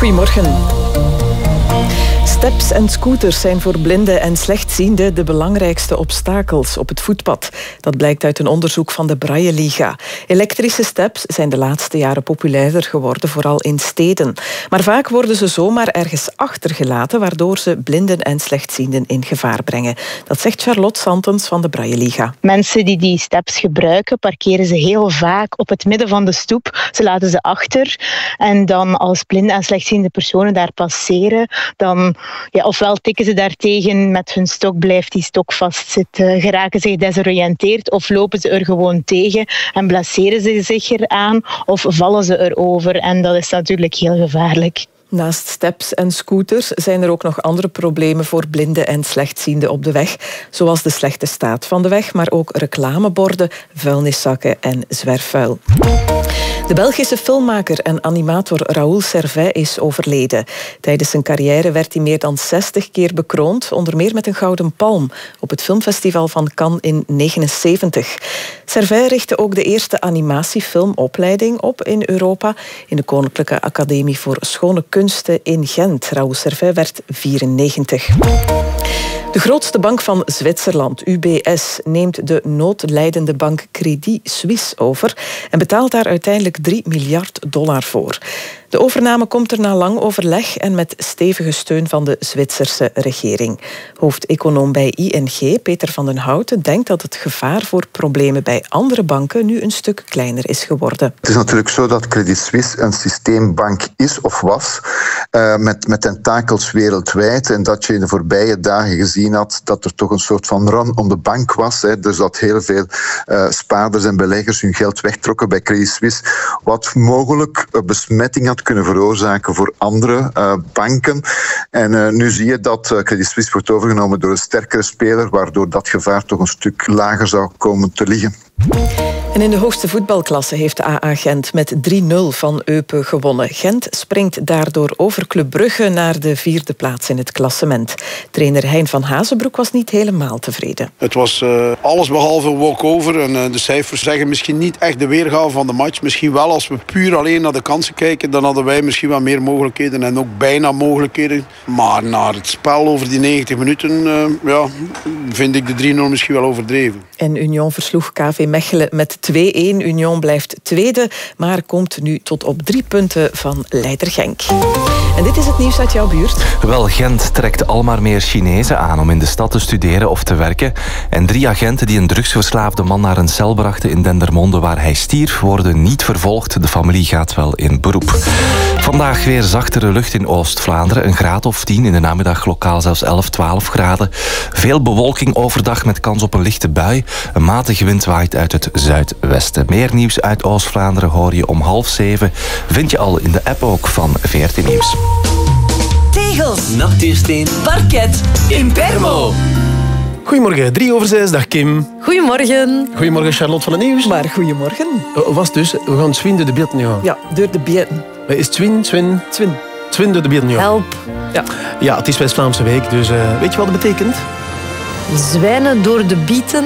Goedemorgen. Steps en scooters zijn voor blinden en slechtzienden de belangrijkste obstakels op het voetpad. Dat blijkt uit een onderzoek van de Braille Liga. Elektrische steps zijn de laatste jaren populairder geworden, vooral in steden. Maar vaak worden ze zomaar ergens achtergelaten, waardoor ze blinden en slechtzienden in gevaar brengen. Dat zegt Charlotte Santens van de Braille Liga. Mensen die die steps gebruiken, parkeren ze heel vaak op het midden van de stoep. Ze laten ze achter. En dan als blinde en slechtziende personen daar passeren, dan ja, ofwel tikken ze daartegen met hun stok, blijft die stok vastzitten, geraken ze gedesoriënteerd of lopen ze er gewoon tegen en blesseren ze zich eraan of vallen ze erover. En dat is natuurlijk heel gevaarlijk. Naast steps en scooters zijn er ook nog andere problemen voor blinden en slechtzienden op de weg, zoals de slechte staat van de weg, maar ook reclameborden, vuilniszakken en zwerfvuil. De Belgische filmmaker en animator Raoul Servet is overleden. Tijdens zijn carrière werd hij meer dan 60 keer bekroond, onder meer met een gouden palm op het filmfestival van Cannes in 1979. Servet richtte ook de eerste animatiefilmopleiding op in Europa in de Koninklijke Academie voor Schone Kunsten in Gent. Raoul Servet werd 94. De grootste bank van Zwitserland, UBS, neemt de noodlijdende bank Credit Suisse over en betaalt daar uiteindelijk 3 miljard dollar voor. De overname komt er na lang overleg en met stevige steun van de Zwitserse regering. Hoofdeconoom bij ING, Peter van den Houten, denkt dat het gevaar voor problemen bij andere banken nu een stuk kleiner is geworden. Het is natuurlijk zo dat Credit Suisse een systeembank is of was, uh, met, met tentakels wereldwijd. En dat je in de voorbije dagen gezien had dat er toch een soort van run om de bank was. Hè. Dus dat heel veel uh, spaarders en beleggers hun geld wegtrokken bij Credit Suisse, wat mogelijk een besmetting had kunnen veroorzaken voor andere uh, banken. En uh, nu zie je dat uh, Credit Suisse wordt overgenomen door een sterkere speler, waardoor dat gevaar toch een stuk lager zou komen te liggen. En in de hoogste voetbalklasse heeft de AA Gent met 3-0 van Eupen gewonnen. Gent springt daardoor over Club Brugge naar de vierde plaats in het klassement. Trainer Hein van Hazenbroek was niet helemaal tevreden. Het was uh, alles behalve walkover en uh, de cijfers zeggen misschien niet echt de weergave van de match. Misschien wel als we puur alleen naar de kansen kijken, dan hadden wij misschien wel meer mogelijkheden en ook bijna mogelijkheden. Maar naar het spel over die 90 minuten uh, ja, vind ik de 3-0 misschien wel overdreven. En Union versloeg KV Mechelen met 2-1. Union blijft tweede, maar komt nu tot op drie punten van Leider Genk. En dit is het nieuws uit jouw buurt. Wel, Gent trekt al maar meer Chinezen aan om in de stad te studeren of te werken. En drie agenten die een drugsverslaafde man naar een cel brachten in Dendermonde waar hij stierf, worden niet vervolgd. De familie gaat wel in beroep. Vandaag weer zachtere lucht in Oost-Vlaanderen. Een graad of 10, in de namiddag lokaal zelfs 11, 12 graden. Veel bewolking overdag met kans op een lichte bui. Een matige wind waait uit het zuidwesten. Meer nieuws uit Oost-Vlaanderen hoor je om half zeven. Vind je al in de app ook van VRT Nieuws. Tegels, natuursteen, parket, Impermo. Goedemorgen, drie over zes. Dag Kim. Goedemorgen. Goedemorgen Charlotte van het Nieuws. Maar goedemorgen. Uh, was dus, we gaan Swin door de beeld nu. Ja, door de bieten. Uh, is Twin, Twin? Twin. Twin door de beeld nu Help. Ja. ja, het is West-Vlaamse week, dus uh, weet je wat dat betekent? Zwijnen door de bieten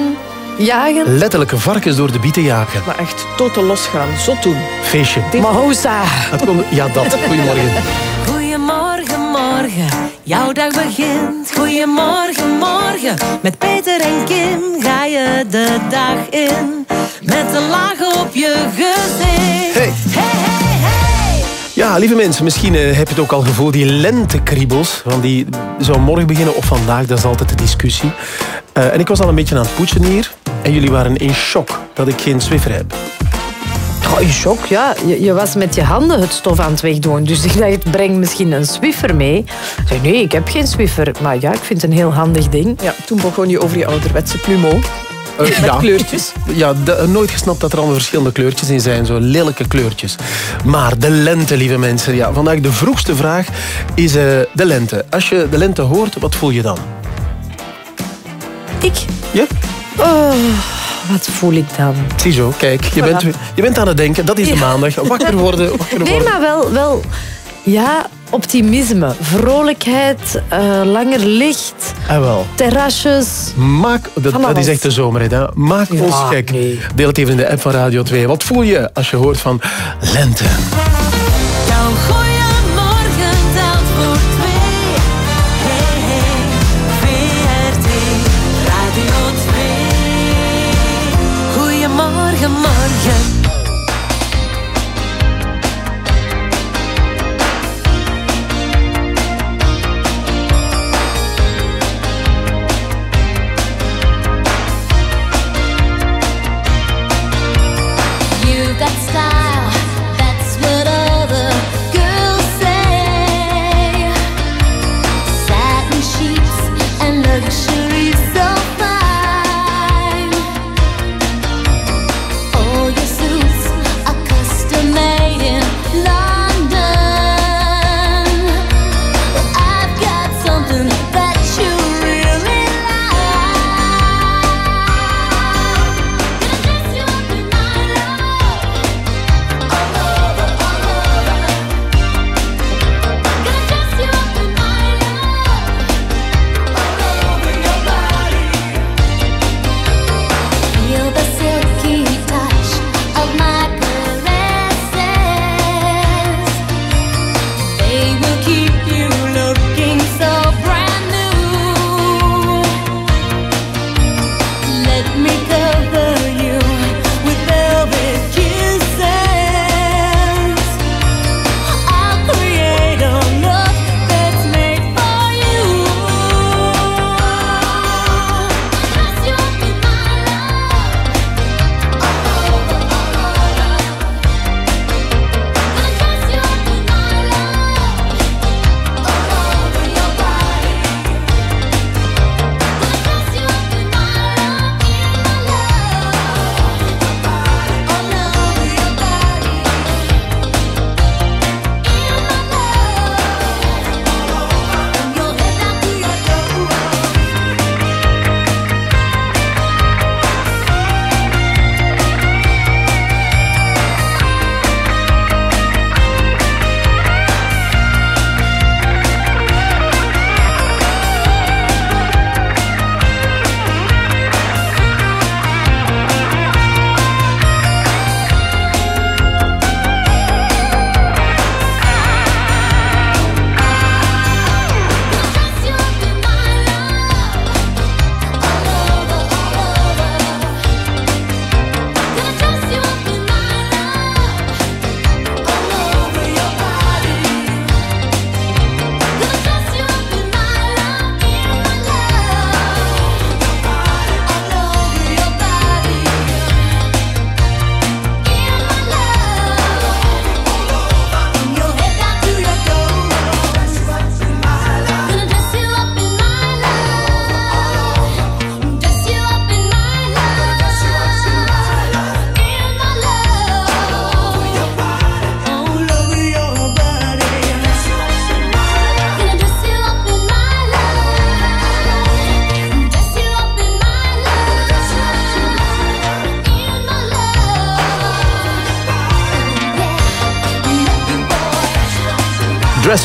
jagen? Letterlijk varkens door de bieten jagen. Maar echt totaal losgaan, zot doen. Feestje. Mahosa. Ja, dat. Goedemorgen. Goedemorgen, morgen. Jouw dag begint. Goedemorgen, morgen. Met Peter en Kim ga je de dag in. Met een laag op je gezicht. Hey. Hey, hey, hey. Ja, lieve mensen, misschien uh, heb je het ook al gevoeld, die lentekriebels. Want die zou morgen beginnen of vandaag, dat is altijd de discussie. Uh, en ik was al een beetje aan het poetsen hier. En jullie waren in shock dat ik geen Swiffer heb. Oh, in shock, ja. Je, je, was met je handen het stof aan het wegdoen. Dus ik dacht, breng misschien een Swiffer mee. Ik zei, nee, ik heb geen Swiffer. Maar ja, ik vind het een heel handig ding. Ja, toen begon je over je ouderwetse plumeau. Uh, Met ja. kleurtjes. Ja, de, nooit gesnapt dat er allemaal verschillende kleurtjes in zijn. Zo lelijke kleurtjes. Maar de lente, lieve mensen. Ja, vandaag de vroegste vraag is uh, de lente. Als je de lente hoort, wat voel je dan? Ik? Ja? Oh, wat voel ik dan? Ziezo, kijk. Je, bent, je bent aan het denken. Dat is de maandag. Wakker worden. Wakker Nee, worden. maar wel, wel ja, optimisme, vrolijkheid, uh, langer licht, Ah, wel. terrasjes. Maak, dat, is echt de zomer, hè. Maak Ja, ons gek. nee. Deel het even in de app van Radio 2. Wat voel je als je hoort van lente?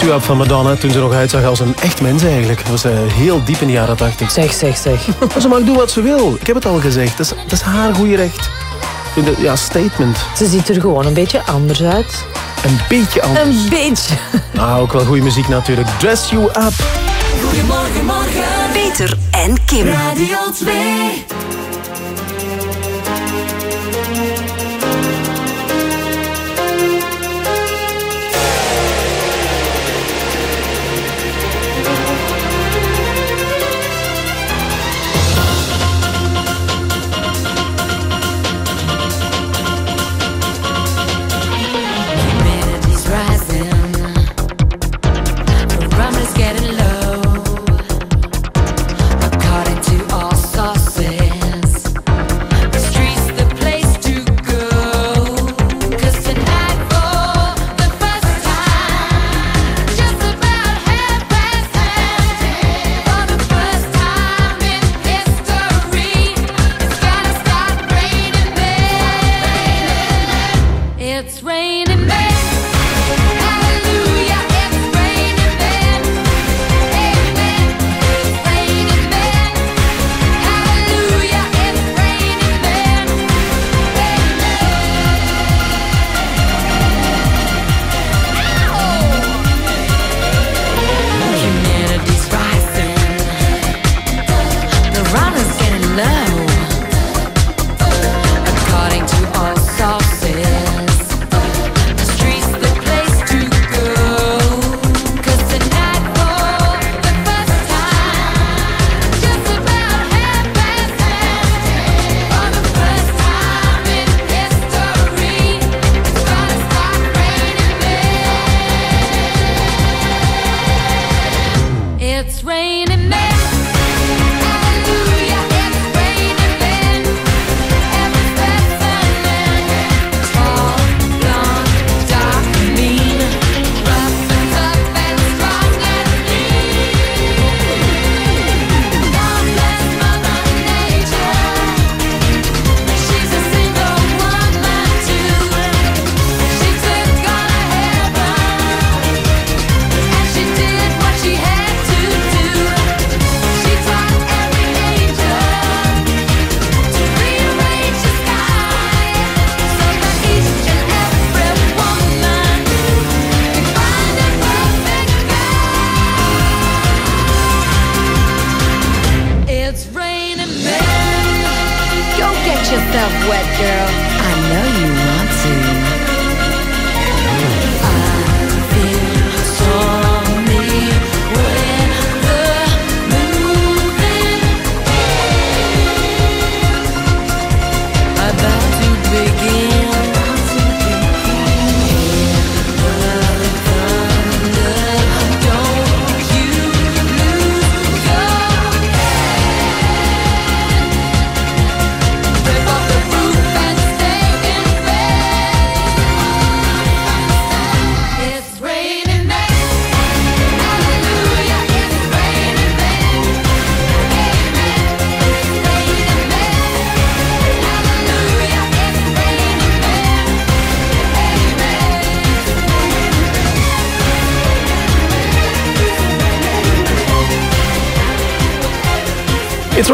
Dress You Up van Madonna toen ze nog uitzag als een echt mens eigenlijk. Dat was uh, heel diep in de jaren 80. Zeg, zeg, zeg. ze mag doen wat ze wil. Ik heb het al gezegd. Dat is, dat is haar goede recht. Ja, statement. Ze ziet er gewoon een beetje anders uit. Een beetje anders. Een beetje. Ah, ook wel goede muziek natuurlijk. Dress You Up. Goedemorgen, morgen. Peter en Kim. Radio 2.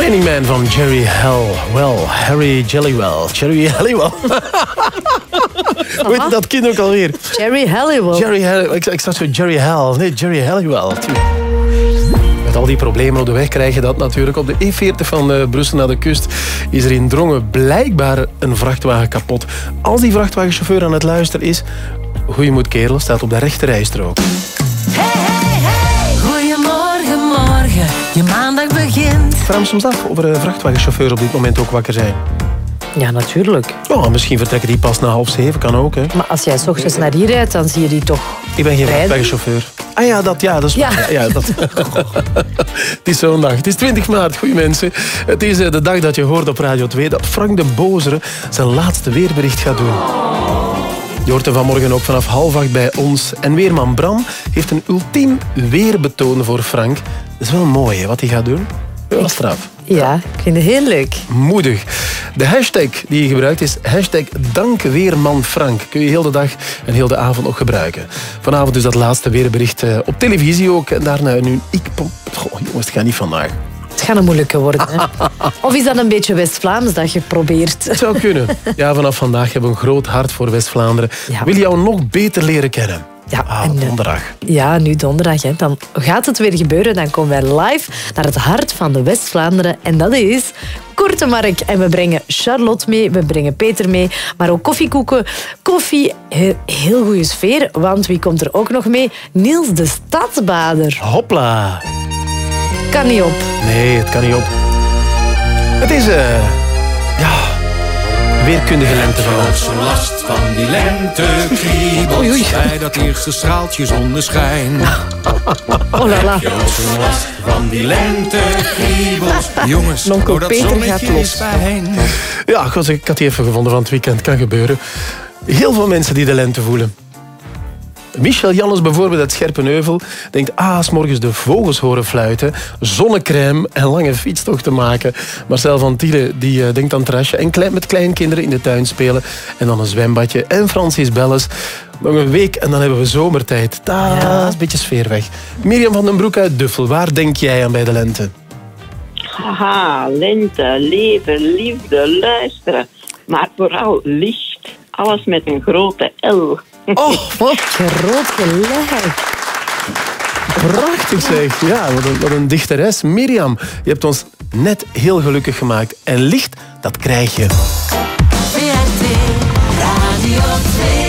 Raining Man van Jerry Hell. Well, Harry Jellywell. Jerry Halliwell. Weet dat kind ook alweer? Jerry Halliwell. Jerry Halliwell. Ik, ik zat zo Jerry Hell. Nee, Jerry Halliwell. Met al die problemen op de weg krijg je dat natuurlijk. Op de E40 van uh, Brussel naar de kust is er in Drongen blijkbaar een vrachtwagen kapot. Als die vrachtwagenchauffeur aan het luisteren is, goeiemoed kerel, staat op de rechte rijstrook. Je maandag begint. Vraag me soms af of er vrachtwagenchauffeurs op dit moment ook wakker zijn. Ja, natuurlijk. Ja, misschien vertrekken die pas na half zeven, kan ook. Hè. Maar als jij s ochtends naar hier rijdt, dan zie je die toch Ik ben geen vrachtwagenchauffeur. Ah ja, dat, ja, dat is ja. ja, dat. het is zo'n dag. Het is 20 maart, goeie mensen. Het is eh, de dag dat je hoort op Radio 2 dat Frank de Bozere zijn laatste weerbericht gaat doen. Je hoort hem vanmorgen ook vanaf half acht bij ons. En weerman Bram heeft een ultiem weerbetoon voor Frank. Dat is wel mooi, hè, wat hij gaat doen. Wel straf. Ja, ik vind het heel leuk. Moedig. De hashtag die je gebruikt is hashtag dankweerman Frank. Kun je heel de dag en heel de avond nog gebruiken. Vanavond dus dat laatste weerbericht eh, op televisie ook. En daarna nu ik... Goh, jongens, het gaat niet vandaag. Het gaat een moeilijke worden. Hè? Of is dat een beetje West-Vlaams dat je probeert? Het zou kunnen. Ja, vanaf vandaag hebben we een groot hart voor West-Vlaanderen. Wil je jou nog beter leren kennen? Ja, ah, en, eh, donderdag. Ja, nu donderdag. Hè. Dan gaat het weer gebeuren. Dan komen wij live naar het hart van de West-Vlaanderen. En dat is Korte Mark. En we brengen Charlotte mee, we brengen Peter mee. Maar ook koffiekoeken, koffie. Heel, goede sfeer. Want wie komt er ook nog mee? Niels de Stadsbader. Hopla. Kan niet op. Nee, het kan niet op. Het is... eh. Weerkundige lente vandaag. Zo'n last van die lentekriebels. Oei, oei. Bij dat eerste straaltje zonneschijn. Oh la la. Zo'n last van die lentekriebels. Jongens, Nonkel oh, dat Peter zonnetje gaat los. Ja, ik had die even gevonden van het weekend. Kan gebeuren. Heel veel mensen die de lente voelen. Michel Jannes bijvoorbeeld uit Scherpenheuvel denkt... Ah, s morgens de vogels horen fluiten, zonnecrème en lange fietstochten maken. Marcel van Tielen die, eh, denkt aan het terrasje en klein, met kleinkinderen in de tuin spelen. En dan een zwembadje. En Francis Belles. Nog een week en dan hebben we zomertijd. Dat is een beetje sfeer weg. Mirjam van den Broek uit Duffel. Waar denk jij aan bij de lente? Haha, lente, leven, liefde, luisteren. Maar vooral licht. Alles met een grote L. Oh, wat Groot gelijk. prachtig zeg. Ja, wat een, wat een dichteres. Mirjam, je hebt ons net heel gelukkig gemaakt. En licht, dat krijg je. VRT Radio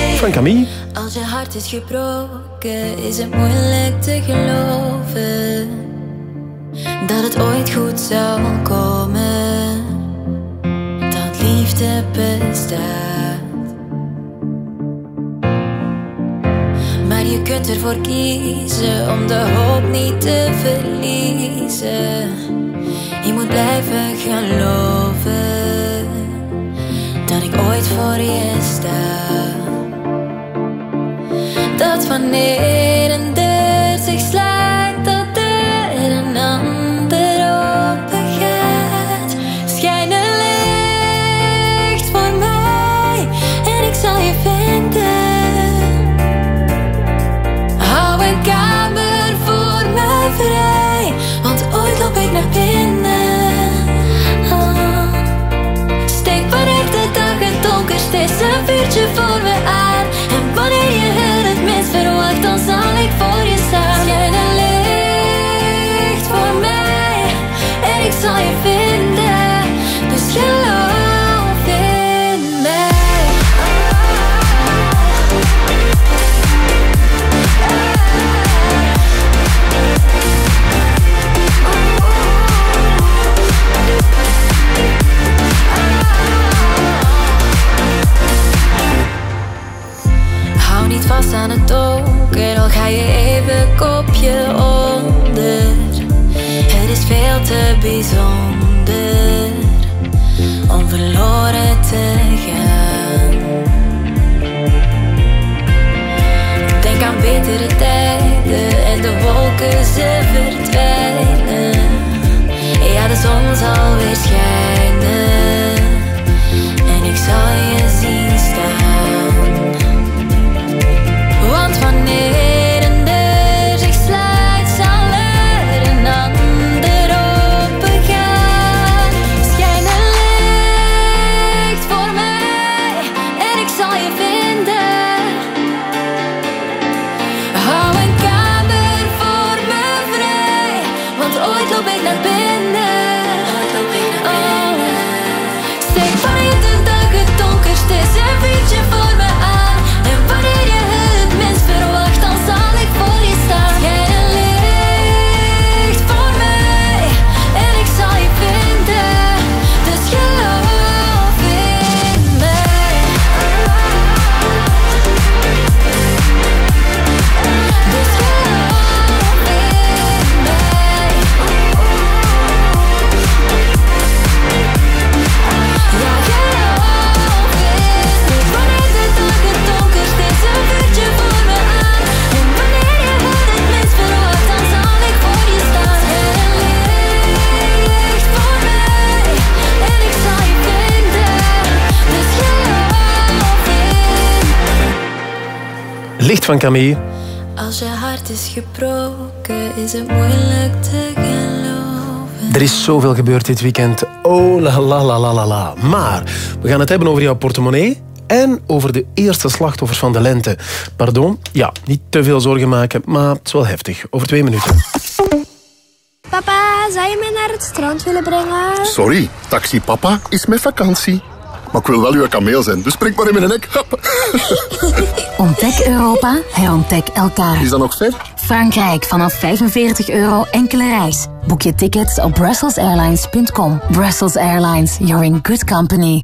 2. Van Camille. Als je hart is gebroken, is het moeilijk te geloven dat het ooit goed zou komen. Dat liefde bestaat. Je kunt ervoor kiezen om de hoop niet te verliezen. Je moet blijven geloven dat ik ooit voor je sta. Dat wanneer een Vast aan het donker, al ga je even kopje onder. Het is veel te bijzonder om verloren te gaan. Van Camille. Als je hart is gebroken, is het moeilijk te geloven. Er is zoveel gebeurd dit weekend. Oh la la la la la la. Maar we gaan het hebben over jouw portemonnee en over de eerste slachtoffers van de lente. Pardon, ja, niet te veel zorgen maken, maar het is wel heftig. Over twee minuten. Papa, zou je mij naar het strand willen brengen? Sorry, taxi papa is met vakantie. Maar ik wil wel uw kameel zijn, dus spring maar in mijn nek. Hop. Ontdek Europa, herontdek elkaar. Is dat nog ver? Frankrijk vanaf 45 euro enkele reis. Boek je tickets op brusselsairlines.com. Brussels Airlines, you're in good company.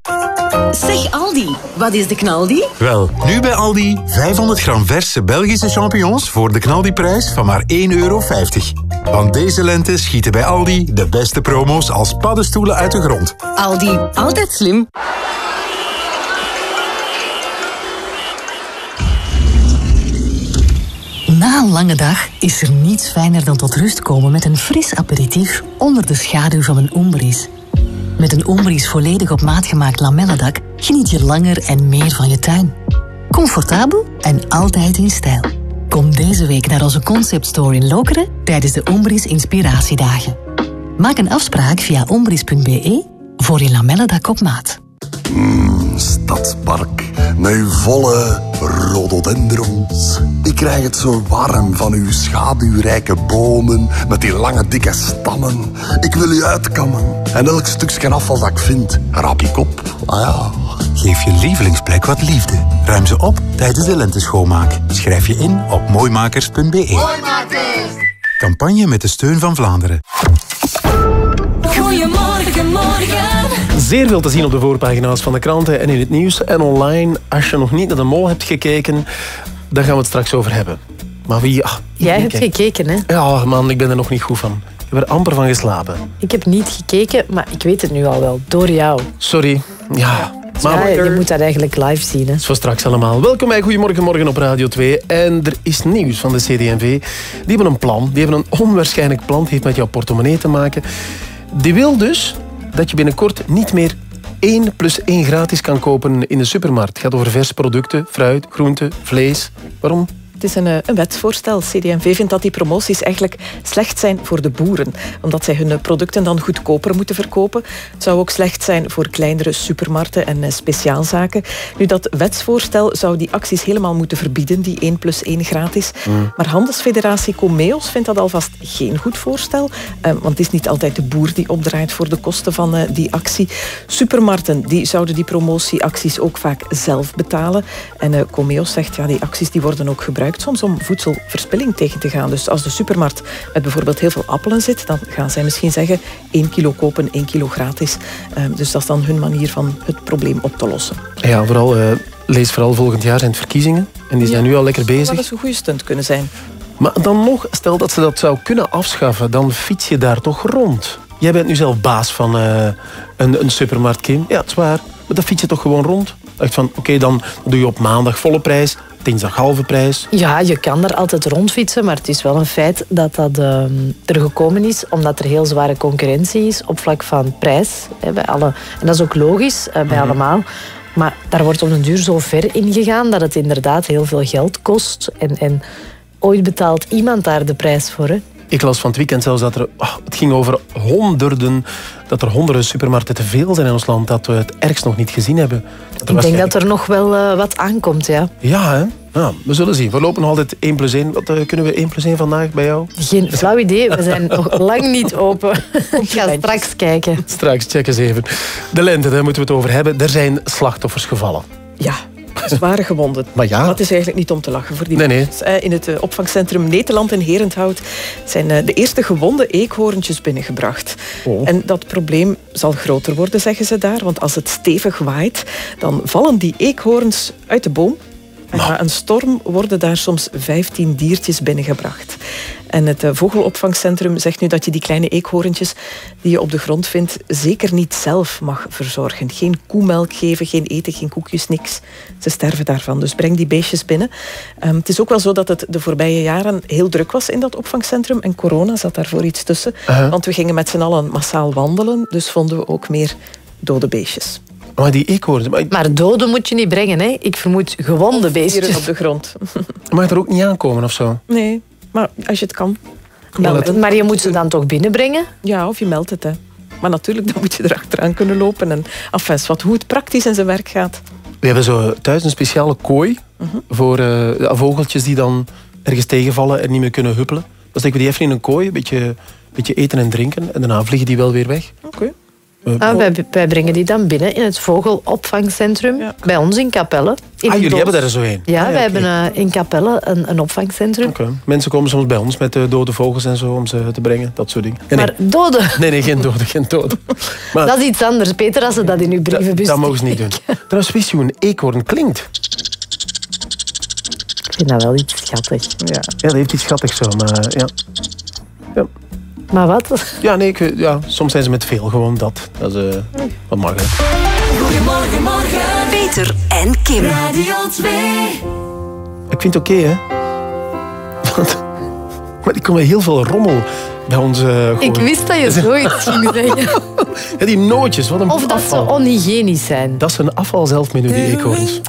Zeg Aldi, wat is de knaldi? Wel, nu bij Aldi 500 gram verse Belgische champignons voor de knaldiprijs van maar 1,50 euro. Want deze lente schieten bij Aldi de beste promo's als paddenstoelen uit de grond. Aldi, altijd slim. Na een lange dag is er niets fijner dan tot rust komen met een fris aperitief onder de schaduw van een ombris. Met een ombris volledig op maat gemaakt lamellendak geniet je langer en meer van je tuin. Comfortabel en altijd in stijl. Kom deze week naar onze Concept Store in Lokeren tijdens de Ombris Inspiratiedagen. Maak een afspraak via ombris.be voor je lamellendak op maat. Mm, stadspark, met uw volle rhododendrons. Ik krijg het zo warm van uw schaduwrijke bomen met die lange dikke stammen. Ik wil u uitkammen en elk stukje afval dat ik vind, rap ik op. Ah ja. Geef je lievelingsplek wat liefde. Ruim ze op tijdens de lenteschoonmaak. Schrijf je in op mooimakers.be. Campagne met de steun van Vlaanderen. Goedemorgen, morgen. Zeer veel te zien op de voorpagina's van de kranten en in het nieuws en online. Als je nog niet naar de mol hebt gekeken, daar gaan we het straks over hebben. Maar wie... ah, Jij hebt gekeken, hè? Ja, man, ik ben er nog niet goed van. Ik heb er amper van geslapen. Ik heb niet gekeken, maar ik weet het nu al wel. Door jou. Sorry. Ja, Ja, je moet dat eigenlijk live zien. Hè. Voor straks allemaal. Welkom bij Goedemorgen Morgen op Radio 2. En er is nieuws van de CD&V. Die hebben een plan. Die hebben een onwaarschijnlijk plan. Het heeft met jouw portemonnee te maken. Die wil dus dat je binnenkort niet meer 1 plus 1 gratis kan kopen in de supermarkt. Het gaat over verse producten, fruit, groenten, vlees. Waarom? Het is een, eh, een wetsvoorstel. CD&V vindt dat die promoties eigenlijk slecht zijn voor de boeren. Omdat zij hun eh, producten dan goedkoper moeten verkopen. Het zou ook slecht zijn voor kleinere supermarkten en eh, speciaalzaken. Nu, dat wetsvoorstel zou die acties helemaal moeten verbieden, die 1 plus 1 gratis. Maar Handelsfederatie Comeos vindt dat alvast geen goed voorstel. Want het is niet altijd de boer die opdraait voor de kosten van die actie. Supermarkten die zouden die promotieacties ook vaak zelf betalen. En Comeos zegt, ja, die acties die worden ook gebruikt soms om voedselverspilling tegen te gaan. Dus als de supermarkt met bijvoorbeeld heel veel appelen zit, dan gaan zij misschien zeggen 1 kilo kopen, 1 kilo gratis. Eh, Dus dat is dan hun manier van het probleem op te lossen. Ja, vooral, eh, lees vooral volgend jaar zijn het verkiezingen. En die zijn nu al lekker Dat zou bezig. wel eens een goede stunt kunnen zijn. Maar dan nog, stel dat ze dat zou kunnen afschaffen, dan fiets je daar toch rond. Jij bent nu zelf baas van eh, een, een supermarkt, Kim. Ja, het is waar. Maar dan fiets je toch gewoon rond? Dacht van, oké, dan doe je op maandag volle prijs, dinsdag halve prijs. Ja, je kan er altijd rondfietsen, maar het is wel een feit dat dat ehm, er gekomen is omdat er heel zware concurrentie is op vlak van prijs. Hè, bij alle, en dat is ook logisch eh, bij allemaal. Maar daar wordt op den duur zo ver in gegaan dat het inderdaad heel veel geld kost. En, en ooit betaalt iemand daar de prijs voor. Hè? Ik las van het weekend zelfs dat er, ah, het ging over honderden, dat er honderden supermarkten te veel zijn in ons land, dat we het ergst nog niet gezien hebben. Dat Ik denk dat er nog wel eh, wat aankomt, ja. Ja, hè? Ja, we zullen zien. We lopen nog altijd 1 plus 1. Wat eh, kunnen we 1 plus 1 vandaag bij jou? Geen flauw idee, we zijn nog lang niet open. Ik ga straks kijken. Straks, check eens even. De lente, daar moeten we het over hebben. Er zijn slachtoffers gevallen. Ja, zware gewonden. Maar ja. Dat is eigenlijk niet om te lachen voor die Nee, nee. mensen. In het eh, opvangcentrum Nederland in Herenthout zijn eh, de eerste gewonde eekhoorntjes binnengebracht. Oh. En dat probleem zal groter worden, zeggen ze daar. Want als het stevig waait, dan vallen die eekhoorns uit de boom. En na een storm worden daar soms 15 diertjes binnengebracht. En het eh, vogelopvangcentrum zegt nu dat je die kleine eekhoorntjes die je op de grond vindt, zeker niet zelf mag verzorgen. Geen koemelk geven, geen eten, geen koekjes, niks. Ze sterven daarvan, dus breng die beestjes binnen. Ehm, het is ook wel zo dat het de voorbije jaren heel druk was in dat opvangcentrum. En corona zat daarvoor iets tussen. Want we gingen met z'n allen massaal wandelen, dus vonden we ook meer dode beestjes. Maar die eekhoorns... Maar, Maar doden moet je niet brengen, hè? Ik vermoed gewonde beestjes. op de grond. mag er ook niet aankomen of zo? Nee, maar als je het kan. Het. maar je moet ze dan toch binnenbrengen? Ja, of je meldt het. Hè. Maar natuurlijk, dan moet je erachteraan kunnen lopen. En afens, wat, hoe het praktisch in zijn werk gaat. We hebben zo thuis een speciale kooi voor eh, vogeltjes die dan ergens tegenvallen en niet meer kunnen huppelen. Dan steken we die even in een kooi, een beetje, beetje eten en drinken. En daarna vliegen die wel weer weg. Oké. Ah, wij, wij brengen die dan binnen in het vogelopvangcentrum. Bij ons in Capelle. In ah, jullie Doos. hebben daar zo een? Ja, Ah, wij hebben eh, in Capelle een, een opvangcentrum. Oké. Mensen komen soms bij ons met eh, dode vogels en zo om ze te brengen. Dat soort dingen. Nee, Maar doden, nee, nee, geen dode, geen dode. Maar dat is iets anders. Peter, als ze dat in uw brievenbus dat mogen ze niet doen. Trouwens, wist je hoe een eekhoorn klinkt? Ik vind dat wel iets schattig. Ja. Ja, dat heeft iets schattigs zo, maar eh, ja. ja. Maar wat? Ja, nee, ik, ja, soms zijn ze met veel gewoon dat. Dat is, eh, wat mag, hè. Goedemorgen, morgen. Peter en Kim. Radio 2. Ik vind het oké, hè. Want, maar ik kom heel veel rommel bij ons eh. Ik wist dat je zoiets ging zeggen. Ja, die nootjes, wat een Of dat ze onhygiënisch zijn. Dat is een afval zelf met die eekhoorns.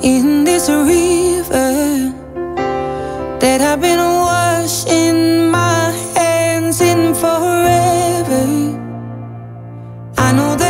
In this river that I've been washing my hands in forever. I know there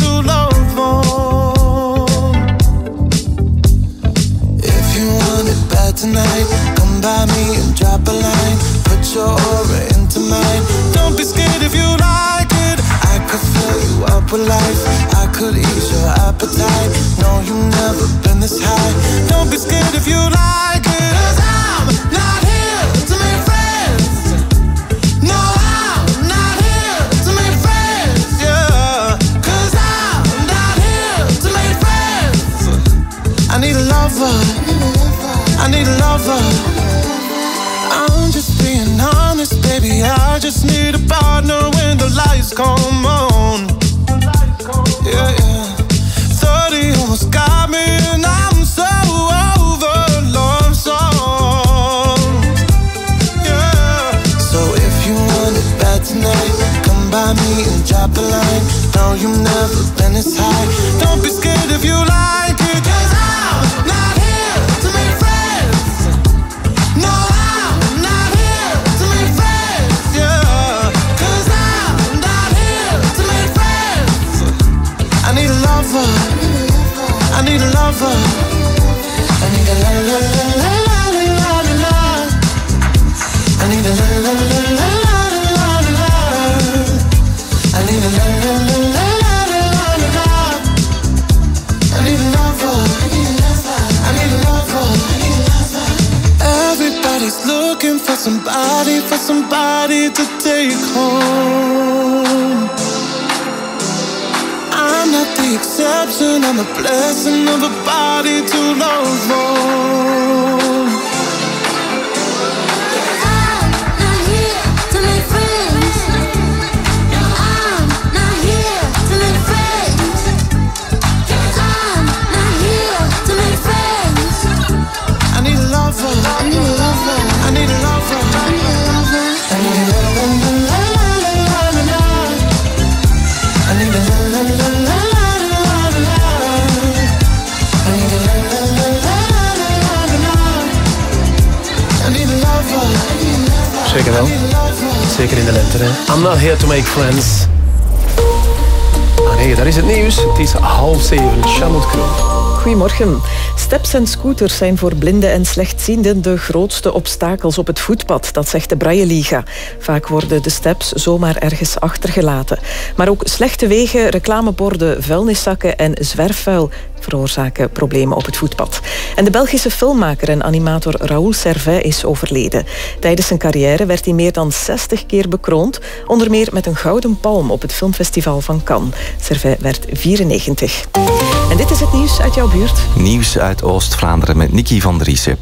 Steps en scooters zijn voor blinden en slechtzienden de grootste obstakels op het voetpad, dat zegt de Braille Liga. Vaak worden de steps zomaar ergens achtergelaten. Maar ook slechte wegen, reclameborden, vuilniszakken en zwerfvuil veroorzaken problemen op het voetpad. En de Belgische filmmaker en animator Raoul Servet is overleden. Tijdens zijn carrière werd hij meer dan 60 keer bekroond, onder meer met een gouden palm op het filmfestival van Cannes. Servet werd 94. Dit is het nieuws uit jouw buurt. Nieuws uit Oost-Vlaanderen met Nicky van Driessen.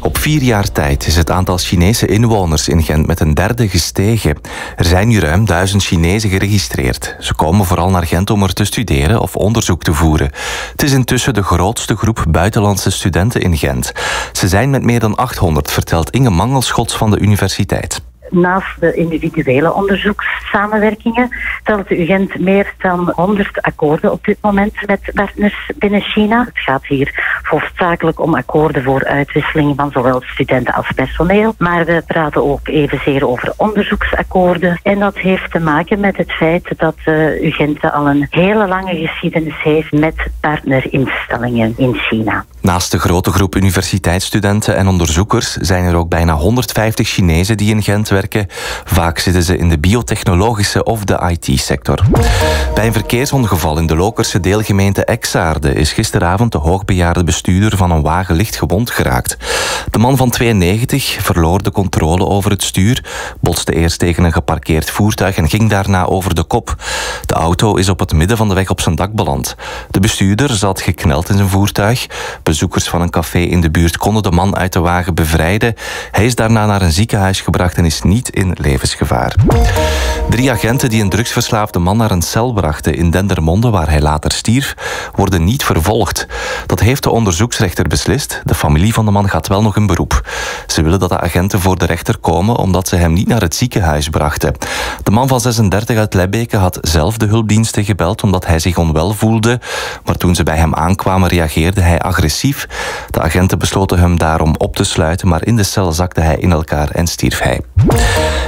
Op vier jaar tijd is het aantal Chinese inwoners in Gent met een derde gestegen. Er zijn nu ruim duizend Chinezen geregistreerd. Ze komen vooral naar Gent om er te studeren of onderzoek te voeren. Het is intussen de grootste groep buitenlandse studenten in Gent. Ze zijn met meer dan 800, vertelt Inge Mangelschots van de universiteit. Naast de individuele onderzoekssamenwerkingen telt de UGent meer dan 100 akkoorden op dit moment met partners binnen China. Het gaat hier hoofdzakelijk om akkoorden voor uitwisseling van zowel studenten als personeel. Maar we praten ook evenzeer over onderzoeksakkoorden. En dat heeft te maken met het feit dat uh, UGent al een hele lange geschiedenis heeft met partnerinstellingen in China. Naast de grote groep universiteitsstudenten en onderzoekers zijn er ook bijna 150 Chinezen die in Gent werken. Vaak zitten ze in de biotechnologische of de IT-sector. Bij een verkeersongeval in de Lokerse deelgemeente Exaarde is gisteravond de hoogbejaarde bestuurder van een wagen licht gewond geraakt. De man van 92 verloor de controle over het stuur, botste eerst tegen een geparkeerd voertuig en ging daarna over de kop. De auto is op het midden van de weg op zijn dak beland. De bestuurder zat gekneld in zijn voertuig. Bezoekers van een café in de buurt konden de man uit de wagen bevrijden. Hij is daarna naar een ziekenhuis gebracht en is niet in levensgevaar. Drie agenten die een drugsverslaafde man naar een cel brachten in Dendermonde, waar hij later stierf, worden niet vervolgd. Dat heeft de onderzoeksrechter beslist. De familie van de man gaat wel nog in beroep. Ze willen dat de agenten voor de rechter komen omdat ze hem niet naar het ziekenhuis brachten. De man van 36 uit Lebbeke had zelf de hulpdiensten gebeld omdat hij zich onwel voelde. Maar toen ze bij hem aankwamen reageerde hij agressief. De agenten besloten hem daarom op te sluiten, maar in de cel zakte hij in elkaar en stierf hij.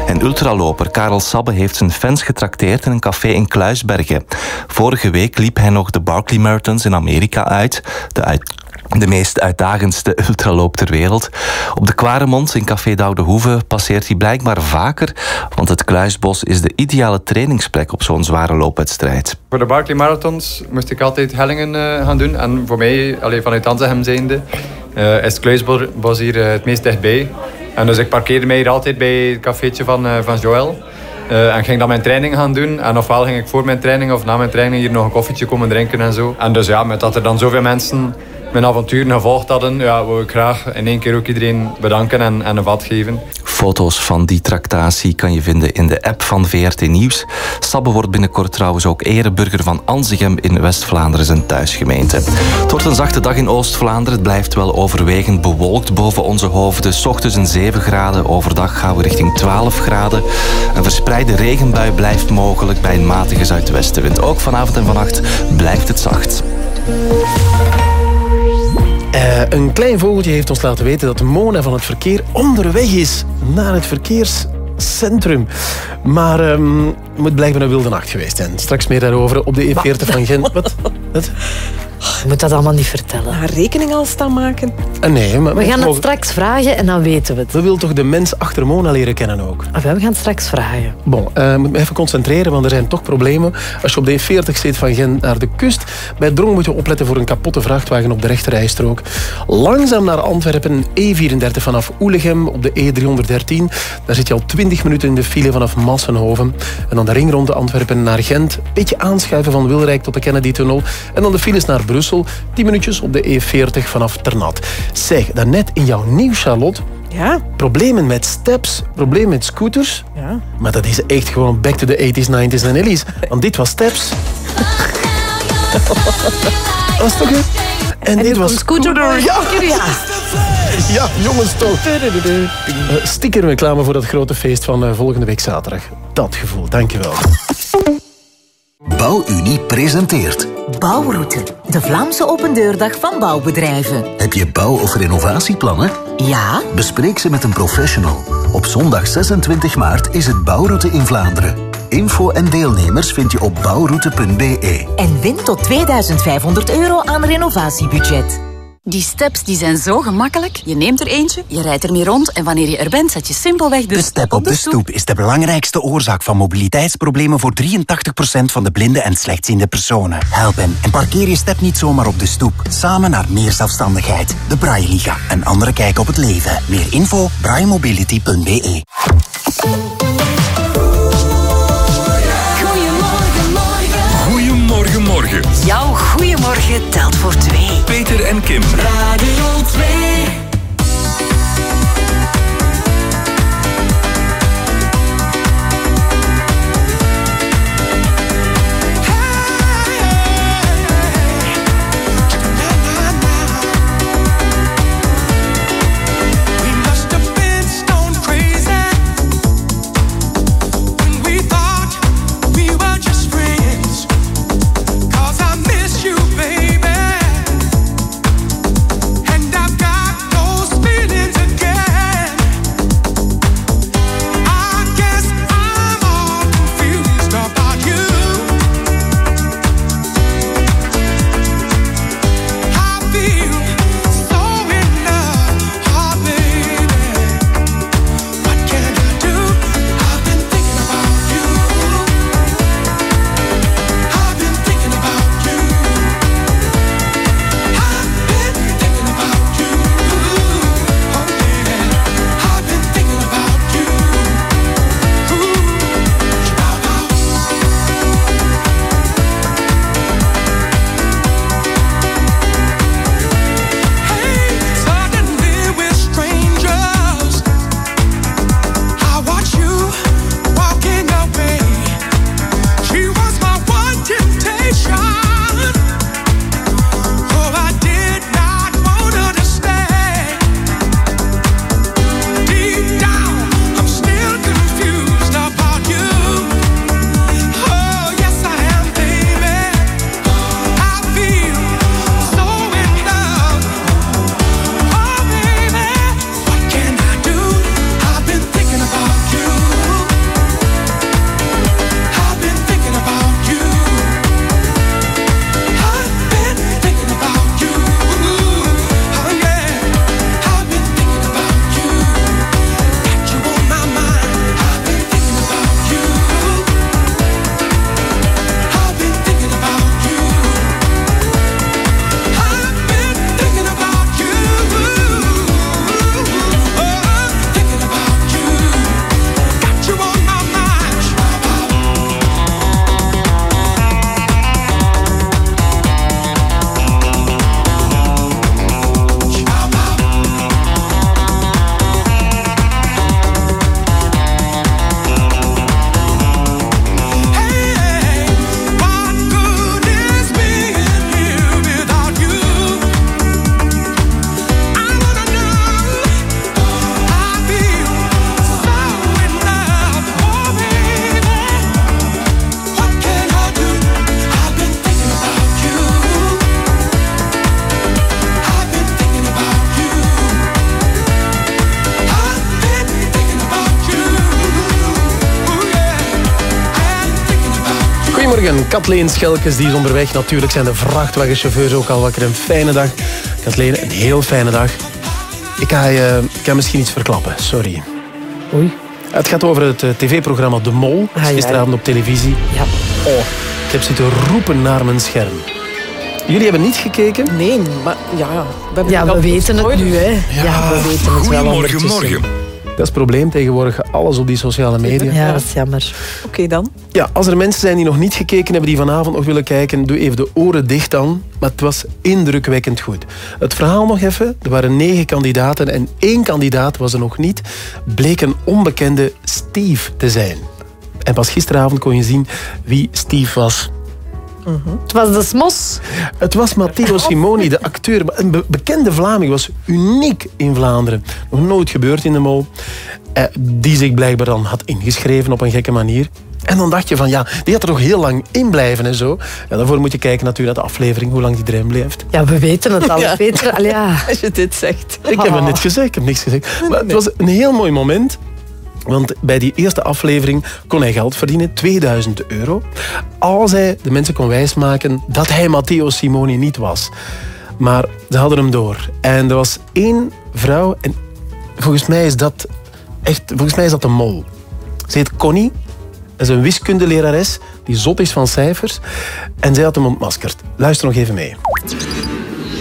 En ultraloper Karel Sabbe heeft zijn fans getrakteerd in een café in Kluisbergen. Vorige week liep hij nog de Barkley Marathons in Amerika uit. De De meest uitdagendste ultraloop ter wereld. Op de Kwaremond in Café Doude Hoeve passeert hij blijkbaar vaker, want het Kluisbos is de ideale trainingsplek op zo'n zware loopwedstrijd. Voor de Barclay Marathons moest ik altijd hellingen eh, gaan doen. En voor mij, alleen vanuit Anzehem zijnde, eh, is het Kluisbos hier eh, het meest dichtbij. En dus ik parkeerde mij hier altijd bij het cafeetje van, eh, van Joël. Eh, en ging dan mijn training gaan doen. En ofwel ging ik voor mijn training of na mijn training hier nog een koffietje komen drinken en zo. En dus ja, met dat er dan zoveel mensen mijn avonturen gevolgd hadden, ja, wil ik graag in één keer ook iedereen bedanken en, en een vat geven. Foto's van die tractatie kan je vinden in de app van VRT Nieuws. Sabbe wordt binnenkort trouwens ook ereburger van Anzegem in West-Vlaanderen zijn thuisgemeente. Het wordt een zachte dag in Oost-Vlaanderen. Het blijft wel overwegend bewolkt boven onze hoofden. 's ochtends een 7 graden, overdag gaan we richting 12 graden. Een verspreide regenbui blijft mogelijk bij een matige zuidwestenwind. Ook vanavond en vannacht blijft het zacht. Eh, een klein vogeltje heeft ons laten weten dat Mona van het verkeer onderweg is naar het verkeerscentrum. Maar ehm, het moet blijkbaar een wilde nacht geweest zijn. Straks meer daarover op de E40 van Gent. Wat? Wat? Je moet dat allemaal niet vertellen. Haar rekening al staan maken. Ah, nee, maar We gaan het straks vragen en dan weten we het. We willen toch de mens achter Mona leren kennen ook? Ah, we gaan het straks vragen. Bon, eh moet me even concentreren, want er zijn toch problemen. Als je op de E40 zit van Gent naar de kust, bij Drong moet je opletten voor een kapotte vrachtwagen op de rechterrijstrook. Langzaam naar Antwerpen, E34 vanaf Oelegem op de E313. Daar zit je al 20 minuten in de file vanaf Massenhoven. En dan de ringronde Antwerpen naar Gent. Beetje aanschuiven van Wilrijk tot de Kennedy-tunnel. En dan de files naar Brussel. 10 minuutjes op de E40 vanaf Ternat. Zeg, daarnet in jouw nieuw Charlotte... Ja. Problemen met steps, problemen met scooters. Ja. Maar dat is echt gewoon back to the 80s, 90s en 80s. Want dit was steps. Dat is toch hè? En, dit was Scooter Boy. Ja. ja. Ja, jongens toch. Eh, Stickerreclame voor dat grote feest van eh, volgende week zaterdag. Dat gevoel, dankjewel. Bouwunie presenteert. Bouwroute, de Vlaamse opendeurdag van bouwbedrijven. Heb je bouw- of renovatieplannen? Ja? Bespreek ze met een professional. Op zondag 26 maart is het Bouwroute in Vlaanderen. Info en deelnemers vind je op bouwroute.be. En win tot 2500 euro aan renovatiebudget. Die steps die zijn zo gemakkelijk. Je neemt er eentje, je rijdt ermee rond en wanneer je er bent, zet je simpelweg de, De step op de stoep is de belangrijkste oorzaak van mobiliteitsproblemen voor 83% van de blinde en slechtziende personen. Help hen en parkeer je step niet zomaar op de stoep. Samen naar meer zelfstandigheid. De Braille Liga, een andere kijk op het leven. Meer info, braillemobility.be. Goedemorgen, morgen. Jouw goeiemorgen telt voor twee. Peter en Kim. Radio 2. Kathleen Schelkes, die is onderweg. Natuurlijk zijn de vrachtwagenchauffeurs ook al wakker. Een fijne dag. Kathleen, een heel fijne dag. Ik ga, je- ik ga misschien iets verklappen, sorry. Oei. Het gaat over het eh, tv-programma De Mol. Ja. gisteravond op televisie. Ja. Oh, ik heb zitten roepen naar mijn scherm. Jullie hebben niet gekeken? Nee, maar ja... We Ja, we weten het nu, hè. Ja, we weten het wel ondertussen. Dat is het probleem tegenwoordig. Alles op die sociale media. Ja, dat is jammer. Oké dan. Ja, als er mensen zijn die nog niet gekeken hebben, die vanavond nog willen kijken, doe even de oren dicht dan. Maar het was indrukwekkend goed. Het verhaal nog even. Er waren negen kandidaten en één kandidaat was er nog niet. Bleek een onbekende Steve te zijn. En pas gisteravond kon je zien wie Steve was. Het was de smos. Het was Matteo Simoni, de acteur. Een be- bekende Vlaming, was uniek in Vlaanderen. Nog nooit gebeurd in de mol. Eh, die zich blijkbaar dan had ingeschreven op een gekke manier. En dan dacht je van, ja, die had er nog heel lang in blijven en zo. Ja, daarvoor moet je kijken natuurlijk naar de aflevering, hoe lang die erin blijft. Ja, we weten het al. Ja. Peter, al ja. Als je dit zegt. Ik heb het net gezegd, ik heb niks gezegd. Maar het was een heel mooi moment. Want bij die eerste aflevering kon hij geld verdienen, 2000 euro. Als hij de mensen kon wijsmaken dat hij Matteo Simoni niet was. Maar ze hadden hem door. En er was één vrouw, en volgens mij is dat echt, volgens mij is dat een mol. Ze heet Connie. Dat is een wiskundelerares die zot is van cijfers. En zij had hem ontmaskerd. Luister nog even mee.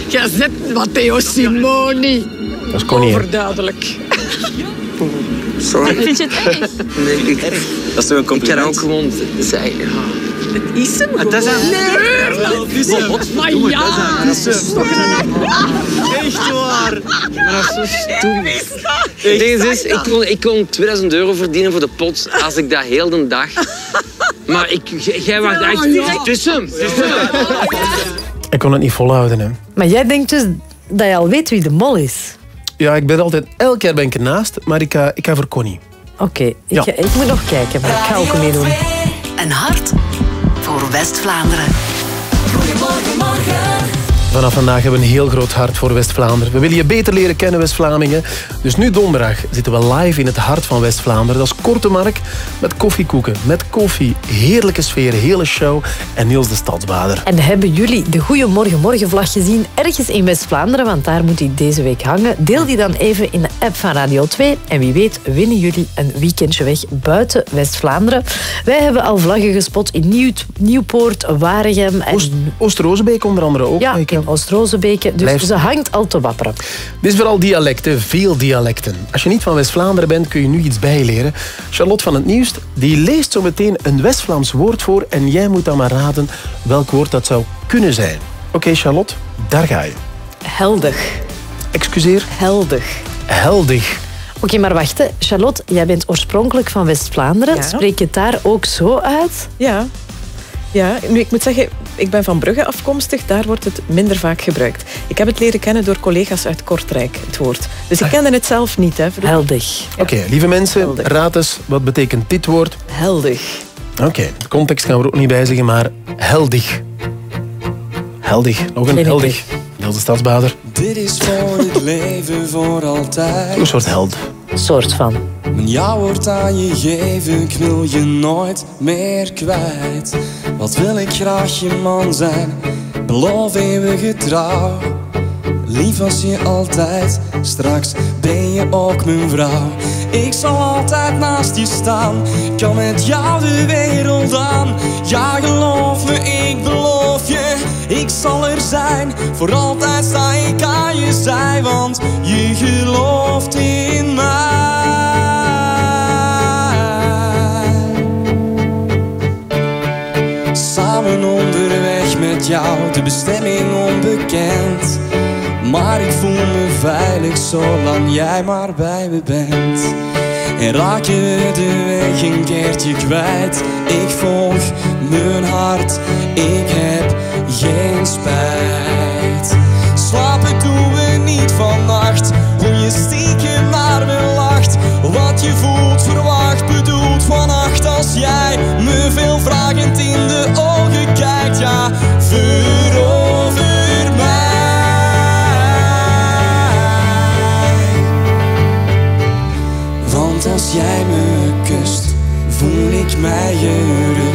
Je zit Matteo Simoni. Dat is hè. Overduidelijk. Sorry. Vind je het erg? Nee, ik, dat is toch een compliment? Ik kan ook gewoon zeggen. Het is hem dat is hem. Nee, het is hem. Maar ja. dat is hem. dat. Echt waar. Maar dat is zo Deze is, ik kon, ik kon 2000 euro verdienen voor de pot als ik dat heel de dag. Maar ik, jij was echt. Het is hem. Het is hem. Ik kon het niet volhouden. Hè. Maar jij denkt dus dat je al weet wie de mol is. Ja, ik ben altijd, elk jaar ben ik ernaast, maar ik ga, ik ga voor Connie. Oké, ik, Ja. ga- ik moet nog kijken, maar ik ga ook meedoen. Een hart voor West-Vlaanderen. Goedemorgen, morgen. Vanaf vandaag hebben we een heel groot hart voor West-Vlaanderen. We willen je beter leren kennen, West-Vlamingen. Dus nu donderdag zitten we live in het hart van West-Vlaanderen. Dat is Korte Mark met koffiekoeken, met koffie, heerlijke sfeer, hele show en Niels de Stadsbader. En hebben jullie de Goeiemorgen Morgenvlag gezien ergens in West-Vlaanderen? Want daar moet die deze week hangen. Deel die dan even in de app van Radio 2. En wie weet winnen jullie een weekendje weg buiten West-Vlaanderen. Wij hebben al vlaggen gespot in Nieuw Nieuwpoort, Waregem en... Oost-Rozenbeek onder andere ook. Ja, Oost-Rozenbeke. Dus Blijft- ze hangt al te wapperen. Dit is vooral dialecten, veel dialecten. Als je niet van West-Vlaanderen bent, kun je nu iets bijleren. Charlotte van het Nieuws die leest zo meteen een West-Vlaams woord voor en jij moet dan maar raden welk woord dat zou kunnen zijn. Oké, Charlotte, daar ga je. Heldig. Excuseer? Heldig. Heldig. Oké, maar wacht. hè. Charlotte, jij bent oorspronkelijk van West-Vlaanderen. Ja. Spreek je het daar ook zo uit? Ja. Ja, nu ik moet zeggen, ik ben van Brugge afkomstig, daar wordt het minder vaak gebruikt. Ik heb het leren kennen door collega's uit Kortrijk, het woord. Dus ik kende het zelf niet. Hè, vroeger. Heldig. Oké, lieve mensen, raad eens wat betekent dit woord. Heldig. Oké, de context gaan we er ook niet bij zeggen, maar heldig. Heldig, nog een heldig. Niels de Stadsbader. Dit is voor het leven voor altijd. Een soort held. Soort van. Mijn ja wordt aan je geven, ik wil je nooit meer kwijt. Wat wil ik graag je man zijn, beloof eeuwige trouw. Lief als je altijd, straks ben je ook mijn vrouw. Ik zal altijd naast je staan, kan met jou de wereld aan. Ja, geloof me, ik beloof je, ik zal er zijn. Voor altijd sta ik aan je zij, want je gelooft in mij. Samen onderweg met jou, de bestemming onbekend. Maar ik voel me veilig zolang jij maar bij me bent. En raak je de weg een keertje kwijt, ik volg mijn hart, ik heb geen spijt. Slapen doen we niet vannacht, hoe je stiekem naar me lacht. Wat je voelt, verwacht, bedoelt vannacht als jij me veel vragend in de ogen kijkt. Ja, verover mij. Want als jij me kust, voel ik mij gerust.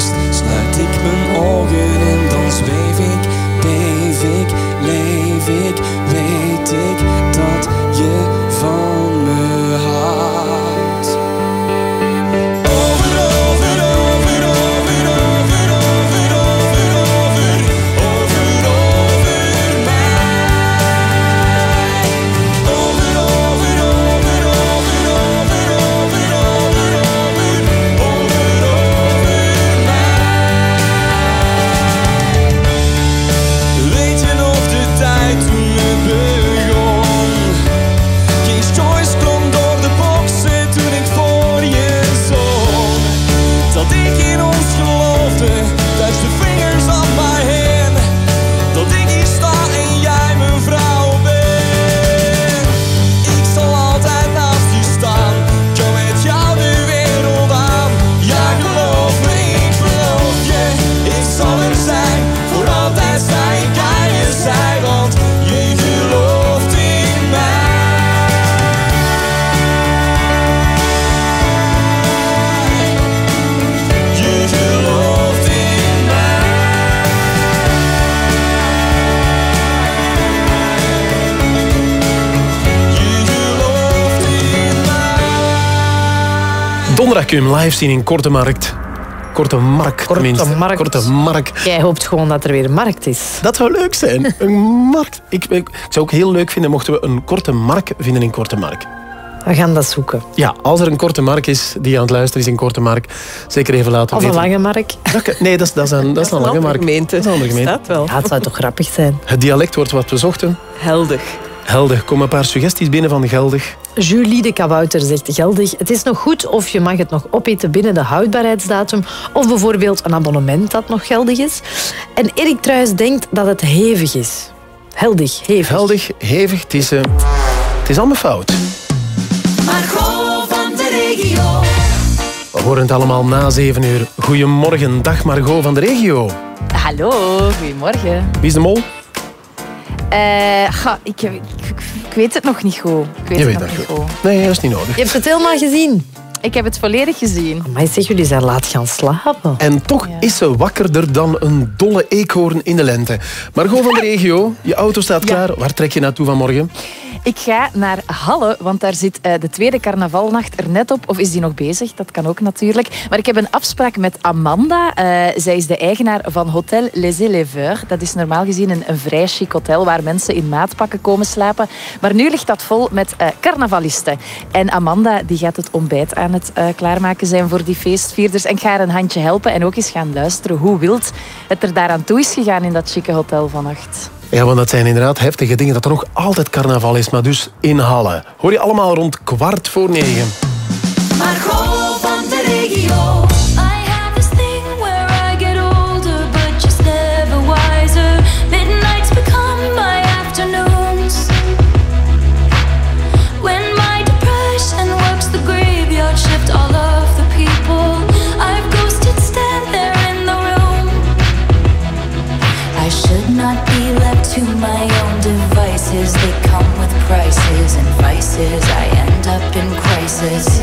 Kun je hem live zien in Korte Markt. Korte Markt, tenminste. Markt. Korte Markt. Jij hoopt gewoon dat er weer een markt is. Dat zou leuk zijn. Een markt. Ik, zou ook heel leuk vinden mochten we een Korte Mark vinden in Korte Markt. We gaan dat zoeken. Ja, als er een korte mark is die aan het luisteren is in Korte Mark, zeker even laten Of een weten. lange mark. Dat Nee, dat is, dat is een, dat is een lange mark. gemeente. Dat is een andere gemeente. Staat wel. Ja, het zou toch grappig zijn. Het dialect wordt wat we zochten. Heldig. Heldig. Kom een paar suggesties binnen van geldig. Julie de Kabouter zegt geldig. Het is nog goed of je mag het nog opeten binnen de houdbaarheidsdatum. Of bijvoorbeeld een abonnement dat nog geldig is. En Erik Truijs denkt dat het hevig is. Heldig, hevig. Heldig, hevig. Het is, eh, het is allemaal fout. Margot van de regio. We horen het allemaal na 7 uur. Goedemorgen, dag Margot van de regio. Hallo, goedemorgen. Wie is de mol? Eh, ga, ik, ik, ik- ik weet het nog niet goed. Ik weet Je het weet nog dat niet goed. goed. Nee, dat is niet nodig. Je hebt het helemaal gezien. Ik heb het volledig gezien. Maar zeg, jullie zijn laat gaan slapen. En toch is ze wakkerder dan een dolle eekhoorn in de lente. Margot van de regio, je auto staat klaar. Waar trek je naartoe vanmorgen? Ik ga naar Halle, want daar zit eh, de tweede carnavalnacht er net op. Of is die nog bezig? Dat kan ook natuurlijk. Maar ik heb een afspraak met Amanda. Eh, zij is de eigenaar van Hotel Les Éleveurs. Dat is normaal gezien een, een vrij chic hotel waar mensen in maatpakken komen slapen. Maar nu ligt dat vol met eh, carnavalisten. En Amanda die gaat het ontbijt aan het eh, klaarmaken zijn voor die feestvierders. En ik ga haar een handje helpen en ook eens gaan luisteren hoe wild het er daaraan toe is gegaan in dat chique hotel vannacht. Ja, want dat zijn inderdaad heftige dingen. Dat er nog altijd carnaval is, maar dus in Halle. Hoor je allemaal rond kwart voor negen. Margot vices. I end up in crisis.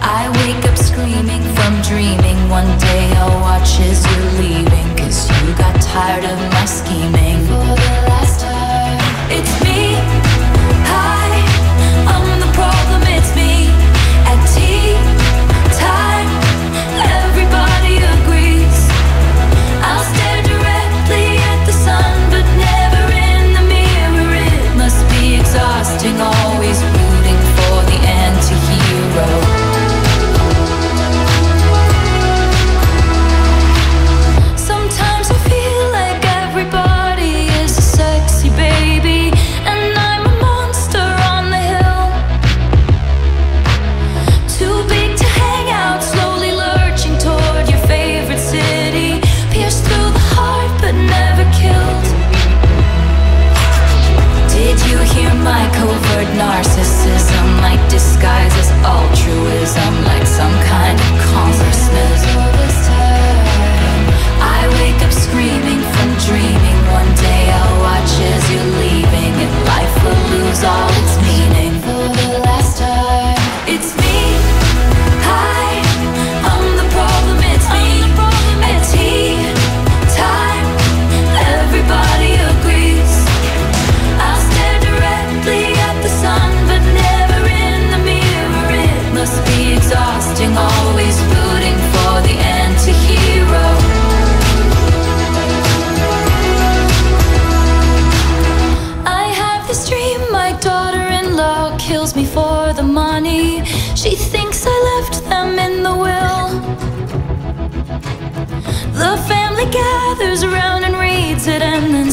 I wake up screaming from dreaming. One day I'll watch as you're leaving. Cause you got tired of my scheming.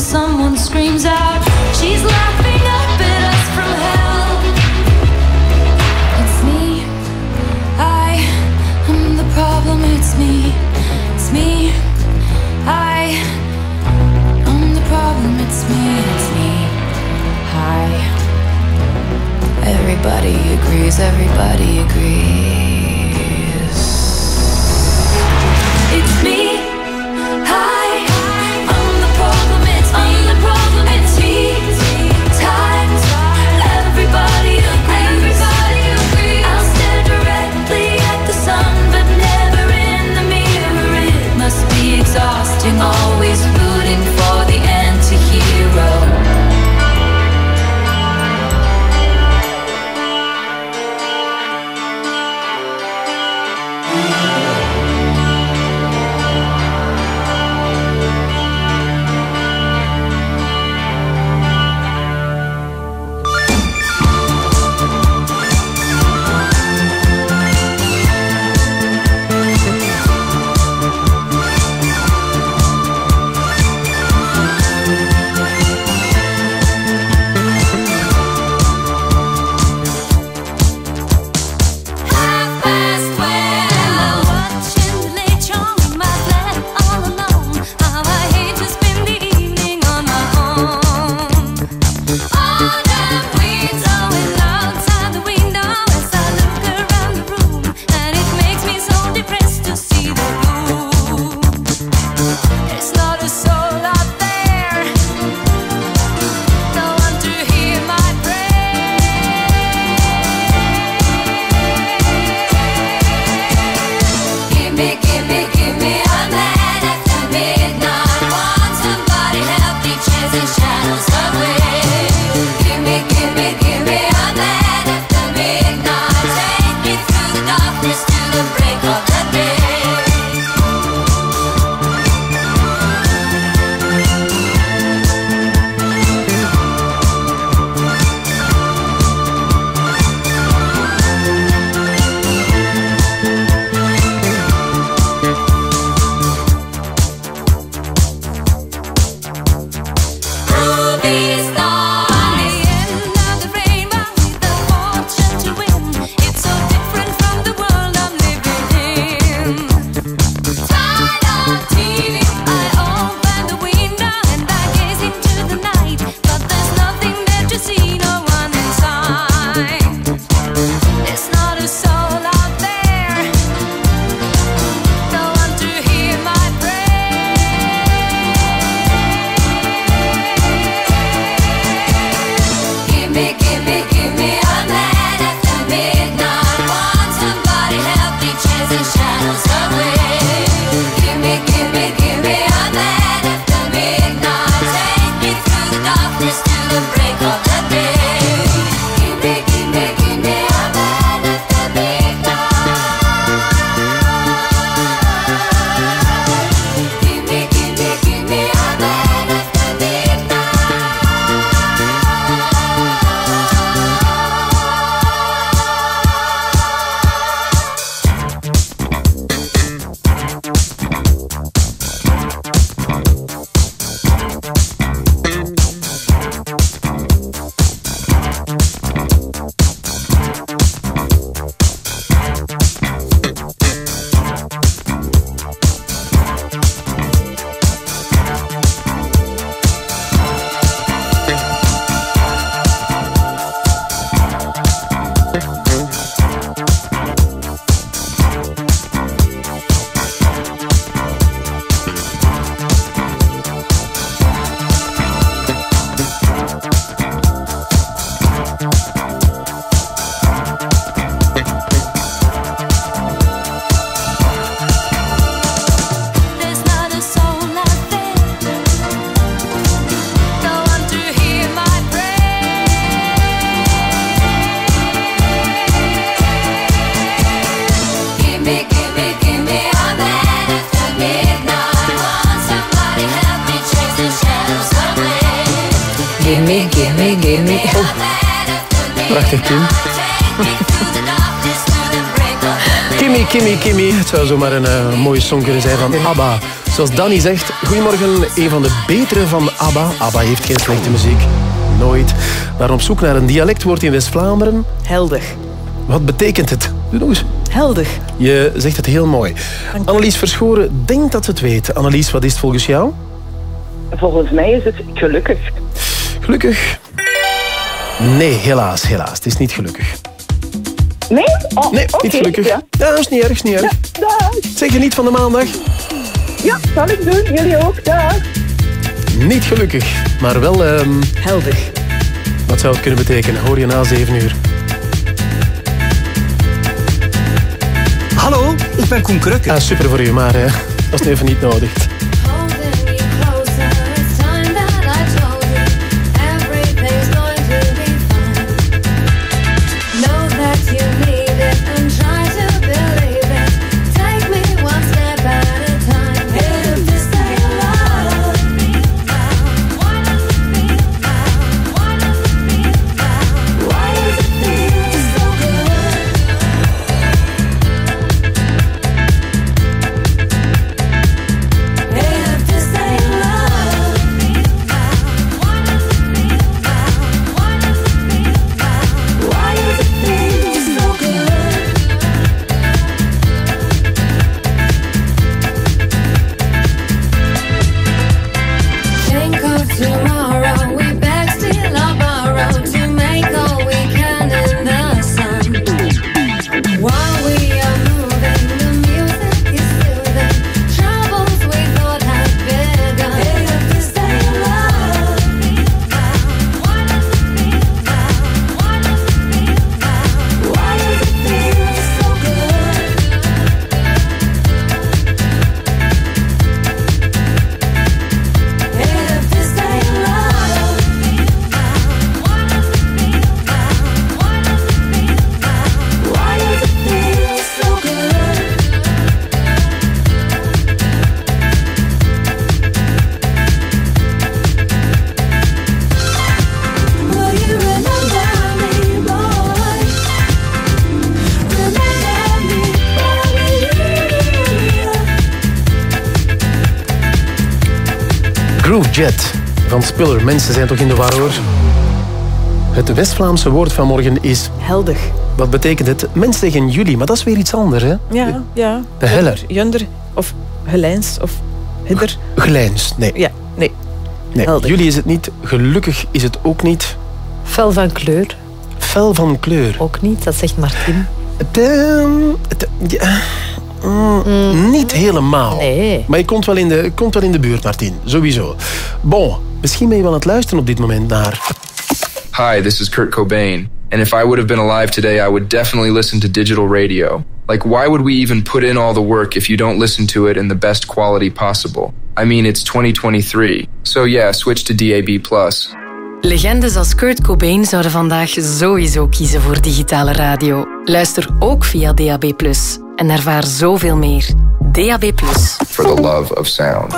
Someone screams out, She's laughing up at us from hell. It's me. I am the problem. It's me. It's me. I am the problem. It's me. It's me. Hi. Everybody agrees. Everybody agrees. Mooie song kunnen zijn van ABBA. Zoals Danny zegt, goedemorgen, een van de betere van ABBA. ABBA heeft geen slechte muziek. Nooit. Maar op zoek naar een dialectwoord in West-Vlaanderen. Heldig. Wat betekent het? Doe nog eens. Heldig. Je zegt het heel mooi. Annelies Verschoren denkt dat ze het weet. Annelies, wat is het volgens jou? Volgens mij is het gelukkig. Gelukkig? Nee, helaas, helaas. Het is niet gelukkig. Nee? Oh, Nee, niet gelukkig. Ja. Ja, dat is niet erg, is niet erg. Zeg je niet van de maandag? Ja, zal ik doen. Jullie ook. Dag. Niet gelukkig, maar wel... ehm, Heldig. Wat zou het kunnen betekenen? Hoor je na 7 uur. Hallo, ik ben Koen Krukke. Ah, super voor u, maar eh, dat is even niet nodig. Spiller. Mensen zijn toch in de war hoor. Het West-Vlaamse woord van morgen is... Heldig. Wat betekent het? Mensen zeggen jullie, maar dat is weer iets anders, hè? Ja, ja. De heller. Junder of gelijns of hidder. Gelijns, nee. Ja, nee. nee. Jullie is het niet. Gelukkig is het ook niet. Fel van kleur. Fel van kleur. Ook niet, dat zegt Martin. Het, ehm, ja, mm, Niet helemaal. Nee. Maar je komt wel, in de, je komt wel in de buurt, Martin. Sowieso. Bon, misschien ben je wel aan het luisteren op dit moment naar... Hi, this is Kurt Cobain. And if I would have been alive today, I would definitely listen to digital radio. Like, why would we even put in all the work if you don't listen to it in the best quality possible? I mean, it's 2023. So yeah, switch to DAB+. Legendes als Kurt Cobain zouden vandaag sowieso kiezen voor digitale radio. Luister ook via DAB+. En ervaar zoveel meer. DAB+. For the love of sound.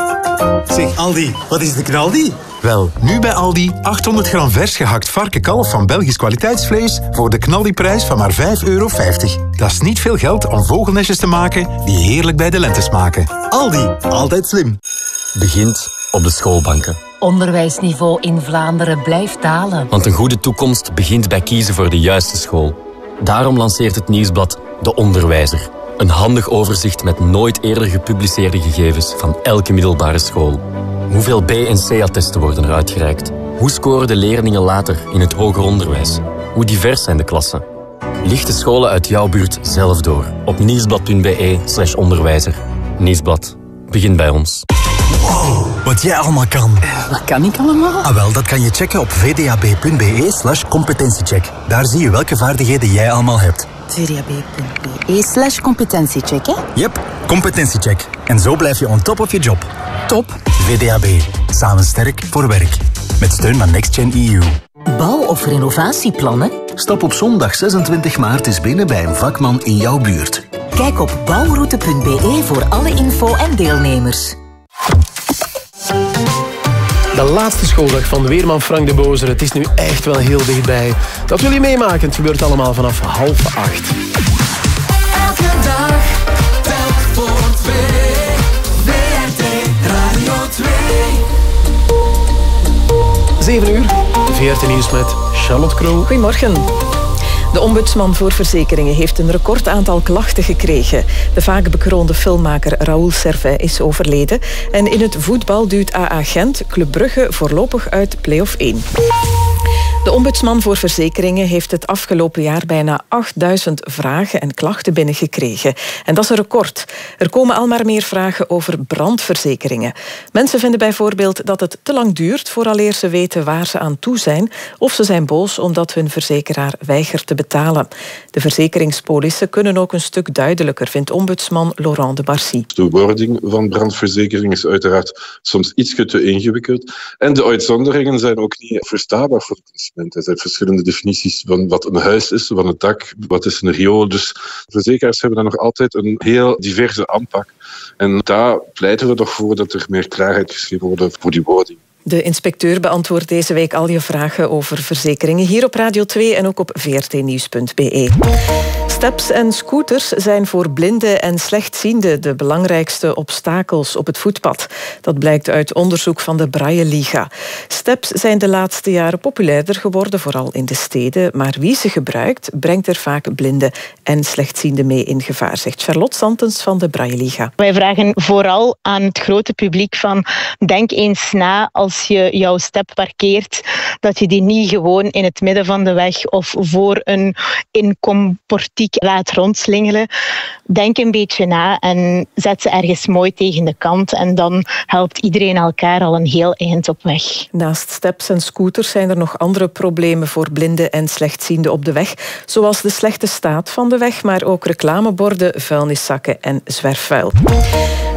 Zeg Aldi, wat is de knaldi? Wel, nu bij Aldi 800 gram vers gehakt varkenkalf van Belgisch kwaliteitsvlees voor de knaldiprijs van maar 5,50 euro. Dat is niet veel geld om vogelnestjes te maken die heerlijk bij de lente smaken. Aldi, altijd slim. Begint op de schoolbanken. Onderwijsniveau in Vlaanderen blijft dalen. Want een goede toekomst begint bij kiezen voor de juiste school. Daarom lanceert het nieuwsblad De Onderwijzer. Een handig overzicht met nooit eerder gepubliceerde gegevens van elke middelbare school. Hoeveel B- en C-attesten worden er uitgereikt? Hoe scoren de leerlingen later in het hoger onderwijs? Hoe divers zijn de klassen? Licht de scholen uit jouw buurt zelf door op nieuwsblad.be slash onderwijzer. Nieuwsblad. Begin bij ons. Wat jij allemaal kan. Wat kan ik allemaal? Ah, wel, dat kan je checken op vdab.be slash competentiecheck. Daar zie je welke vaardigheden jij allemaal hebt. vdab.be slash competentiecheck, hè? Yep, competentiecheck. En zo blijf je on top of je job. Top. VDAB. Samen sterk voor werk. Met steun van NextGen EU. Bouw- of renovatieplannen? Stap op zondag 26 maart eens binnen bij een vakman in jouw buurt. Kijk op bouwroute.be voor alle info en deelnemers. De laatste schooldag van Weerman Frank de Bozer. Het is nu echt wel heel dichtbij. Dat wil je meemaken. Het gebeurt allemaal vanaf half acht. Elke dag, telk voor twee. WRT Radio 2. 7 uur. VRT Nieuws met Charlotte Kroo. Goedemorgen. De ombudsman voor verzekeringen heeft een record aantal klachten gekregen. De vaak bekroonde filmmaker Raoul Servet is overleden. En in het voetbal duwt AA Gent Club Brugge voorlopig uit play-off 1. De ombudsman voor verzekeringen heeft het afgelopen jaar bijna 8000 vragen en klachten binnengekregen. En dat is een record. Er komen al maar meer vragen over brandverzekeringen. Mensen vinden bijvoorbeeld dat het te lang duurt vooraleer ze weten waar ze aan toe zijn, of ze zijn boos omdat hun verzekeraar weigert te betalen. De verzekeringspolissen kunnen ook een stuk duidelijker, vindt ombudsman Laurent de Barcy. De wording van brandverzekering is uiteraard soms iets te ingewikkeld. En de uitzonderingen zijn ook niet verstaanbaar voor de Er zijn verschillende definities van wat een huis is, van het dak, wat is een riool. Dus verzekeraars hebben dan nog altijd een heel diverse aanpak. En daar pleiten we toch voor dat er meer klaarheid geschreven wordt voor die wording. De inspecteur beantwoordt deze week al je vragen over verzekeringen hier op Radio 2 en ook op vrtnieuws.be. Steps en scooters zijn voor blinden en slechtzienden de belangrijkste obstakels op het voetpad. Dat blijkt uit onderzoek van de Braille Liga. Steps zijn de laatste jaren populairder geworden, vooral in de steden. Maar wie ze gebruikt, brengt er vaak blinden en slechtzienden mee in gevaar, zegt Charlotte Santens van de Braille Liga. Wij vragen vooral aan het grote publiek van denk eens na als je jouw step parkeert, dat je die niet gewoon in het midden van de weg of voor een inkomportiek laat rondslingelen. Denk een beetje na en zet ze ergens mooi tegen de kant en dan helpt iedereen elkaar al een heel eind op weg. Naast steps en scooters zijn er nog andere problemen voor blinden en slechtzienden op de weg, zoals de slechte staat van de weg, maar ook reclameborden, vuilniszakken en zwerfvuil.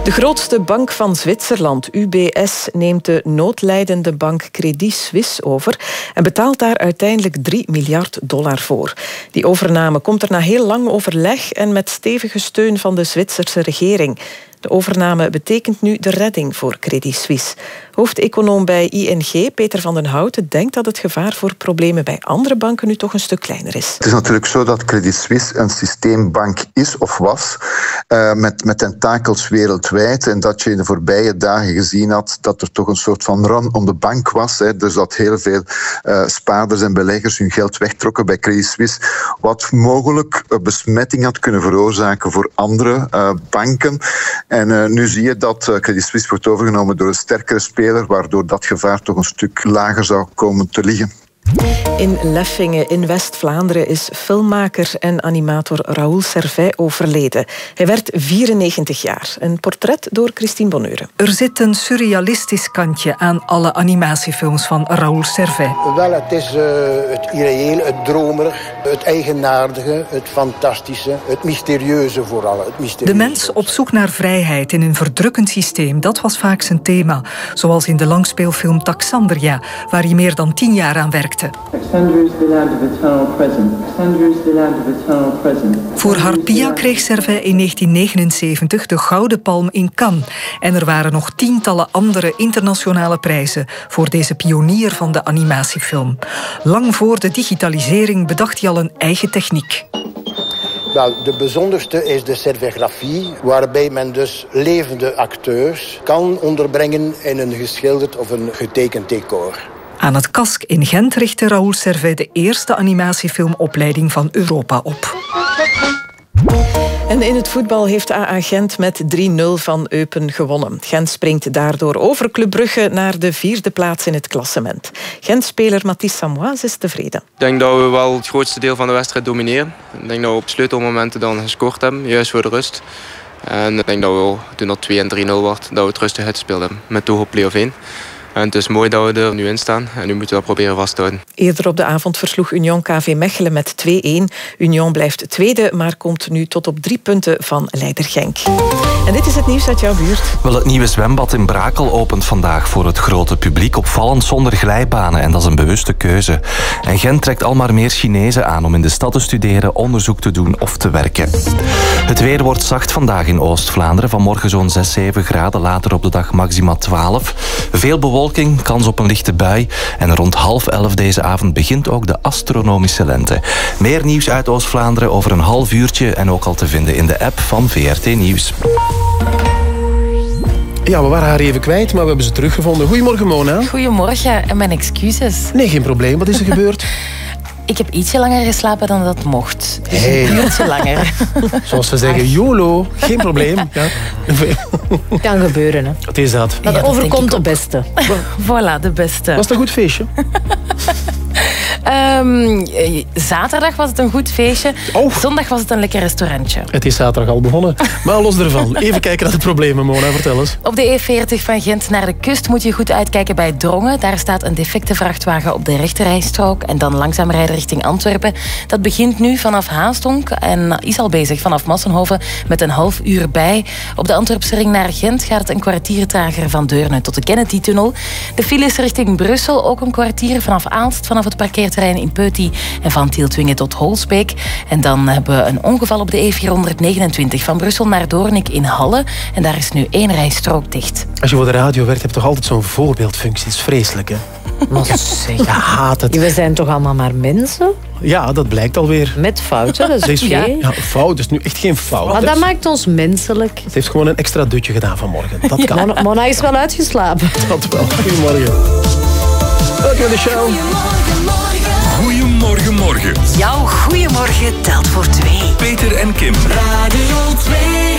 De grootste bank van Zwitserland, UBS, neemt de noodlijdende bank Credit Suisse over en betaalt daar uiteindelijk 3 miljard dollar voor. Die overname komt er na heel lang overleg en met stevige steun van de Zwitserse regering. De overname betekent nu de redding voor Credit Suisse. Hoofdeconoom bij ING, Peter van den Houten, denkt dat het gevaar voor problemen bij andere banken nu toch een stuk kleiner is. Het is natuurlijk zo dat Credit Suisse een systeembank is of was, uh, met, met tentakels wereldwijd. En dat je in de voorbije dagen gezien had dat er toch een soort van run om de bank was. Hè. Dus dat heel veel uh, spaarders en beleggers hun geld wegtrokken bij Credit Suisse. Wat mogelijk een besmetting had kunnen veroorzaken voor andere banken. En nu zie je dat Credit Suisse wordt overgenomen door een sterkere speler, waardoor dat gevaar toch een stuk lager zou komen te liggen. In Leffingen in West-Vlaanderen is filmmaker en animator Raoul Servet overleden. Hij werd 94 jaar. Een portret door Christine Bonneuren. Er zit een surrealistisch kantje aan alle animatiefilms van Raoul Servet. Wel, het is uh, het irreële, het dromerig, het eigenaardige, het fantastische, het mysterieuze vooral. Het mysterieuze. De mens op zoek naar vrijheid in een verdrukkend systeem, dat was vaak zijn thema. Zoals in de langspeelfilm Taxandria, waar hij meer dan tien jaar aan werkte. Voor Harpia kreeg Servet in 1979 de Gouden Palm in Cannes. En er waren nog tientallen andere internationale prijzen voor deze pionier van de animatiefilm. Lang voor de digitalisering bedacht hij al een eigen techniek. Wel, de bijzonderste is de serigrafie, waarbij men dus levende acteurs kan onderbrengen in een geschilderd of een getekend decor. Aan het Kask in Gent richtte Raoul Servet de eerste animatiefilmopleiding van Europa op. En in het voetbal heeft AA Gent met 3-0 van Eupen gewonnen. Gent springt daardoor over Club Brugge naar de vierde plaats in het klassement. Gent-speler Mathis Samois is tevreden. Ik denk dat we wel het grootste deel van de wedstrijd domineren. Ik denk dat we op sleutelmomenten dan gescoord hebben, juist voor de rust. En ik denk dat we toen dat 2 en 3-0 wordt, dat we het rustig uitgespeeld hebben. Met oog op play-off 1. En het is mooi dat we er nu in staan. En nu moeten we dat proberen vast te houden. Eerder op de avond versloeg Union KV Mechelen met 2-1. Union blijft tweede, maar komt nu tot op drie punten van leider Genk. En dit is het nieuws uit jouw buurt. Wel, het nieuwe zwembad in Brakel opent vandaag voor het grote publiek. Opvallend zonder glijbanen en dat is een bewuste keuze. En Gent trekt al maar meer Chinezen aan om in de stad te studeren, onderzoek te doen of te werken. Het weer wordt zacht vandaag in Oost-Vlaanderen. Vanmorgen zo'n 6, 7 graden, later op de dag maxima 12. Veel bewolking, kans op een lichte bui. En rond half elf deze avond begint ook de astronomische lente. Meer nieuws uit Oost-Vlaanderen over een half uurtje en ook al te vinden in de app van VRT Nieuws. Ja, we waren haar even kwijt, maar we hebben ze teruggevonden. Goedemorgen, Mona. Goedemorgen en mijn excuses. Nee, geen probleem. Wat is er gebeurd? Ik heb ietsje langer geslapen dan dat mocht. Dus Hey. een uurtje langer. Zoals we zeggen, YOLO. Geen probleem. Ja. Kan gebeuren, hè. Wat is dat? Dat overkomt de beste. voilà, de beste. Was het een goed feestje? Ehm, eh, zaterdag was het een goed feestje. Oh. Zondag was het een lekker restaurantje. Het is zaterdag al begonnen. Maar los ervan. Even kijken naar de problemen, Mona. Vertel eens. Op de E40 van Gent naar de kust moet je goed uitkijken bij Drongen. Daar staat een defecte vrachtwagen op de rechterrijstrook en dan langzaam rijden richting Antwerpen. Dat begint nu vanaf Haastonk en is al bezig vanaf Massenhoven met een half uur bij. Op de Antwerpse ring naar Gent gaat het een kwartier trager van Deurne tot de Kennedy-tunnel. De files richting Brussel ook een kwartier vanaf Aalst, vanaf het parkeerterrein in Peuty en van Tieltwingen tot Holsbeek. En dan hebben we een ongeval op de E429 van Brussel naar Doornik in Halle. En daar is nu één rijstrook dicht. Als je voor de radio werkt, heb je toch altijd zo'n voorbeeldfunctie. Dat is vreselijk, hè? Je haat het. We zijn toch allemaal maar mensen? Ja, dat blijkt alweer. Met fouten, dat is oké. Ja, fout. Is nu echt geen fout. Maar dat maakt ons menselijk. Het heeft gewoon een extra dutje gedaan vanmorgen. Dat kan. Mona, Mona is wel uitgeslapen. Dat wel. Goedemorgen. Welkom in de show. Goedemorgen, morgen. Jouw goeiemorgen telt voor twee. Peter en Kim. Radio 2.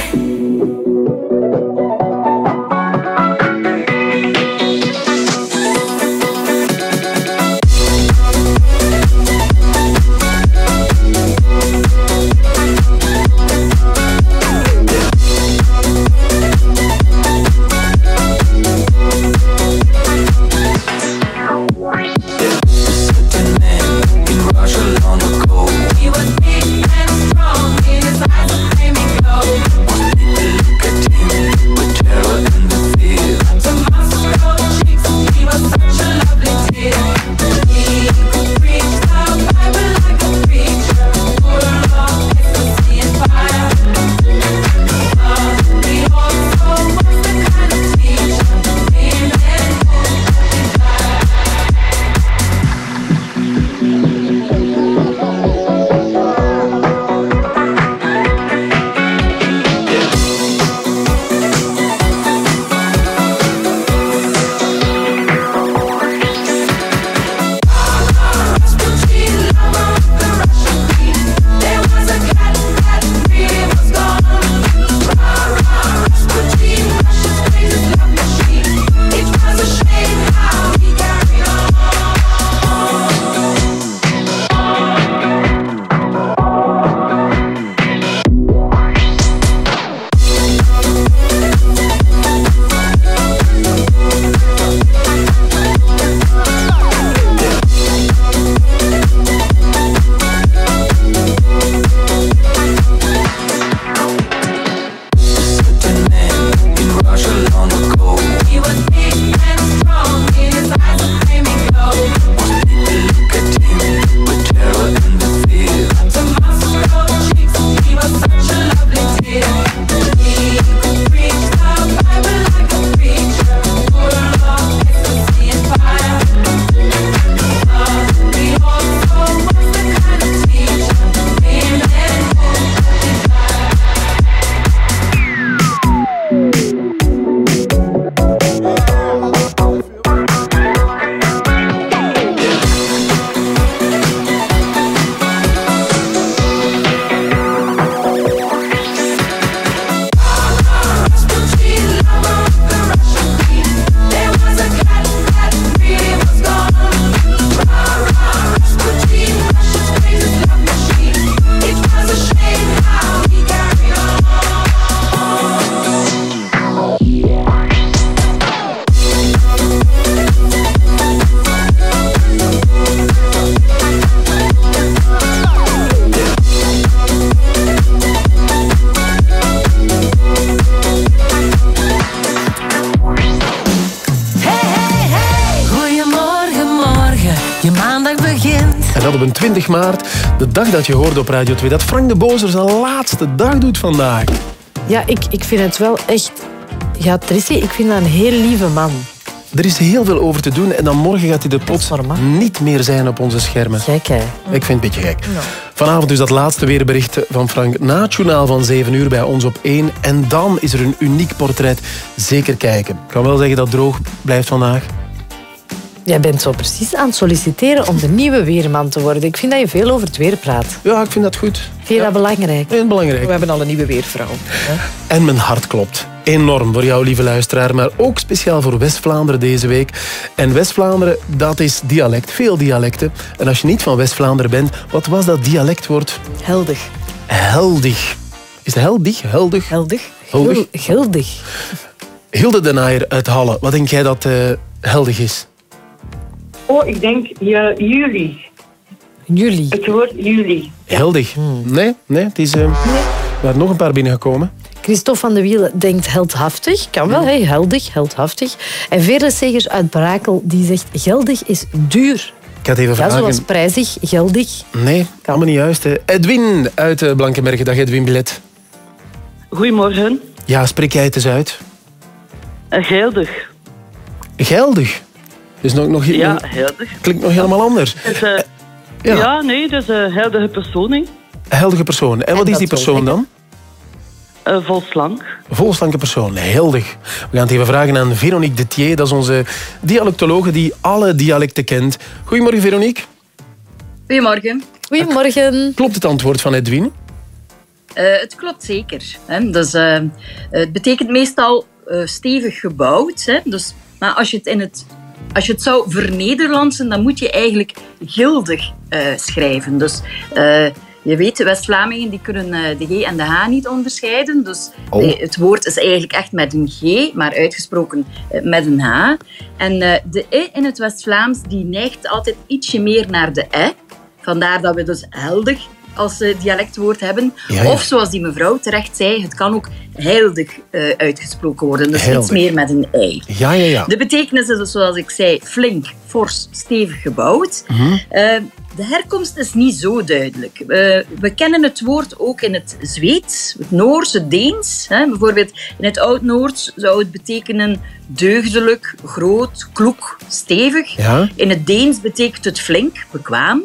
de dag dat je hoorde op Radio 2, dat Frank de Bozer zijn laatste dag doet vandaag. Ja, ik, ik vind het wel echt... Ja, Trissie, ik vind hem een heel lieve man. Er is heel veel over te doen en dan morgen gaat hij de plots niet meer zijn op onze schermen. Gek, hè? Ik vind het een beetje gek. Vanavond dus dat laatste weerbericht van Frank na het journaal van 7 uur bij ons op 1. En dan is er een uniek portret. Zeker kijken. Ik kan wel zeggen dat droog blijft vandaag. Jij bent zo precies aan het solliciteren om de nieuwe weerman te worden. Ik vind dat je veel over het weer praat. Ja, ik vind dat goed. Vind je dat belangrijk? Heel belangrijk. We hebben al een nieuwe weervrouw. hè? En mijn hart klopt. Enorm voor jou, lieve luisteraar, maar ook speciaal voor West-Vlaanderen deze week. En West-Vlaanderen, dat is dialect, veel dialecten. En als je niet van West-Vlaanderen bent, wat was dat dialectwoord? Heldig. Heldig. Is het heldig? Heldig? Heldig. Heldig. Geldig. Hilde de Naaier uit Halle, wat denk jij dat eh, heldig is? Oh, ik denk ja, juli. Juli. Het woord juli. Heldig? Nee, nee, het is... eh, Er waren nog een paar binnengekomen. Christophe van de Wielen denkt heldhaftig. Kan wel, hè? heldig, heldhaftig. En Veerle Segers uit Brakel die zegt geldig is duur. Ik had even Ja, vragen. zoals prijzig, geldig. Nee, allemaal niet juist. Hè. Edwin uit uh, Blankenbergen. Dag Edwin Bilet. Goedemorgen. Ja, spreek jij het eens uit? Uh, geldig. Geldig? Dus nog, nog, Ja, helder. klinkt nog helemaal anders. Het, eh, Ja. ja. nee, dat is een heldige persoon. Heldige persoon. En wat is die persoon dan? Eh, volslank. Volslanke persoon, heldig. We gaan het even vragen aan Veronique Detier. Dat is onze dialectologe die alle dialecten kent. Goedemorgen, Veronique. Goedemorgen. Goedemorgen. Klopt het antwoord van Edwin? Eh, het klopt zeker. Hè. Dus, eh, het betekent meestal eh, stevig gebouwd. Hè. Dus, maar als je het in het als je het zou vernederlandsen, dan moet je eigenlijk gildig eh, schrijven. Dus eh, je weet, de West-Vlamingen die kunnen eh, de G en de H niet onderscheiden. Dus Oh. het woord is eigenlijk echt met een G, maar uitgesproken met een H. En de I in het West-Vlaams die neigt altijd ietsje meer naar de E. Vandaar dat we dus heldig als eh, dialectwoord hebben. Ja, ja. Of zoals die mevrouw terecht zei, het kan ook heildig eh, uitgesproken worden. Dus Heildig. iets meer met een ei. Ja, ja, ja. De betekenis is dus, zoals ik zei, flink, fors, stevig gebouwd. Mhm. Eh, de herkomst is niet zo duidelijk. We kennen het woord ook in het Zweeds, het Noors, het Deens. Hè. Bijvoorbeeld in het Oud-Noords zou het betekenen deugdelijk, groot, kloek, stevig. Ja. In het Deens betekent het flink, bekwaam.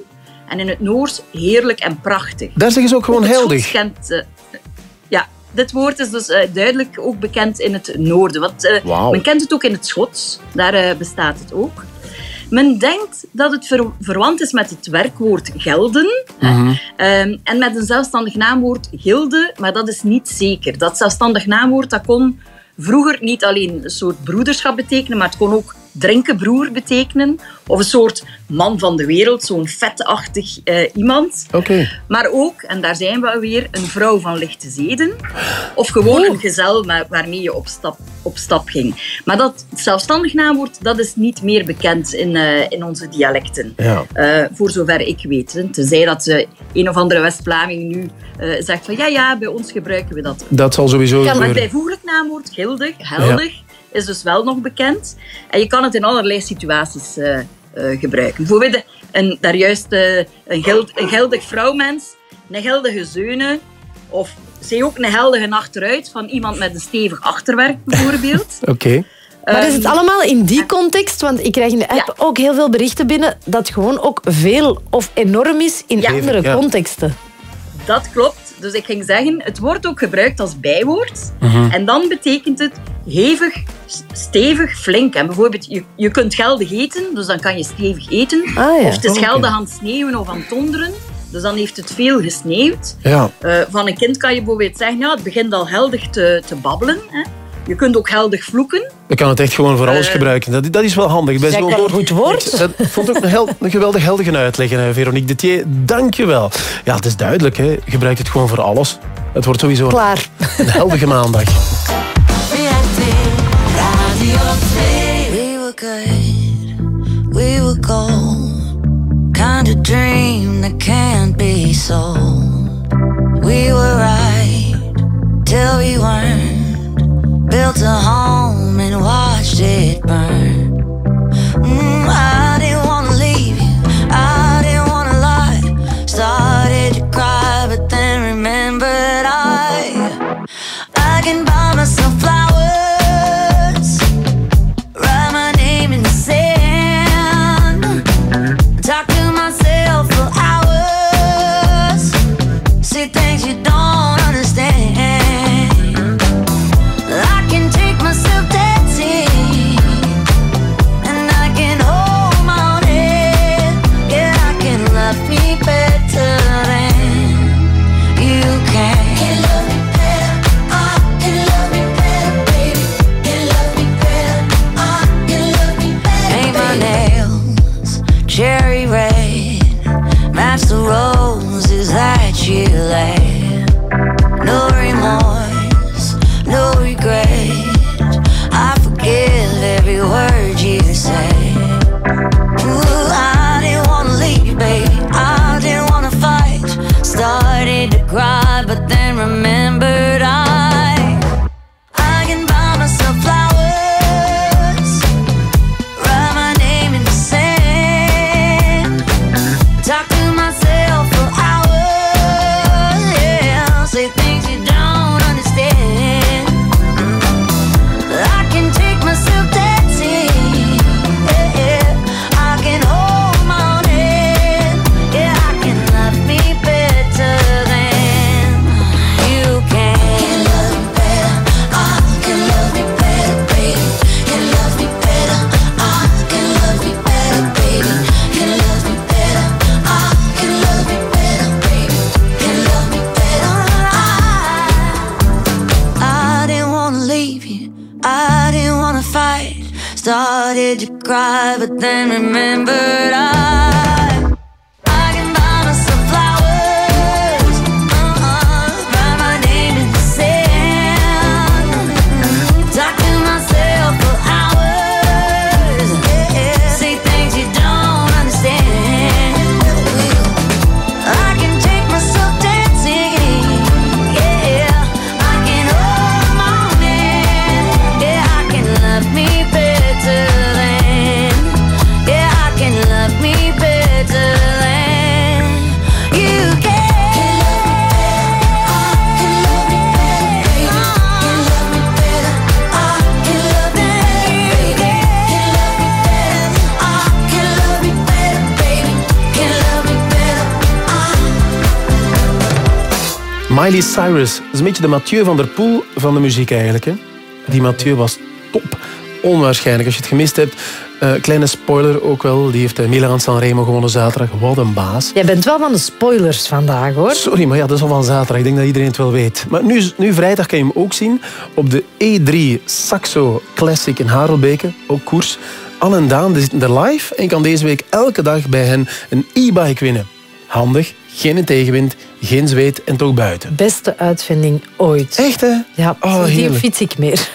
En in het Noors heerlijk en prachtig. Daar zeggen ze ook gewoon heldig. Kent, eh, ja, dit woord is dus eh, duidelijk ook bekend in het noorden. Want eh, Wauw. men kent het ook in het Schots. Daar eh, bestaat het ook. Men denkt dat het ver- verwant is met het werkwoord gelden. Mhm. Ehm, en met een zelfstandig naamwoord gilde, maar dat is niet zeker. Dat zelfstandig naamwoord dat kon vroeger niet alleen een soort broederschap betekenen, maar het kon ook drinkenbroer betekenen. Of een soort man van de wereld, zo'n vetachtig eh, iemand. Oké. Maar ook, en daar zijn we weer, een vrouw van lichte zeden. Of gewoon een gezel maar- waarmee je op stap, op stap ging. Maar dat zelfstandig naamwoord, dat is niet meer bekend in, eh, in onze dialecten. Ja. Eh, voor zover ik weet. hè. Tenzij dat een of andere West-Vlaming nu zegt van ja, ja, bij ons gebruiken we dat. Dat zal sowieso Maar het gebeuren. bijvoeglijk naamwoord, gildig, heldig, is dus wel nog bekend. En je kan het in allerlei situaties eh, eh, gebruiken. Bijvoorbeeld een, daar juist eh, een, gild, een geldig vrouwmens, een geldige zeunen, of zie ook een heldige achteruit van iemand met een stevig achterwerk bijvoorbeeld. Oké. Maar is het Ehm, allemaal in die context? Want ik krijg in de app ook heel veel berichten binnen dat gewoon ook veel of enorm is in andere ja. contexten. Dat klopt. Dus ik ging zeggen, het wordt ook gebruikt als bijwoord. Mhm. En dan betekent het hevig, stevig, flink. En bijvoorbeeld, je, je kunt geldig eten, dus dan kan je stevig eten. Ah, ja. Of het is Oké. geldig aan het sneeuwen of aan het donderen. Dus dan heeft het veel gesneeuwd. Ja. Eh, van een kind kan je bijvoorbeeld zeggen, ja, het begint al heldig te, te babbelen. Hè. Je kunt ook heldig vloeken. Je kan het echt gewoon voor alles Eh, gebruiken. Dat, dat is wel handig. Bij Zeg zo'n wel een goed woord. Dat vond ik een, hel- een geweldig heldige uitleg, Veronique Detier. Dank je wel. Ja, het is duidelijk. Hè. Gebruik het gewoon voor alles. Het wordt sowieso een- Klaar. een heldige maandag. Radio 2. We were good, we were gold. Kind of dream that can't be sold. We were right till we weren't. Built a home and watched it burn. Mm, I Miley Cyrus. Dat is een beetje de Mathieu van der Poel van de muziek eigenlijk. Hè? Die Mathieu was top. Onwaarschijnlijk. Als je het gemist hebt, eh, kleine spoiler ook wel. Die heeft uh, Milan Sanremo gewonnen zaterdag. Wat een baas. Jij bent wel van de spoilers vandaag, hoor. Sorry, maar ja, dat is al van zaterdag. Ik denk dat iedereen het wel weet. Maar nu, nu vrijdag kan je hem ook zien op de E3 Saxo Classic in Harelbeke. Ook koers. Anne en Daan zitten er live en kan deze week elke dag bij hen een e-bike winnen. Handig, geen tegenwind, geen zweet en toch buiten. Beste uitvinding ooit. Echt, hè? Ja, Oh, die fiets ik meer.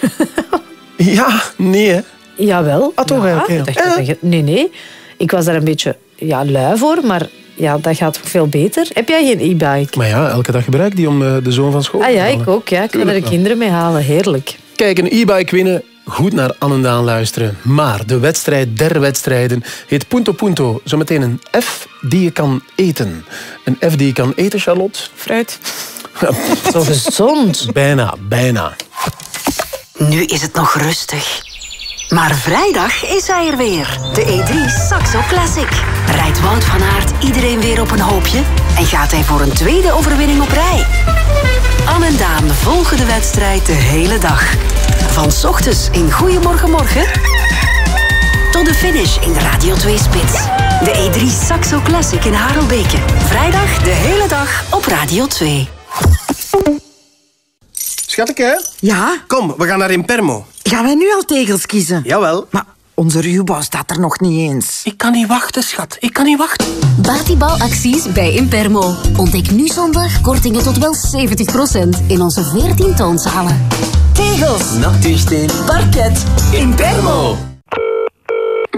Ja, nee, hè? Jawel. Ah, toch ja, eigenlijk, ja. je- Nee, nee. Ik was daar een beetje ja, lui voor, maar ja, dat gaat veel beter. Heb jij geen e-bike? Maar ja, elke dag gebruik ik die om eh, de zoon van school Ah te ja, halen. ik ook. Ja. Ik kan er de kinderen mee halen. Heerlijk. Kijk, een e-bike winnen, goed naar Annendaan luisteren. Maar de wedstrijd der wedstrijden heet Punto Punto. Zometeen een F die je kan eten. Een F die je kan eten, Charlotte? Fruit. Zo gezond. Bijna, bijna. Nu is het nog rustig. Maar vrijdag is hij er weer. De E3 Saxo Classic. Rijdt Wout van Aert iedereen weer op een hoopje en gaat hij voor een tweede overwinning op rij. Anne en Daan volgen de wedstrijd de hele dag. Van 's ochtends in Goedemorgen Morgen tot de finish in de Radio 2 Spits. De E3 Saxo Classic in Harelbeke. Vrijdag de hele dag op Radio 2. Schatke? Ja? Kom, we gaan naar Impermo. Gaan wij nu al tegels kiezen? Jawel. Maar onze ruwbouw staat er nog niet eens. Ik kan niet wachten, schat. Ik kan niet wachten. Batibouwacties bij Impermo. Ontdek nu zondag kortingen tot wel 70% in onze 14 toonzalen. Tegels, Natuursteen. parket, Impermo.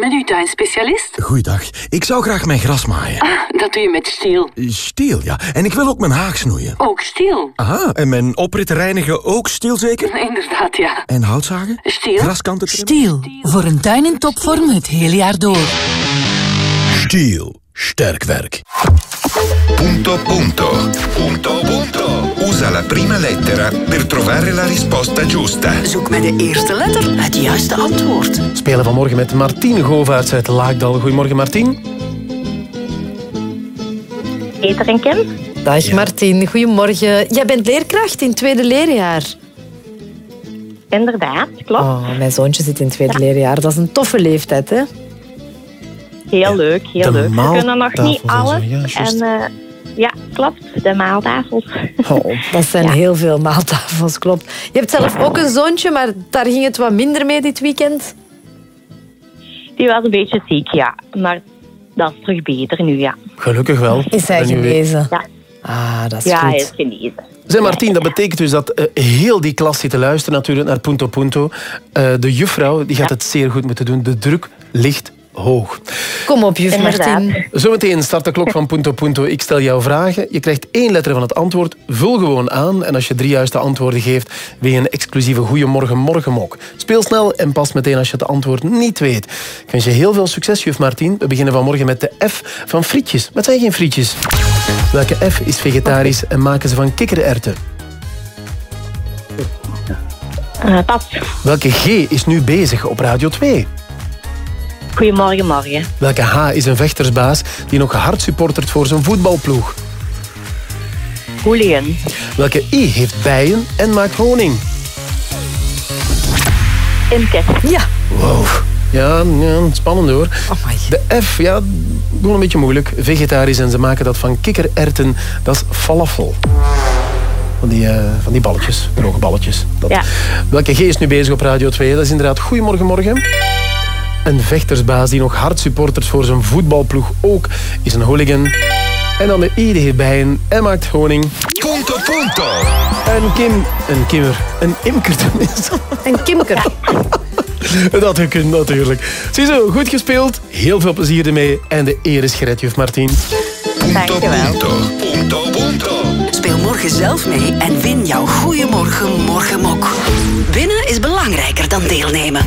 Met uw tuinspecialist? Goeiedag. Ik zou graag mijn gras maaien. Dat doe je met stiel. Stiel, ja. En ik wil ook mijn haag snoeien. Ook stiel? Aha, en mijn oprit reinigen ook stiel zeker? Inderdaad, ja. En houtzagen? Stiel? Graskanten? Stiel. Voor een tuin in topvorm het hele jaar door. Stiel. Sterk werk. Punto punto. Punto punto. Usa la prima lettera per trovare la risposta giusta. Zoek met de eerste letter het juiste antwoord. Spelen vanmorgen met Martien Govaerts uit Laagdal. Goedemorgen, Martien. Peter en Kim. Dag Martien, goedemorgen. Jij bent leerkracht in het tweede leerjaar. Inderdaad, klopt. Oh, mijn zoontje zit in het tweede leerjaar. Dat is een toffe leeftijd, hè? Heel leuk, heel de leuk. We kunnen nog niet alles. zo, ja, en eh, ja, klopt. De maaltafels. Oh, dat zijn heel veel maaltafels, klopt. Je hebt zelf ook een zoontje, maar daar ging het wat minder mee dit weekend. Die was een beetje ziek, ja. Maar Dat is terug beter nu, ja. Gelukkig wel. Is hij genezen? Ja, Ah, dat is ja goed. hij is genezen. Zeg Martien, dat betekent dus dat eh, heel die klas zit te luisteren natuurlijk naar Punto Punto. Eh, de juffrouw die gaat het zeer goed moeten doen. De druk ligt hoog. Kom op, juf. Martin. Zometeen start de klok van Punto Punto. Ik stel jou vragen. Je krijgt één letter van het antwoord. Vul gewoon aan. En als je drie juiste antwoorden geeft, win je een exclusieve Goeiemorgen Morgenmok. Speel snel en pas meteen als je het antwoord niet weet. Ik wens je heel veel succes, juf Martien. We beginnen vanmorgen met de F van frietjes. Wat zijn geen frietjes? Welke F is vegetarisch en maken ze van kikkererwten? Eh, pas. Welke G is nu bezig op Radio 2? Goedemorgen, morgen. Welke H is een vechtersbaas die nog hard supportert voor zijn voetbalploeg? Hooligan. Welke I heeft bijen en maakt honing? Imke. Ja. Wow. Ja, ja, spannend hoor. De F, ja, wel een beetje moeilijk. Vegetarisch en ze maken dat van kikkererwten. Dat is falafel. Van die, eh, van die balletjes, droge balletjes. Dat. Ja. Welke G is nu bezig op Radio 2? Dat is inderdaad Goedemorgen Morgen. Een vechtersbaas die nog hard supportert voor zijn voetbalploeg ook is een hooligan. En dan de die heeft bijen en maakt honing. Punto punto. Een Kim, een kimmer, een imker tenminste. Een kimker. Dat gekund natuurlijk. Ziezo, goed gespeeld. Heel veel plezier ermee. En de eer is gered, juf Martien. Dankjewel. Punto punto. Speel morgen zelf mee en win jouw Goeiemorgen Morgenmok. Winnen is belangrijker dan deelnemen.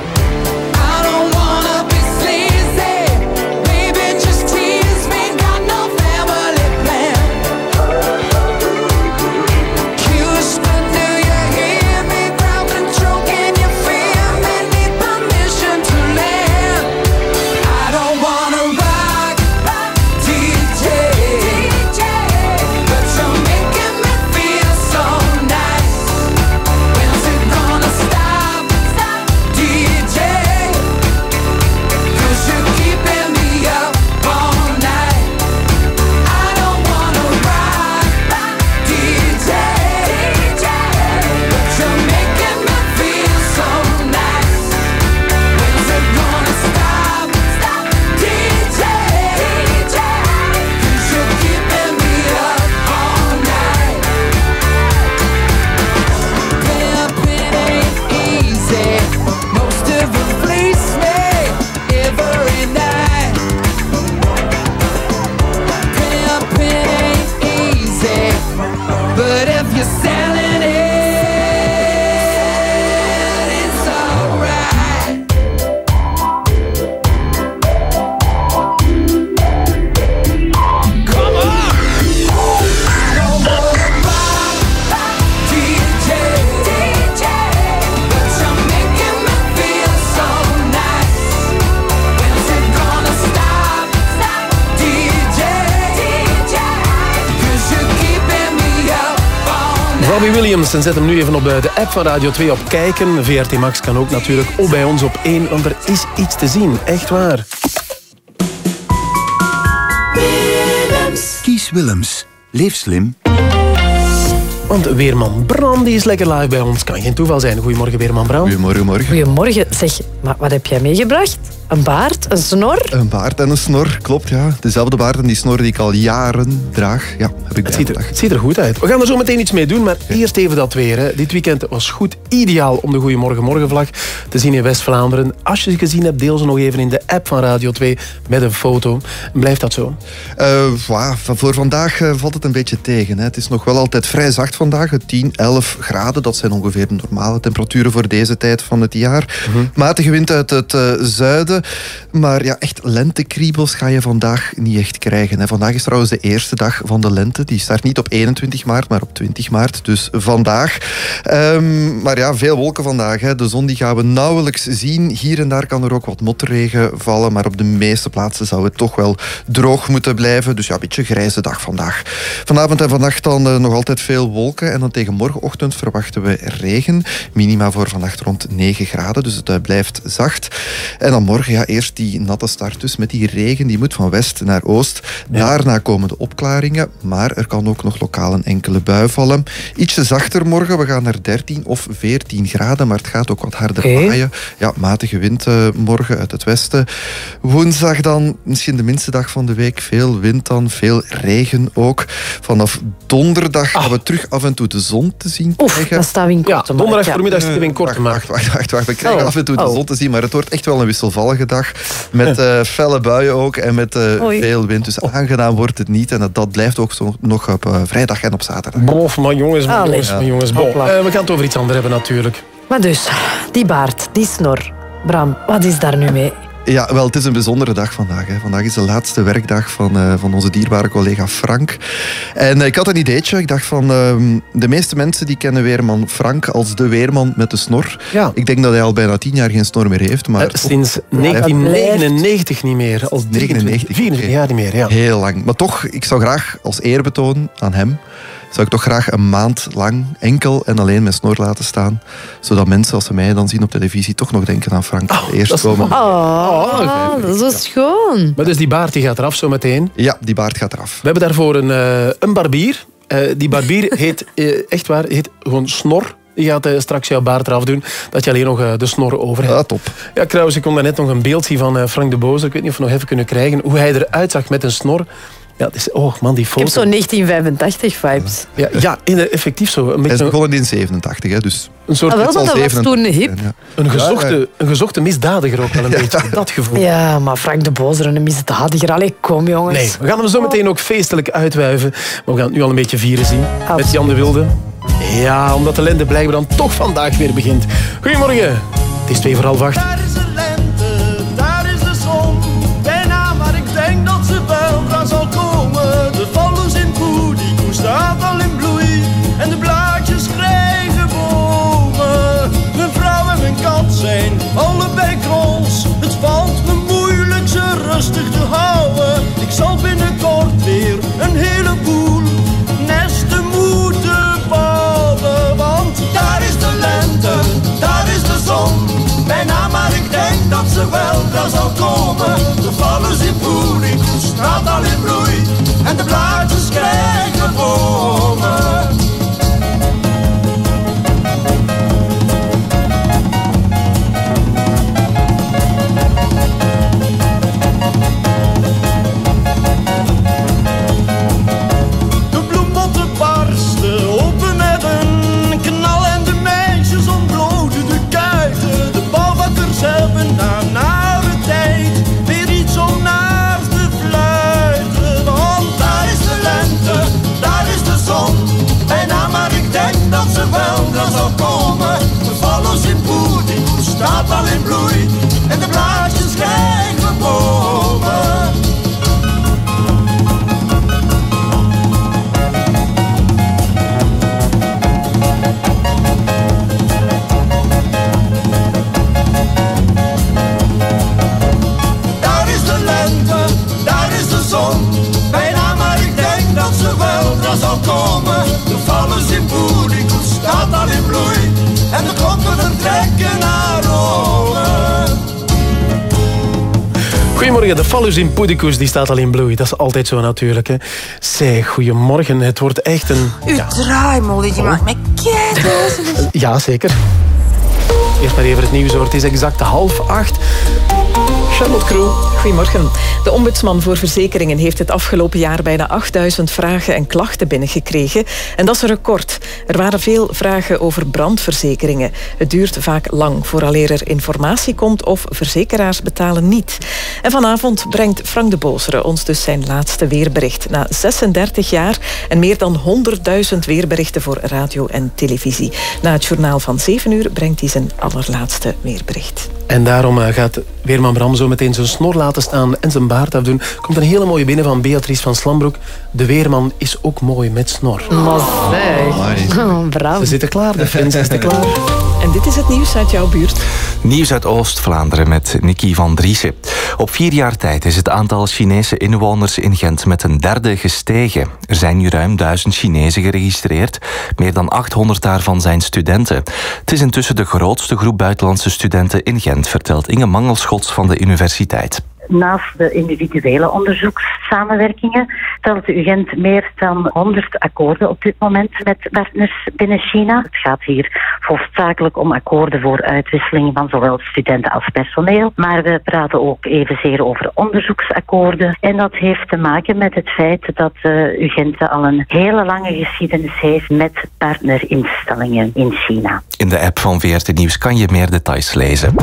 Williams, en zet hem nu even op eh, de app van Radio 2 op kijken. VRT Max kan ook natuurlijk ook bij ons op 1, want er is iets te zien. Echt waar. Kies Willems. Leef slim. Want Weerman Bram die is lekker live bij ons. Kan geen toeval zijn. Goedemorgen, Weerman Bram. Goedemorgen, morgen. Goedemorgen. Zeg, maar wat heb jij meegebracht? Een baard? Een snor? Een baard en een snor, klopt ja. Dezelfde baard en die snor die ik al jaren draag. Ja, heb ik Het ziet, er, het ziet er goed uit. We gaan er zo meteen iets mee doen, maar eerst even dat weer. Hè. Dit weekend was goed ideaal om de Goeiemorgen Morgenvlag te zien in West-Vlaanderen. Als je ze gezien hebt, deel ze nog even in de app van Radio 2 met een foto. Blijft dat zo? Eh, van- voor vandaag eh, valt het een beetje tegen. Hè. Het is nog wel altijd vrij zacht vandaag, 10, 11 graden. Dat zijn ongeveer de normale temperaturen voor deze tijd van het jaar. Matige wind uit het eh, zuiden. Maar ja, echt lentekriebels ga je vandaag niet echt krijgen. Hè. Vandaag is trouwens de eerste dag van de lente. Die start niet op 21 maart, maar op 20 maart. Dus vandaag. Ehm, maar ja, veel wolken vandaag. Hè. De zon die gaan we nauwelijks zien. Hier en daar kan er ook wat motregen vallen. Maar op de meeste plaatsen zou het toch wel droog moeten blijven. Dus ja, een beetje grijze dag vandaag. Vanavond en vannacht dan eh, nog altijd veel wolken. En dan tegen morgenochtend verwachten we regen. Minima voor vannacht rond 9 graden. Dus het eh, blijft zacht. En dan morgen ja, eerst die natte start dus met die regen. Die moet van west naar oost. Daarna komen de opklaringen. Maar er kan ook nog lokaal een enkele bui vallen. Ietsje zachter morgen. We gaan naar 13 of 14 graden. Maar het gaat ook wat harder waaien. Ja, matige wind eh, morgen uit het westen. Woensdag dan misschien de minste dag van de week. Veel wind dan, veel regen ook. Vanaf donderdag gaan we terug af en toe de zon te zien Oef, krijgen. dat staat in korte donderdag markt, voormiddag Eh, zitten we in korte wacht, wacht, wacht, wacht. We krijgen Oh. af en toe de Oh. zon te zien, maar het wordt echt wel een wisselvallige dag. Met eh, felle buien ook en met eh, veel wind. Dus aangenaam wordt het niet. En dat, dat blijft ook zo nog op vrijdag en op zaterdag. Bof, maar jongens, maar jongens, maar jongens. Bon, eh, we gaan het over iets anders hebben natuurlijk. Maar dus, die baard, die snor. Bram, wat is daar nu mee? Ja, wel, het is een bijzondere dag vandaag. Hè. Vandaag is de laatste werkdag van, eh, van onze dierbare collega Frank. En eh, ik had een ideetje. Ik dacht van, ehm, de meeste mensen die kennen Weerman Frank als de Weerman met de snor. Ja. Ik denk dat hij al bijna tien jaar geen snor meer heeft. Maar Eh, Sinds 1999 niet meer. Als 99, 24 jaar niet meer, ja. Heel lang. Maar toch, ik zou graag als eerbetoon aan hem, zou ik toch graag een maand lang enkel en alleen mijn snor laten staan. Zodat mensen, als ze mij dan zien op televisie, toch nog denken aan Frank. Eerst dat is- komen. Oh, dat is zo schoon. Maar dus die baard die gaat eraf zo meteen. Ja, die baard gaat eraf. We hebben daarvoor een, eh, een barbier. Eh, die barbier heet, eh, echt waar, heet gewoon Snor. Die gaat straks jouw baard eraf doen, dat je alleen nog de snor over hebt. Ja, top. Ja, trouwens, ik kon daarnet nog een beeld zien van eh, Frank de Boze. Ik weet niet of we nog even kunnen krijgen. Hoe hij eruit zag met een snor. Ja, het is, oh man, die Ik foto. heb zo'n 1985 vibes. Ja, ja in- effectief zo. Een, Hij is begonnen in 87, hè, dus... een soort Ah, wel, dat was 87 toen hip. zijn, ja. een gezochte, een gezochte misdadiger ook wel een beetje. Dat gevoel. Ja, maar Frank de Bozer en een misdadiger. Allee, kom jongens. Nee, we gaan hem zo meteen ook feestelijk uitwuiven. Maar we gaan het nu al een beetje vieren zien. Met. Jan de Wilde. Ja, omdat de lente blijkbaar dan toch vandaag weer begint. Goedemorgen. Het is twee voor half acht. Goedemorgen, de fallus in Poedicus die staat al in bloei. Dat is altijd zo natuurlijk. Hè. Zeg, goedemorgen. Het wordt echt een... Uw draaimolen, die maakt kei Ja, zeker. Eerst maar even het nieuws hoor. Het is exact half acht. Charlotte Kroon. Goedemorgen. De ombudsman voor verzekeringen heeft het afgelopen jaar bijna 8000 vragen en klachten binnengekregen. En dat is een record. Er waren veel vragen over brandverzekeringen. Het duurt vaak lang vooraleer er informatie komt of verzekeraars betalen niet. En vanavond brengt Frank de Bozere ons dus zijn laatste weerbericht. Na 36 jaar en meer dan 100.000 weerberichten voor radio en televisie. Na het journaal van 7 uur brengt hij zijn allerlaatste weerbericht. En daarom eh, gaat Weerman Bram zo meteen zijn snor laten staan en zijn baard afdoen. Komt een hele mooie binnen van Beatrice van Slambroek. De Weerman is ook mooi met snor. Maar zeg. Oh, bravo. Ze zitten klaar, de fans zitten klaar. En dit is het nieuws uit jouw buurt. Nieuws uit Oost-Vlaanderen met Nicky van Driessen. Op vier jaar tijd is het aantal Chinese inwoners in Gent met een derde gestegen. Er zijn nu ruim duizend Chinezen geregistreerd. Meer dan 800 daarvan zijn studenten. Het is intussen de grootste groep buitenlandse studenten in Gent, vertelt Inge Mangelschots van de universiteit. Universiteit. Naast de individuele onderzoekssamenwerkingen telt UGent meer dan 100 akkoorden op dit moment met partners binnen China. Het gaat hier hoofdzakelijk om akkoorden voor uitwisseling van zowel studenten als personeel. Maar we praten ook evenzeer over onderzoeksakkoorden. En dat heeft te maken met het feit dat uh, UGent al een hele lange geschiedenis heeft met partnerinstellingen in China. In de app van VRT Nieuws kan je meer details lezen.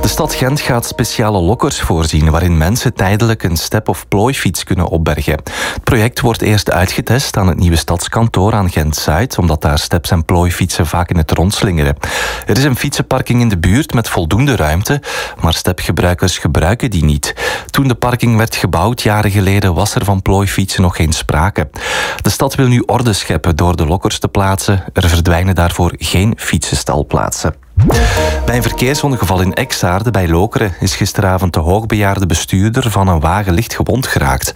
De stad Gent gaat speciale lokkers voorzien waarin mensen tijdelijk een step- of plooifiets kunnen opbergen. Het project wordt eerst uitgetest aan het nieuwe stadskantoor aan Gent-Zuid, omdat daar steps en plooifietsen vaak in het rond slingeren. Er is een fietsenparking in de buurt met voldoende ruimte, maar stepgebruikers gebruiken die niet. Toen de parking werd gebouwd jaren geleden was er van plooifietsen nog geen sprake. De stad wil nu orde scheppen door de lokkers te plaatsen. Er verdwijnen daarvoor geen fietsenstalplaatsen. Bij een verkeersongeval in Exaarde bij Lokeren is gisteravond de hoogbejaarde bestuurder van een wagen licht gewond geraakt.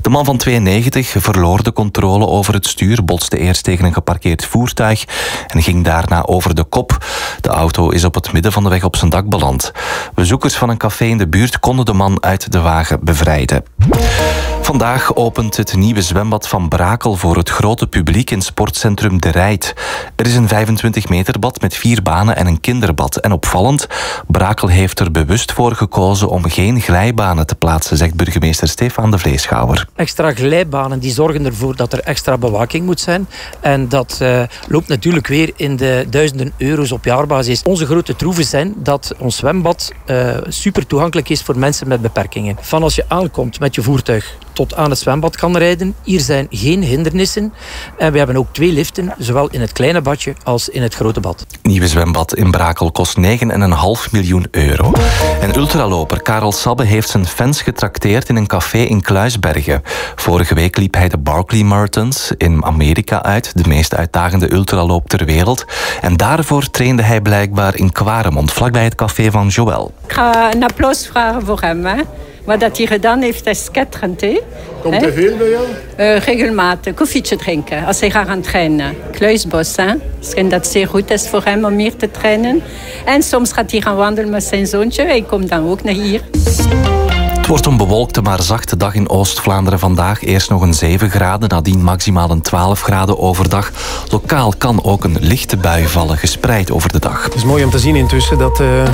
De man van 92 verloor de controle over het stuur, botste eerst tegen een geparkeerd voertuig en ging daarna over de kop. De auto is op het midden van de weg op zijn dak beland. Bezoekers van een café in de buurt konden de man uit de wagen bevrijden. Vandaag opent het nieuwe zwembad van Brakel voor het grote publiek in sportcentrum De Rijt. Er is een 25 meter bad met vier banen en een kinderbad. En opvallend, Brakel heeft er bewust voor gekozen om geen glijbanen te plaatsen, zegt burgemeester Stefan de Vleeschouwer. Extra glijbanen die zorgen ervoor dat er extra bewaking moet zijn. En dat uh, loopt natuurlijk weer in de duizenden euro's op jaarbasis. Onze grote troeven zijn dat ons zwembad uh, super toegankelijk is voor mensen met beperkingen. Van als je aankomt met je voertuig tot aan het zwembad kan rijden. Hier zijn geen hindernissen. En we hebben ook twee liften, zowel in het kleine badje als in het grote bad. Nieuwe zwembad in Brakel kost 9,5 miljoen euro. En ultraloper Karel Sabbe heeft zijn fans getrakteerd in een café in Kluisbergen. Vorige week liep hij de Barkley Marathons in Amerika uit, de meest uitdagende ultraloop ter wereld. En daarvoor trainde hij blijkbaar in Kwaremond, vlakbij het café van Joël. Ik ga een applaus vragen voor hem. Hè. Wat dat hij gedaan heeft, is sketterend. Hè? Komt er veel bij jou? Uh, regelmatig koffietje drinken als hij gaat gaan trainen. Kluisbos, hè? Misschien dat zeer goed is voor hem om hier te trainen. En soms gaat hij gaan wandelen met zijn zoontje. Hij komt dan ook naar hier. Het wordt een bewolkte maar zachte dag in Oost-Vlaanderen vandaag. Eerst nog een 7 graden, nadien maximaal een 12 graden overdag. Lokaal kan ook een lichte bui vallen, gespreid over de dag. Het is mooi om te zien intussen dat... Uh...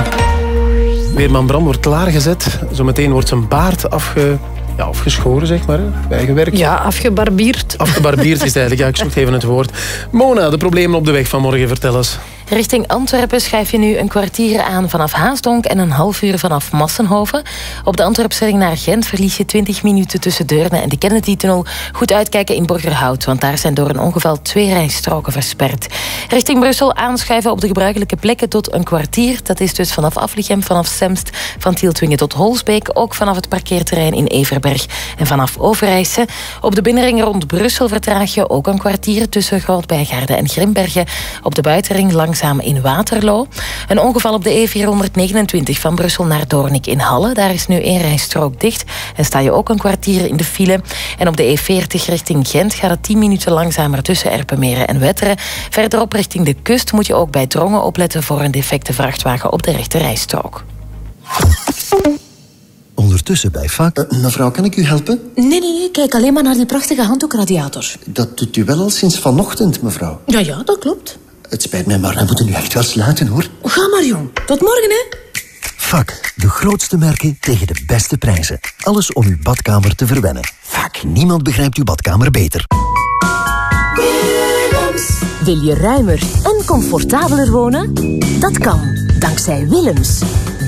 Weerman Bram wordt klaargezet. Zometeen wordt zijn baard afge, ja, afgeschoren, zeg maar. Bijgewerkt. Ja, afgebarbierd. Afgebarbierd is het eigenlijk. Ja, ik zoek even het woord. Mona, de problemen op de weg van morgen, vertel eens. Richting Antwerpen schrijf je nu een kwartier aan vanaf Haasdonk en een half uur vanaf Massenhoven. Op de Antwerpse ring naar Gent verlies je 20 minuten tussen Deurne en de Kennedy-tunnel. Goed uitkijken in Borgerhout, want daar zijn door een ongeval twee rijstroken versperd. Richting Brussel aanschuiven op de gebruikelijke plekken tot een kwartier. Dat is dus vanaf Aflichem, vanaf Semst, van Tieltwingen tot Holsbeek. Ook vanaf het parkeerterrein in Everberg en vanaf Overijse. Op de binnenring rond Brussel vertraag je ook een kwartier tussen Grootbijgaarden en Grimbergen. Op de buitenring langs in Waterloo. Een ongeval op de E429 van Brussel naar Doornik in Halle. Daar is nu één rijstrook dicht en sta je ook een kwartier in de file. En op de E40 richting Gent gaat het 10 minuten langzamer tussen Erpenmeren en Wetteren. Verderop richting de kust moet je ook bij Drongen opletten voor een defecte vrachtwagen op de rechte rijstrook. ondertussen bij vak... mevrouw, kan ik u helpen? Nee, nee, nee. Kijk alleen maar naar die prachtige handdoekradiator. Dat doet u wel al sinds vanochtend, mevrouw. Ja, ja, dat klopt. Het spijt mij, maar we moeten nu echt wel sluiten, hoor. Ga maar, jong. Tot morgen, hè. Vak, de grootste merken tegen de beste prijzen. Alles om uw badkamer te verwennen. Vak, niemand begrijpt uw badkamer beter. Wil je ruimer en comfortabeler wonen? Dat kan, dankzij Willems.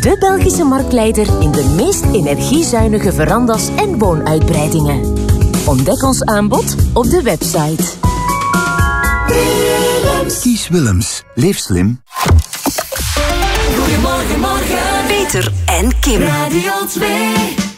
De Belgische marktleider in de meest energiezuinige verandas en woonuitbreidingen. Ontdek ons aanbod op de website. Kies Willems. Leef slim. Goedemorgen, morgen. Peter en Kim. Radio 2.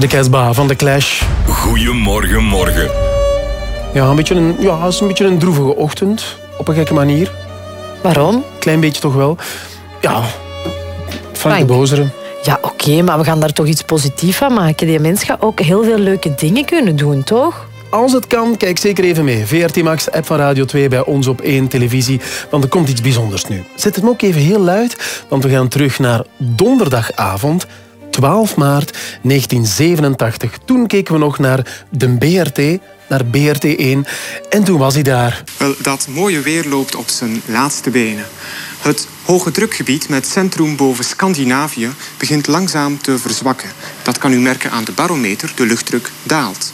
The Casbah van The Clash. Goedemorgen, morgen. Ja, een beetje een, ja, het is een beetje een droevige ochtend. Op een gekke manier. Waarom? Klein beetje toch wel. Ja, Frank de Frank. Bozere. Ja, oké, maar we gaan daar toch iets positiefs van maken. Die mens gaat ook heel veel leuke dingen kunnen doen, toch? Als het kan, kijk zeker even mee. VRT Max, app van Radio 2 bij ons op 1 televisie. Want er komt iets bijzonders nu. Zet hem ook even heel luid, want we gaan terug naar donderdagavond 12 maart 1987. Toen keken we nog naar de BRT, naar BRT1. En toen was hij daar. Wel, dat mooie weer loopt op zijn laatste benen. Het hoge drukgebied met centrum boven Scandinavië begint langzaam te verzwakken. Dat kan u merken aan de barometer, de luchtdruk daalt.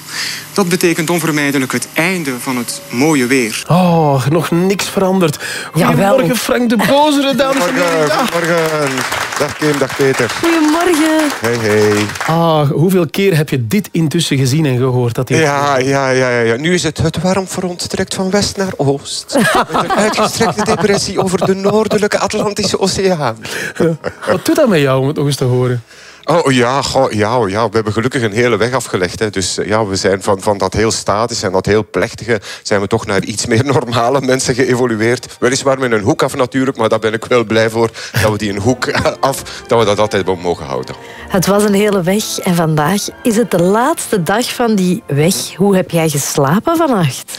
Dat betekent onvermijdelijk het einde van het mooie weer. Oh, nog niks veranderd. Goedemorgen, Frank de Bozere, dames en heren. Ja. Goedemorgen. Dag Kim, dag Peter. Goedemorgen. Hey, hey. Ah, hoeveel keer heb je dit intussen gezien en gehoord? Dat. Ja, ja, ja, ja, ja. Nu is het het warmfront trekt van west naar oost. Met een uitgestrekte depressie over de noordelijke Atlantische Oceaan. Wat doet dat met jou om het nog eens te horen? Oh ja, ja, ja, we hebben gelukkig een hele weg afgelegd. Hè. Dus eh, ja, we zijn van, van dat heel statische en dat heel plechtige... zijn we toch naar iets meer normale mensen geëvolueerd. Weliswaar met een hoek af natuurlijk, maar daar ben ik wel blij voor. Dat we die een hoek af, dat we dat altijd mogen houden. Het was een hele weg en vandaag is het de laatste dag van die weg. Hoe heb jij geslapen vannacht?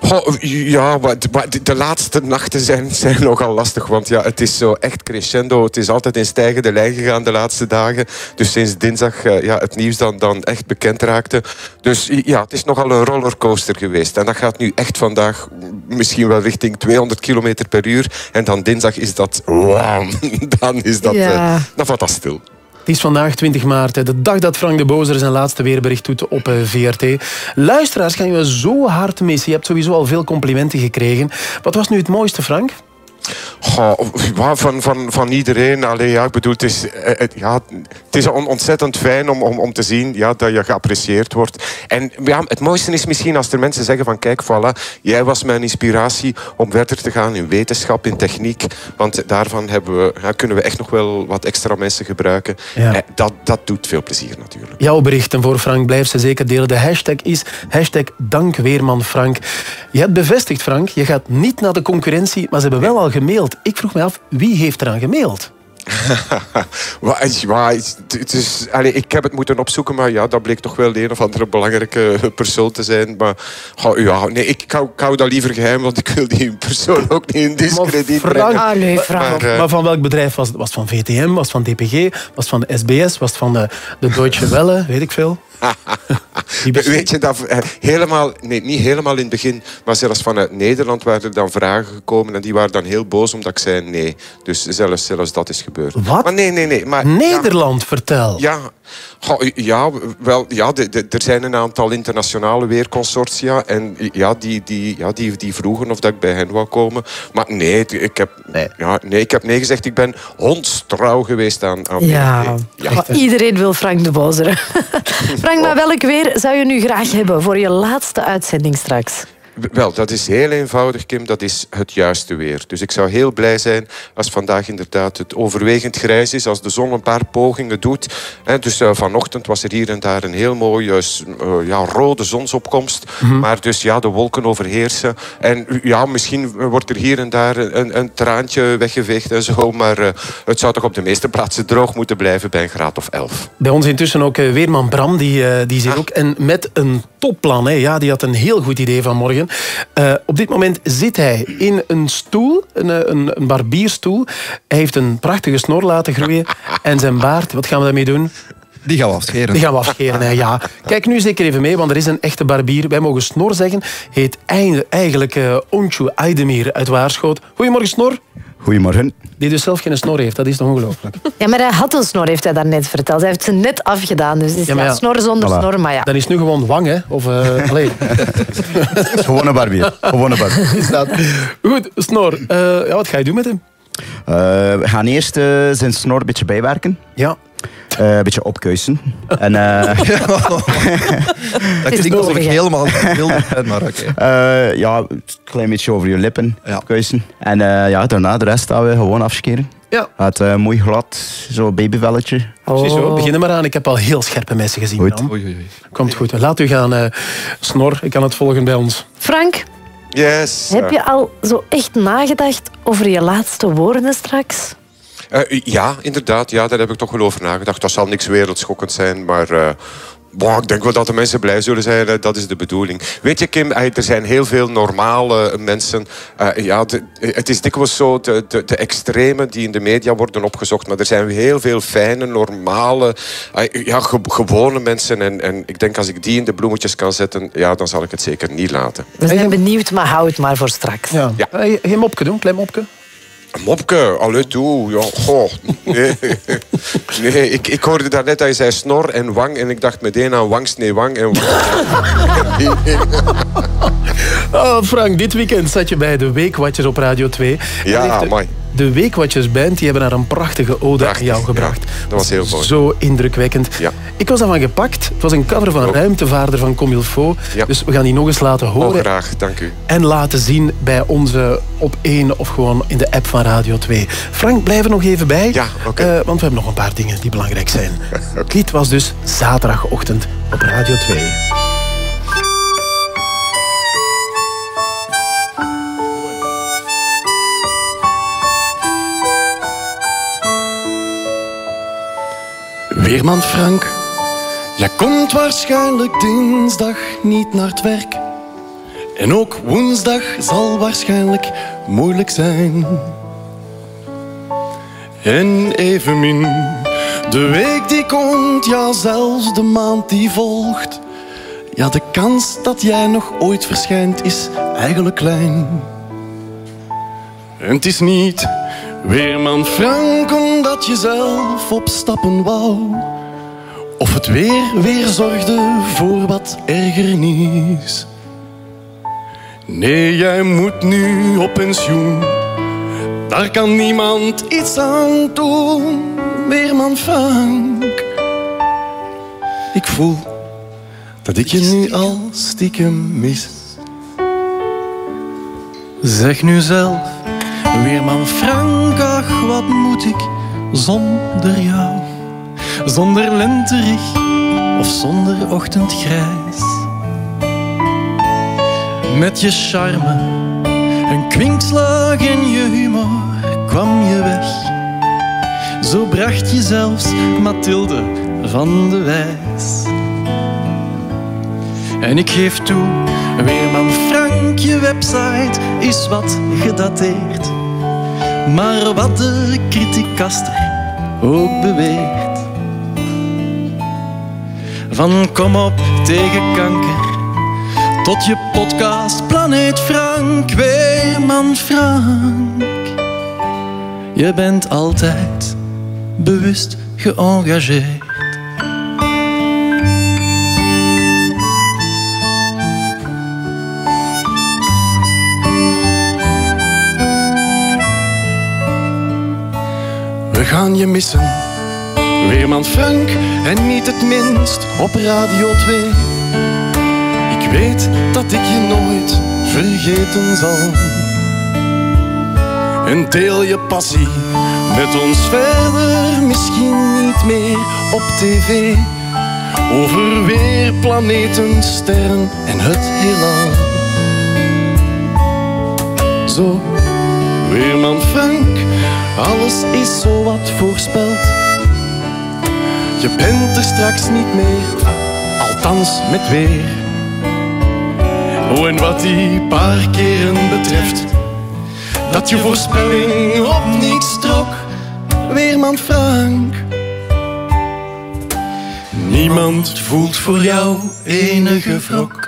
Goh, ja, maar de, maar de- de laatste nachten zijn, zijn nogal lastig. Want ja, het is zo echt crescendo. Het is altijd in stijgende lijn gegaan de laatste dagen. Dus sinds dinsdag eh, ja, het nieuws dan, dan echt bekend raakte. Dus ja, het is nogal een rollercoaster geweest. En dat gaat nu echt vandaag misschien wel richting 200 km per uur. En dan dinsdag is dat... dan is dat... Ja. eh, dan valt dat stil. Het is vandaag 20 maart, de dag dat Frank de Bozer zijn laatste weerbericht doet op eh, VRT. Luisteraars gaan je zo hard missen. Je hebt sowieso al veel complimenten gekregen. Wat was nu het mooiste, Frank? Goh, van, van, van iedereen. Allee, ja, ik bedoel, het is, eh, het, ja, het is on- ontzettend fijn om, om, om te zien ja, dat je geapprecieerd wordt. En ja, het mooiste is misschien als er mensen zeggen van kijk, voilà, jij was mijn inspiratie om verder te gaan in wetenschap, in techniek. Want daarvan hebben we, ja, kunnen we echt nog wel wat extra mensen gebruiken. Ja. Eh, dat, dat doet veel plezier natuurlijk. Jouw berichten voor Frank blijf ze zeker delen. De hashtag is hashtag dankweerman Frank. Je hebt bevestigd, Frank, je gaat niet naar de concurrentie, maar ze hebben wel al gemaild. Ik vroeg me af, wie heeft eraan gemaild? Het is, ik heb het moeten opzoeken, maar ja, dat bleek toch wel de een of andere belangrijke persoon te zijn. Maar ja, nee, ik hou, ik hou dat liever geheim, want ik wil die persoon ook niet in discrediet brengen. Maar, eh, Maar van welk bedrijf was het? Was het van VTM? Was het van DPG? Was het van de SBS? Was het van de, de Deutsche Welle? Weet ik veel. Weet je, dat, eh, helemaal, nee, niet helemaal in het begin, maar zelfs vanuit Nederland waren er dan vragen gekomen en die waren dan heel boos omdat ik zei nee. Dus zelfs, zelfs dat is gebeurd. Wat? Maar nee, nee, nee. Maar, Nederland, vertel. Ja, goh, ja, wel, ja de, de- er zijn een aantal internationale weerconsortia. En ja, die, die, ja die, die vroegen of dat ik bij hen wou komen. Maar nee, ik heb nee, ja, nee, ik heb nee gezegd. Ik ben hondstrouw geweest aan, aan Ja. Ja. Iedereen wil Frank de Bozere. Frank, maar welk weer zou je nu graag hebben voor je laatste uitzending straks? Wel, dat is heel eenvoudig, Kim. Dat is het juiste weer. Dus ik zou heel blij zijn als vandaag inderdaad het overwegend grijs is. Als de zon een paar pogingen doet. Dus eh, vanochtend was er hier en daar een heel mooie s- eh, ja, rode zonsopkomst. Mhm. Maar dus ja, de wolken overheersen. En ja, misschien wordt er hier en daar een, een traantje weggeveegd en zo. Maar eh, het zou toch op de meeste plaatsen droog moeten blijven bij een graad of 11. Bij ons intussen ook eh, Weerman Bram, die, eh, die zit ook. En met een topplan. Hè. Ja, die had een heel goed idee vanmorgen. Eh op dit moment zit hij in een stoel, een, eh, een, een barbierstoel. Hij heeft een prachtige snor laten groeien. En zijn baard, wat gaan we daarmee doen? Die gaan we afscheren. Die gaan we afscheren, hè, ja. Kijk nu zeker even mee, want er is een echte barbier. Wij mogen Snor zeggen. Heet eigenlijk eh Ontju Aydemir uit Waarschoot. Goedemorgen, Snor. Goedemorgen. Die dus zelf geen snor heeft, dat is toch ongelooflijk? Ja, maar hij had een snor, heeft hij daarnet verteld. Hij heeft ze net afgedaan, dus het is Ja, maar ja, ja. snor zonder Voilà. snor, maar ja. Dan is nu gewoon wang, hè? Of, eh allee. Gewoon een barbier. Gewoon een barbier. Is dat. Goed, Snor. eh, ja, wat ga je doen met hem? Eh, we gaan eerst zijn snor een beetje bijwerken. Ja. Eh, een beetje opkuisen. En, eh, Dat klinkt alsof ik helemaal wilde ben, maar oké. eh, ja, een klein beetje over je lippen. En eh, ja, daarna de rest gaan we gewoon afscheren. Ja. Het eh, mooi glad, zo'n babyvelletje. Precies zo, begin er maar aan. Ik heb al heel scherpe messen gezien. Bram. Komt goed. Laat u gaan, eh, Snor. Ik kan het volgen bij ons. Frank, Yes. heb je al zo echt nagedacht over je laatste woorden straks? Eh, ja, inderdaad. Ja, daar heb ik toch wel over nagedacht. Dat zal niks wereldschokkend zijn, maar... eh, boah, ik denk wel dat de mensen blij zullen zijn. eh, Dat is de bedoeling. Weet je, Kim, er zijn heel veel normale mensen. Eh, ja, de- het is dikwijls zo, de, de, de extremen die in de media worden opgezocht. Maar er zijn heel veel fijne, normale, ja, ge- gewone mensen. En, en ik denk als ik die in de bloemetjes kan zetten, ja, dan zal ik het zeker niet laten. We zijn benieuwd, maar hou het maar voor straks. Ja. Eh, Geen mopje doen, klein mopje. Een mopke, allee toe. Ja, goh. Nee, nee ik, ik hoorde daarnet dat je zei snor en wang. En ik dacht meteen aan wangsnee wang en wang. Oh, Frank, dit weekend zat je bij de Weekwatchers op Radio 2. Ja, mooi. De Weekwatchers Band die hebben daar een prachtige ode aan jou gebracht. Dat was heel mooi. Zo indrukwekkend. Ik was daarvan gepakt. Het was een cover van Ruimtevaarder van Comilfo. Dus we gaan die nog eens laten Oh, horen. graag, dank u. en laten zien bij onze op 1 of gewoon in de app van Radio 2. Frank, blijf er nog even bij. Ja, want we hebben nog een paar dingen die belangrijk zijn. Het lied was dus zaterdagochtend op Radio 2. Weerman Frank, jij komt waarschijnlijk dinsdag niet naar het werk. En ook woensdag zal waarschijnlijk moeilijk zijn. En evenmin de week die komt, ja zelfs de maand die volgt. Ja, de kans dat jij nog ooit verschijnt is eigenlijk klein. En het is niet Weerman Frank omdat je zelf op stappen wou. Of het weer weer zorgde voor wat ergernis. Nee, jij moet nu op pensioen. Daar kan niemand iets aan doen. Weerman Frank. Ik voel dat ik je nu al stiekem mis. Zeg nu zelf, Weerman Frank, ach wat moet ik zonder jou? Zonder lenterig of zonder ochtendgrijs. Met je charme, een kwinkslag en je humor kwam je weg. Zo bracht je zelfs Mathilde van de Wijs. En ik geef toe, Weerman Frank, je website is wat gedateerd. Maar wat de kritiekaster ook beweert. Van kom op tegen kanker, tot je podcast Planeet Frank, Weerman Frank. Je bent altijd bewust geëngageerd. Gaan je missen, Weerman Frank, en niet het minst op Radio 2. Ik weet dat ik je nooit vergeten zal. En deel je passie met ons verder, misschien niet meer op tv. Over weer planeten, sterren en het heelal. Zo, Weerman Frank, alles is zo wat voorspeld. Je bent er straks niet meer, althans met weer. Oh, en wat die paar keren betreft, dat je voorspelling op niets trok, Weerman Frank. Niemand voelt voor jou enige wrok.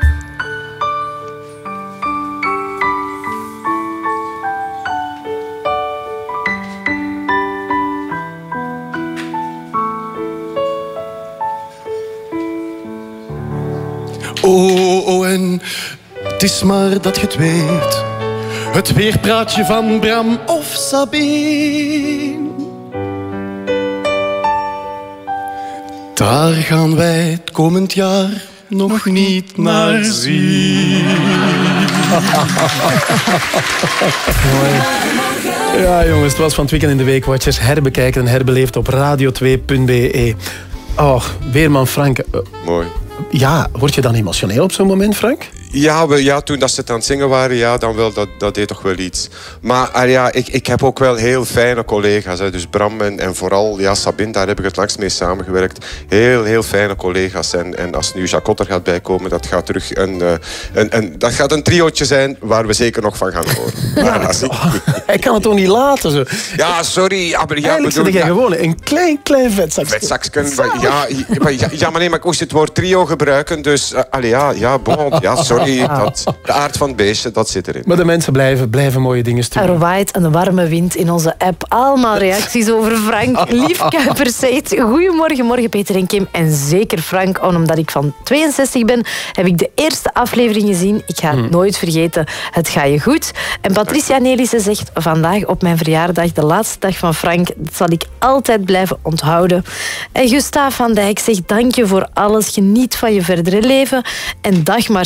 Is maar dat je het weet. Het weerpraatje van Bram of Sabine. Daar gaan wij het komend jaar nog niet naar zien. Ja, jongens, het was van het weekend in de Weekwatchers. Herbekijken en herbeleefd op radio2.be. Oh, Weerman Frank. eh, Mooi. Ja, word je dan emotioneel op zo'n moment, Frank? Ja, we, ja, toen dat ze het aan het zingen waren, ja, dan wel, dat, dat deed toch wel iets. Maar ah, ja, ik, ik heb ook wel heel fijne collega's. Hè. Dus Bram en, en vooral ja, Sabine, daar heb ik het langst mee samengewerkt. Heel, heel fijne collega's. En, en als nu Jacques er gaat bijkomen, dat gaat terug een, eh, een, een, dat gaat een triootje zijn waar we zeker nog van gaan horen. Voilà, zie. Hij kan het toch niet laten? Zo. Ja, sorry. Ja, maar, ja, Eigenlijk bedoel, ja, gewoon een klein, klein vetzakje. Vetzakken, maar ja, ja, maar ja, ja, maar nee, maar ik moest het woord trio gebruiken. Dus, allee, ja, ja, bon, ja, sorry. Sorry. Dat, de aard van het beestje, dat zit erin. Maar de mensen blijven, blijven mooie dingen sturen. Er waait een warme wind in onze app. Allemaal reacties over Frank. Lief Kuipers zegt... Goedemorgen, morgen Peter en Kim. En zeker Frank, oh, omdat ik van 62 ben, heb ik de eerste aflevering gezien. Ik ga het Hmm. nooit vergeten. Het gaat je goed. En Patricia Nelissen zegt... Vandaag op mijn verjaardag, de laatste dag van Frank, dat zal ik altijd blijven onthouden. En Gustav van Dijk zegt... Dank je voor alles. Geniet van je verdere leven. En Dagmar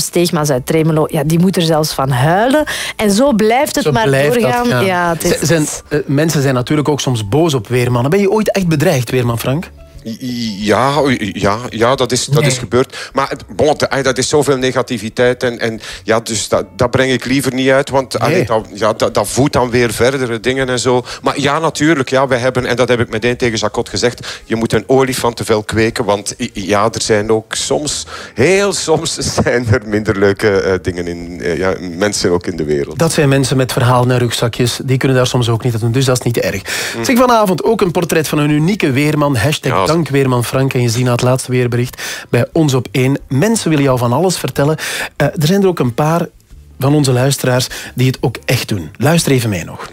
Uit Tremelo, ja, die moet er zelfs van huilen. En zo blijft het Zo maar blijft doorgaan. gaan. ja, het is, zijn, eh, mensen zijn natuurlijk ook soms boos op weermannen. Ben je ooit echt bedreigd, weerman Frank? Ja, ja, ja dat, is, dat is gebeurd. Maar bon, dat is zoveel negativiteit. En, en ja, dus dat, dat breng ik liever niet uit. Want allee, dat, ja, dat, dat voedt dan weer verdere dingen en zo. Maar ja, natuurlijk. Ja, wij hebben, en dat heb ik meteen tegen Jacot gezegd. Je moet een olifantenvel kweken. Want ja, er zijn ook soms, heel soms, zijn er minder leuke eh, dingen in. eh, ja, mensen ook in de wereld. Dat zijn mensen met verhalen en rugzakjes. Die kunnen daar soms ook niet aan doen, dus dat is niet erg. Zeg vanavond ook een portret van een unieke weerman. Hashtag dank weerman Frank. En je ziet na het laatste weerbericht bij ons op één. Mensen willen jou van alles vertellen. Eh, er zijn er ook een paar van onze luisteraars die het ook echt doen. Luister even mee nog.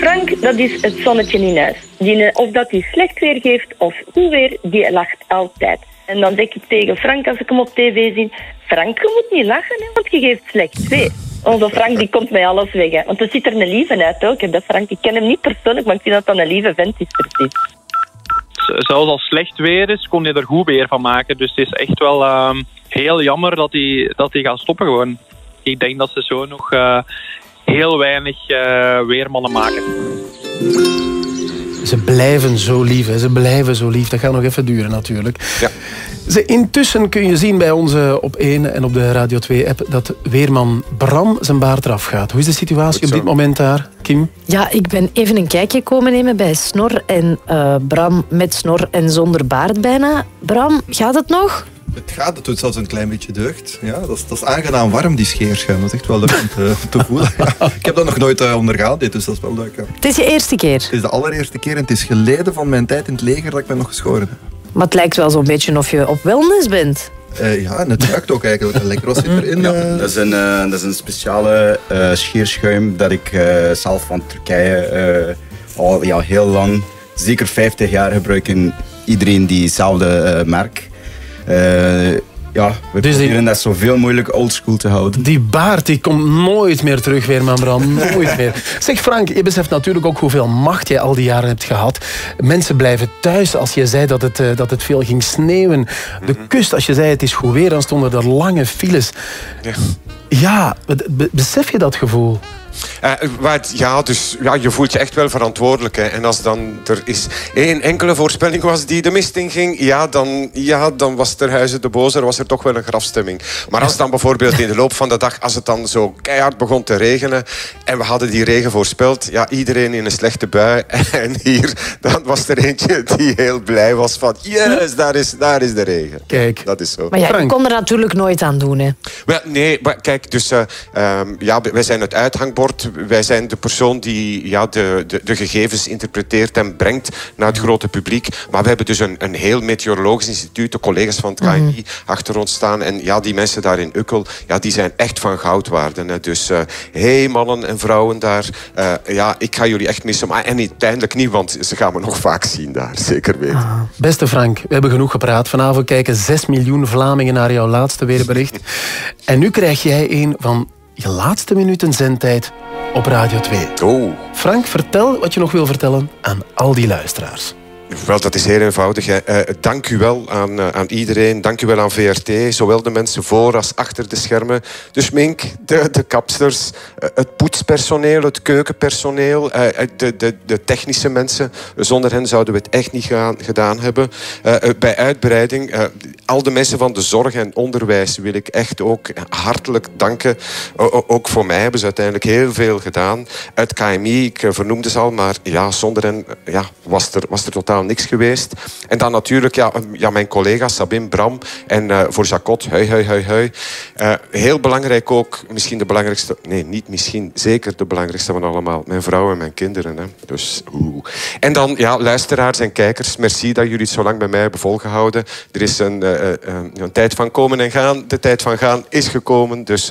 Frank, dat is het zonnetje in huis. Die, eh, of dat hij slecht weer geeft of goed weer, die lacht altijd. En dan zeg ik tegen Frank als ik hem op tv zie... Frank, je moet niet lachen, want je geeft slecht weer. Onze Frank die komt mij alles weg. Hè. Want er zit er een lieve uit ook. Frank, ik ken hem niet persoonlijk, maar ik vind dat dat een lieve vent is precies. zelfs als slecht weer is, kon je er goed weer van maken. Dus het is echt wel ehm, heel jammer dat hij dat die gaat stoppen gewoon. Ik denk dat ze zo nog eh, heel weinig eh, weermannen maken. Ze blijven zo lief, hè. ze blijven zo lief. Dat gaat nog even duren natuurlijk. Ze, intussen kun je zien bij onze op 1 en op de Radio 2-app dat weerman Bram zijn baard eraf gaat. Hoe is de situatie op dit moment daar, Kim? Ja, ik ben even een kijkje komen nemen bij Snor en eh, Bram met snor en zonder baard bijna. Bram, gaat het nog? Het gaat, het doet zelfs een klein beetje deugd. Ja, dat, is, dat is aangenaam warm, die scheerschuim. Dat is echt wel leuk om te, te voelen. Ja, ik heb dat nog nooit eh, ondergaan, dit, dus dat is wel leuk. ja. Het is je eerste keer. Het is de allereerste keer en het is geleden van mijn tijd in het leger dat ik ben nog geschoren heb. Maar het lijkt wel zo'n beetje of je op wellness bent. Eh, ja, en het ruikt ook eigenlijk. Lekker wat zit erin. Ja, eh? dat, is een, eh, dat is een speciale eh, scheerschuim dat ik eh, zelf van Turkije eh, al ja, heel lang, zeker 50 jaar gebruik in iedereen diezelfde eh, merk. Eh, ja, we proberen dat zoveel mogelijk oldschool te houden. Die baard die komt nooit meer terug, Weerman Bram. Nooit meer. Zeg Frank, je beseft natuurlijk ook hoeveel macht jij al die jaren hebt gehad. Mensen blijven thuis. Als je zei dat het, eh, dat het veel ging sneeuwen. De kust, als je zei het is goed weer, dan stonden er lange files. Ja, be- besef je dat gevoel? Eh, ja, dus ja, je voelt je echt wel verantwoordelijk. Hè. En als dan er is één enkele voorspelling was die de mist in ging, ja, dan, ja, dan was ter huize de boze, er was er toch wel een grafstemming. Maar als dan bijvoorbeeld in de loop van de dag, als het dan zo keihard begon te regenen en we hadden die regen voorspeld, ja, iedereen in een slechte bui. En hier, dan was er eentje die heel blij was van, yes, daar is, daar is de regen. Kijk. Dat is zo. Maar ja, je kon er natuurlijk nooit aan doen. Hè. Wel, nee, maar kijk, dus, eh, ehm, ja, wij zijn het Wij zijn de persoon die ja, de, de, de gegevens interpreteert en brengt naar het grote publiek. Maar we hebben dus een, een heel meteorologisch instituut, de collega's van het KNI achter ons staan. En ja, die mensen daar in Ukkel, ja, die zijn echt van goud waard. Hè. Dus, hé hey, mannen en vrouwen daar, eh, ja, ik ga jullie echt missen. Maar en uiteindelijk niet, want ze gaan me nog vaak zien daar, zeker weten. Beste Frank, we hebben genoeg gepraat. Vanavond kijken 6 miljoen Vlamingen naar jouw laatste weerbericht. En nu krijg jij een van je laatste minuten zendtijd op Radio 2. Oh. Frank, vertel wat je nog wil vertellen aan al die luisteraars. Wel, dat is heel eenvoudig. Hè. Eh, dank u wel aan, eh, aan iedereen. Dank u wel aan VRT. Zowel de mensen voor als achter de schermen. De schmink, de, de kapsters, eh, het poetspersoneel, het keukenpersoneel, de, de, de technische mensen. Zonder hen zouden we het echt niet gaan, gedaan hebben. Bij uitbreiding, al de mensen van de zorg en onderwijs wil ik echt ook hartelijk danken. Ook voor mij hebben ze uiteindelijk heel veel gedaan. Het KMI, ik vernoemde ze al, maar ja, zonder hen ja, was, er, was er totaal niks geweest. En dan natuurlijk ja, ja, mijn collega Sabine Bram en eh, voor Jacot, hoi, hoi, hoi, hoi. Eh, heel belangrijk ook, misschien de belangrijkste, nee, niet misschien, zeker de belangrijkste van allemaal, mijn vrouw en mijn kinderen. Hè. Dus, oeh. En dan, ja, luisteraars en kijkers, merci dat jullie het zo lang bij mij hebben volgehouden. Er is een, eh, een tijd van komen en gaan. De tijd van gaan is gekomen. Dus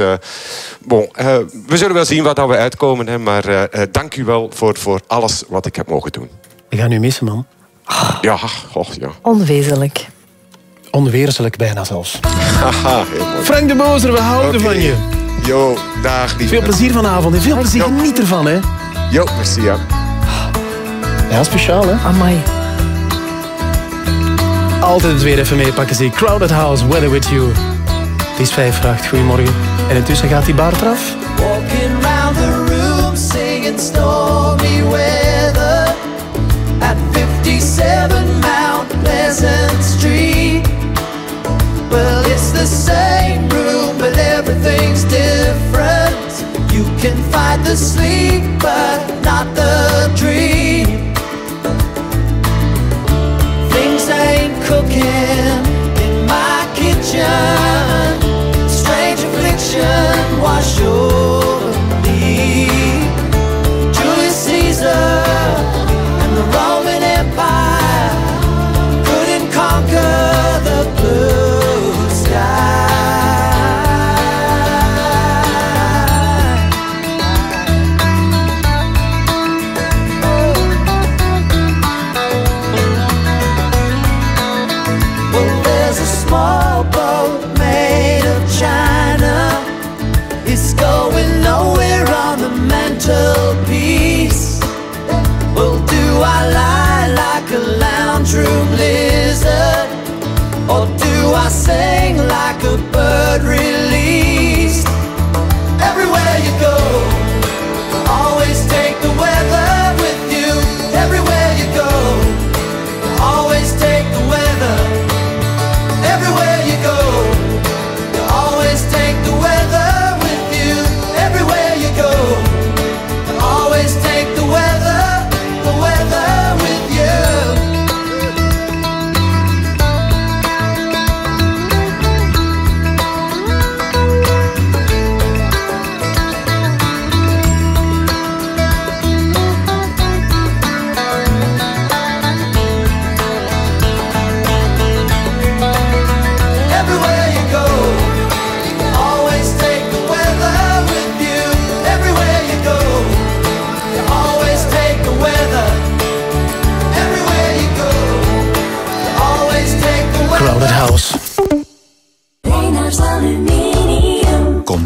bon, we zullen wel zien wat dat we uitkomen. Hè, maar dank u wel voor, voor alles wat ik heb mogen doen. We gaan u missen, man. Ja, goh, ja. Onwezenlijk. Onweerselijk bijna zelfs. Haha, heel mooi. Frank de Bozer, we houden van je. Jo, dag lieve Veel plezier vanavond en veel plezier. Jo. Geniet ervan, hè. Jo, merci ja. Ja, speciaal, hè. Amai. Altijd het weer even meepakken, zie. Crowded House, Weather With You. Het is vijf voor acht. Goedemorgen. En intussen gaat die baard eraf. Walking round the room singing stormy weather at 57 Mount Pleasant Street. Well, it's the same room, but everything's different. You can fight the sleep, but not the dream. Things ain't cooking in my kitchen. Strange affliction wash over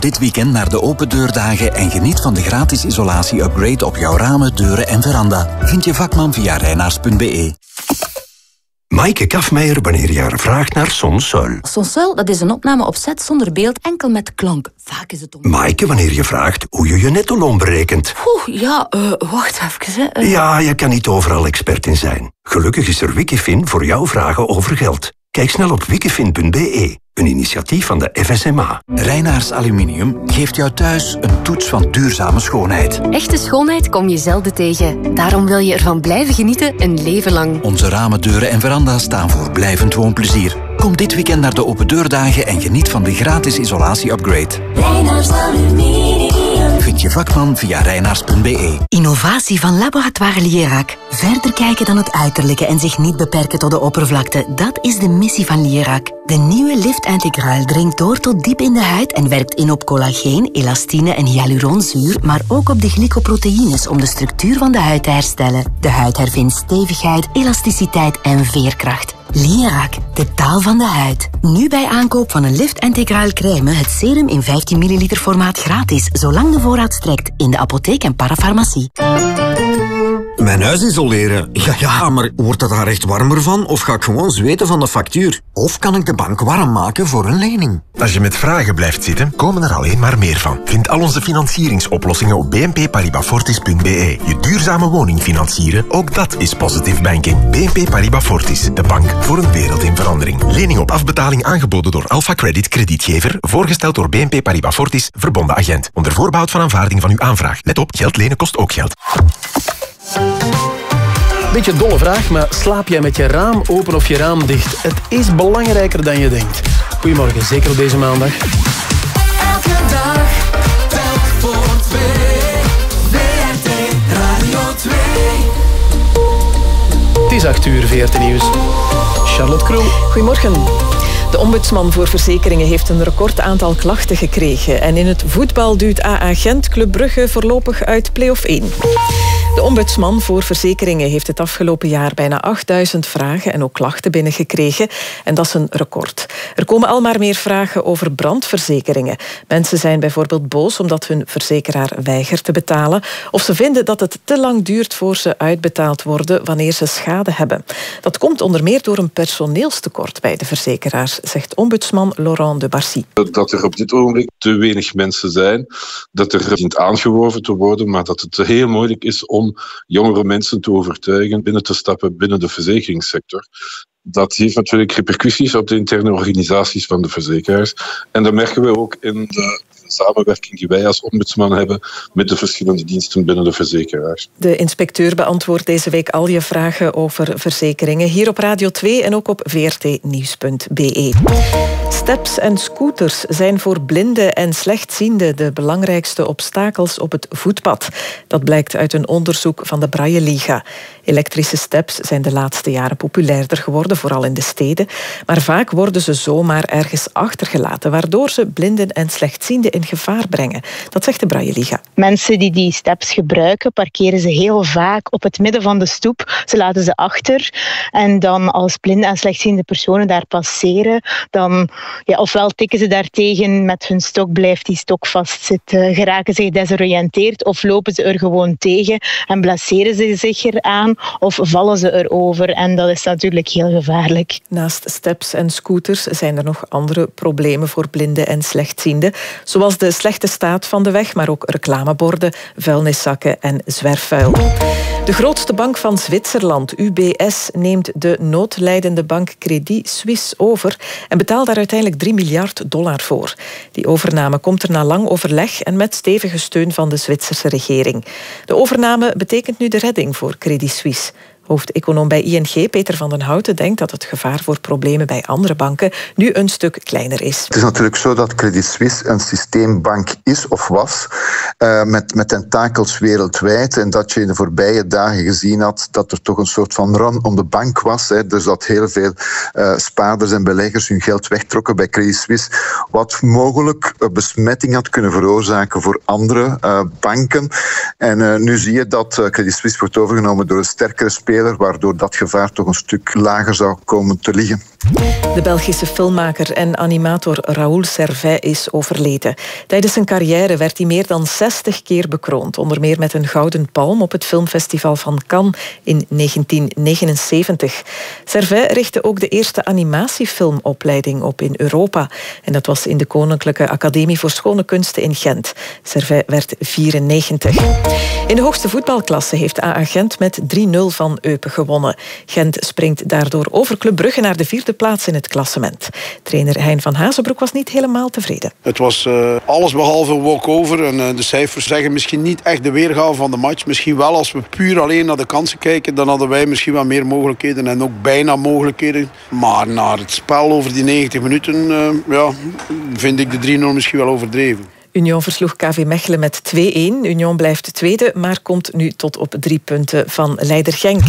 dit weekend naar de open deurdagen en geniet van de gratis isolatie-upgrade op jouw ramen, deuren en veranda. Vind je vakman via reinaars.be. Maaike Kafmeijer wanneer je haar vraagt naar Son Sol. Sonsuil, dat is een opname op set zonder beeld, enkel met klank. Vaak is het om... Maaike wanneer je vraagt hoe je je nettoloon berekent. Oeh, ja, eh, wacht even. Hè. Eh, Ja, je kan niet overal expert in zijn. Gelukkig is er Wikifin voor jouw vragen over geld. Kijk snel op wikifin.be, een initiatief van de FSMA. Reinaars Aluminium geeft jou thuis een toets van duurzame schoonheid. Echte schoonheid kom je zelden tegen. Daarom wil je ervan blijven genieten een leven lang. Onze ramen, deuren en veranda's staan voor blijvend woonplezier. Kom dit weekend naar de open deurdagen en geniet van de gratis isolatie-upgrade. Vind je vakman via reinaars.be. Innovatie van Laboratoire Lierac. Verder kijken dan het uiterlijke en zich niet beperken tot de oppervlakte. Dat is de missie van Lierac. De nieuwe Lift Integraal dringt door tot diep in de huid en werkt in op collageen, elastine en hyaluronzuur, maar ook op de glycoproteïnes om de structuur van de huid te herstellen. De huid hervindt stevigheid, elasticiteit en veerkracht. Lierac, de taal van de huid. Nu bij aankoop van een Lift Integraal crème het serum in 15 ml formaat gratis, zolang de voorraad strekt in de apotheek en parafarmacie. Mijn huis isoleren? Ja, ja, maar wordt het daar echt warmer van? Of ga ik gewoon zweten van de factuur? Of kan ik de bank warm maken voor een lening? Als je met vragen blijft zitten, komen er alleen maar meer van. Vind al onze financieringsoplossingen op bnpparibasfortis.be. Je duurzame woning financieren, ook dat is positive banking. BNP Paribas Fortis, de bank voor een wereld in verandering. Lening op afbetaling aangeboden door Alpha Credit kredietgever, voorgesteld door BNP Paribas Fortis, verbonden agent. Onder voorbehoud van aanvaarding van uw aanvraag. Let op, geld lenen kost ook geld. Beetje een dolle vraag, maar slaap jij met je raam open of je raam dicht? Het is belangrijker dan je denkt. Goedemorgen, zeker op deze maandag. Elke dag, telk voor twee. WRT Radio 2. Het is 8 uur, VRT Nieuws. Charlotte. Goedemorgen. De ombudsman voor verzekeringen heeft een record aantal klachten gekregen. En in het voetbal duwt AA Gent Club Brugge voorlopig uit play-off 1. De ombudsman voor verzekeringen heeft het afgelopen jaar bijna 8000 vragen en ook klachten binnengekregen. En dat is een record. Er komen al maar meer vragen over brandverzekeringen. Mensen zijn bijvoorbeeld boos omdat hun verzekeraar weigert te betalen. Of ze vinden dat het te lang duurt voor ze uitbetaald worden wanneer ze schade hebben. Dat komt onder meer door een personeelstekort bij de verzekeraars, zegt ombudsman Laurent de Barcy. Dat er op dit ogenblik te weinig mensen zijn, dat er dient aangeworven te worden, maar dat het heel moeilijk is om jongere mensen te overtuigen binnen te stappen binnen de verzekeringssector. Dat heeft natuurlijk repercussies op de interne organisaties van de verzekeraars. En dat merken we ook in de samenwerking die wij als ombudsman hebben met de verschillende diensten binnen de verzekeraars. De inspecteur beantwoordt deze week al je vragen over verzekeringen hier op Radio 2 en ook op vrtnieuws.be. Steps en scooters zijn voor blinden en slechtzienden de belangrijkste obstakels op het voetpad. Dat blijkt uit een onderzoek van de Braille Liga. Elektrische steps zijn de laatste jaren populairder geworden, vooral in de steden. Maar vaak worden ze zomaar ergens achtergelaten, waardoor ze blinden en slechtzienden in gevaar brengen. Dat zegt de Braille Liga. Mensen die die steps gebruiken, parkeren ze heel vaak op het midden van de stoep. Ze laten ze achter. En dan als blinde en slechtziende personen daar passeren, dan ja, ofwel tikken ze daartegen met hun stok, blijft die stok vastzitten, geraken ze gedesoriënteerd of lopen ze er gewoon tegen en blesseren ze zich eraan of vallen ze erover. En dat is natuurlijk heel gevaarlijk. Naast steps en scooters zijn er nog andere problemen voor blinden en slechtzienden, zoals de slechte staat van de weg, maar ook reclameborden, vuilniszakken en zwerfvuil. De grootste bank van Zwitserland, UBS, neemt de noodlijdende bank Credit Suisse over en betaalt daar uiteindelijk 3 miljard dollar voor. Die overname komt er na lang overleg en met stevige steun van de Zwitserse regering. De overname betekent nu de redding voor Credit Suisse. Hoofdeconoom bij ING, Peter van den Houten, denkt dat het gevaar voor problemen bij andere banken nu een stuk kleiner is. Het is natuurlijk zo dat Credit Suisse een systeembank is of was, uh, met, met tentakels wereldwijd. En dat je in de voorbije dagen gezien had dat er toch een soort van run om de bank was. Hè. Dus dat heel veel uh, spaarders en beleggers hun geld wegtrokken bij Credit Suisse. Wat mogelijk een besmetting had kunnen veroorzaken voor andere banken. En nu zie je dat Credit Suisse wordt overgenomen door een sterkere speler waardoor dat gevaar toch een stuk lager zou komen te liggen. De Belgische filmmaker en animator Raoul Servet is overleden. Tijdens zijn carrière werd hij meer dan 60 keer bekroond. Onder meer met een gouden palm op het filmfestival van Cannes in 1979. Servet richtte ook de eerste animatiefilmopleiding op in Europa. En dat was in de Koninklijke Academie voor Schone Kunsten in Gent. Servet werd 94. In de hoogste voetbalklasse heeft AA Gent met 3-0 van Eupen gewonnen. Gent springt daardoor over Club Brugge naar de vierde plaats in het klassement. Trainer Hein van Hazenbroek was niet helemaal tevreden. Het was uh, alles behalve walkover. En uh, de cijfers zeggen misschien niet echt de weergave van de match. Misschien wel als we puur alleen naar de kansen kijken... dan hadden wij misschien wel meer mogelijkheden en ook bijna mogelijkheden. Maar naar het spel over die 90 minuten... Uh, ja, vind ik de 3-0 misschien wel overdreven. Union versloeg KV Mechelen met 2-1. Union blijft tweede, maar komt nu tot op drie punten van leider Genk.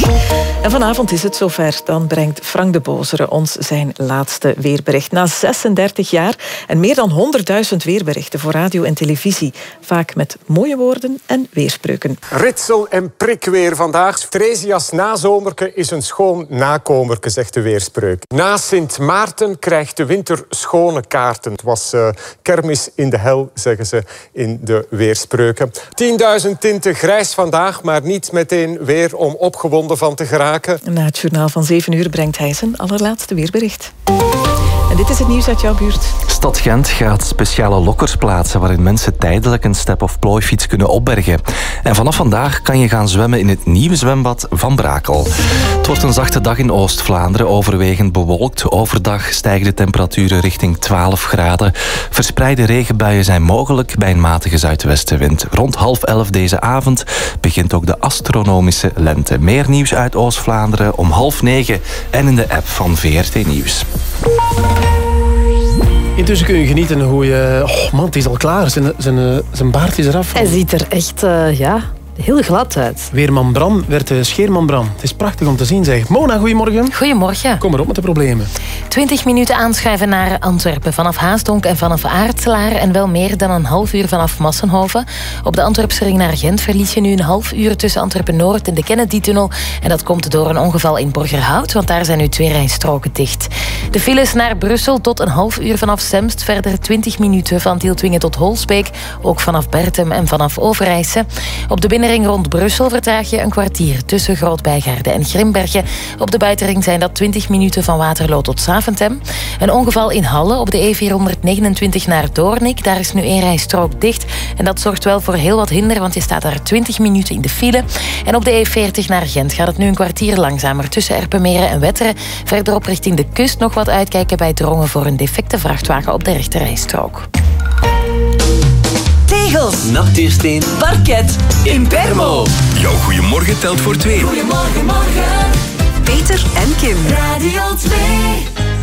En vanavond is het zover. Dan brengt Frank de Bozere ons zijn laatste weerbericht. Na 36 jaar en meer dan 100.000 weerberichten voor radio en televisie. Vaak met mooie woorden en weerspreuken. Ritsel en prikweer vandaag. Theresias nazomerke is een schoon nakomerke, zegt de weerspreuk. Na Sint Maarten krijgt de winter schone kaarten. Het was uh, kermis in de hel, ze in de weerspreuken. 10.000 tinten grijs vandaag, maar niet meteen weer om opgewonden van te geraken. Na het journaal van 7 uur brengt hij zijn allerlaatste weerbericht. Dit is het nieuws uit jouw buurt. Stad Gent gaat speciale lokkers plaatsen waarin mensen tijdelijk een step- of plooifiets kunnen opbergen. En vanaf vandaag kan je gaan zwemmen in het nieuwe zwembad van Brakel. Het wordt een zachte dag in Oost-Vlaanderen, overwegend bewolkt. Overdag stijgen de temperaturen richting 12 graden. Verspreide regenbuien zijn mogelijk bij een matige zuidwestenwind. Rond half elf deze avond begint ook de astronomische lente. Meer nieuws uit Oost-Vlaanderen om half negen en in de app van VRT Nieuws. Intussen kun je genieten hoe je... Oh man, het is al klaar. Zijn, zijn, eh, zijn baard is eraf. Hij ziet er echt eh, ja, heel glad uit. Weerman Bram werd de scheerman Bram. Het is prachtig om te zien, zeg. Mona, goedemorgen. Goedemorgen. Kom maar op met de problemen. 20 minuten aanschuiven naar Antwerpen vanaf Haasdonk en vanaf Aartselaar en wel meer dan een half uur vanaf Massenhoven. Op de Antwerpse ring naar Gent verlies je nu een half uur tussen Antwerpen-Noord en de Kennedy-tunnel. En dat komt door een ongeval in Borgerhout, want daar zijn nu twee rijstroken dicht. De files naar Brussel tot een half uur vanaf Semst, verder 20 minuten van Tieltwingen tot Holsbeek, ook vanaf Bertem en vanaf Overijse. Op de rond Brussel vertraag je een kwartier tussen Groot-Bijgaarde en Grimbergen. Op de buitenring zijn dat 20 minuten van Waterloo tot Saventem. Een ongeval in Halle op de E429 naar Doornik. Daar is nu één rijstrook dicht. En dat zorgt wel voor heel wat hinder, want je staat daar 20 minuten in de file. En op de E40 naar Gent gaat het nu een kwartier langzamer tussen Erpenmeren en Wetteren. Verderop richting de kust nog wat uitkijken bij Drongen voor een defecte vrachtwagen op de rechterrijstrook. Tegels, natuursteen, parket, Impermo. Jouw goeiemorgen telt voor twee. Goedemorgen, morgen. Peter en Kim. Radio 2.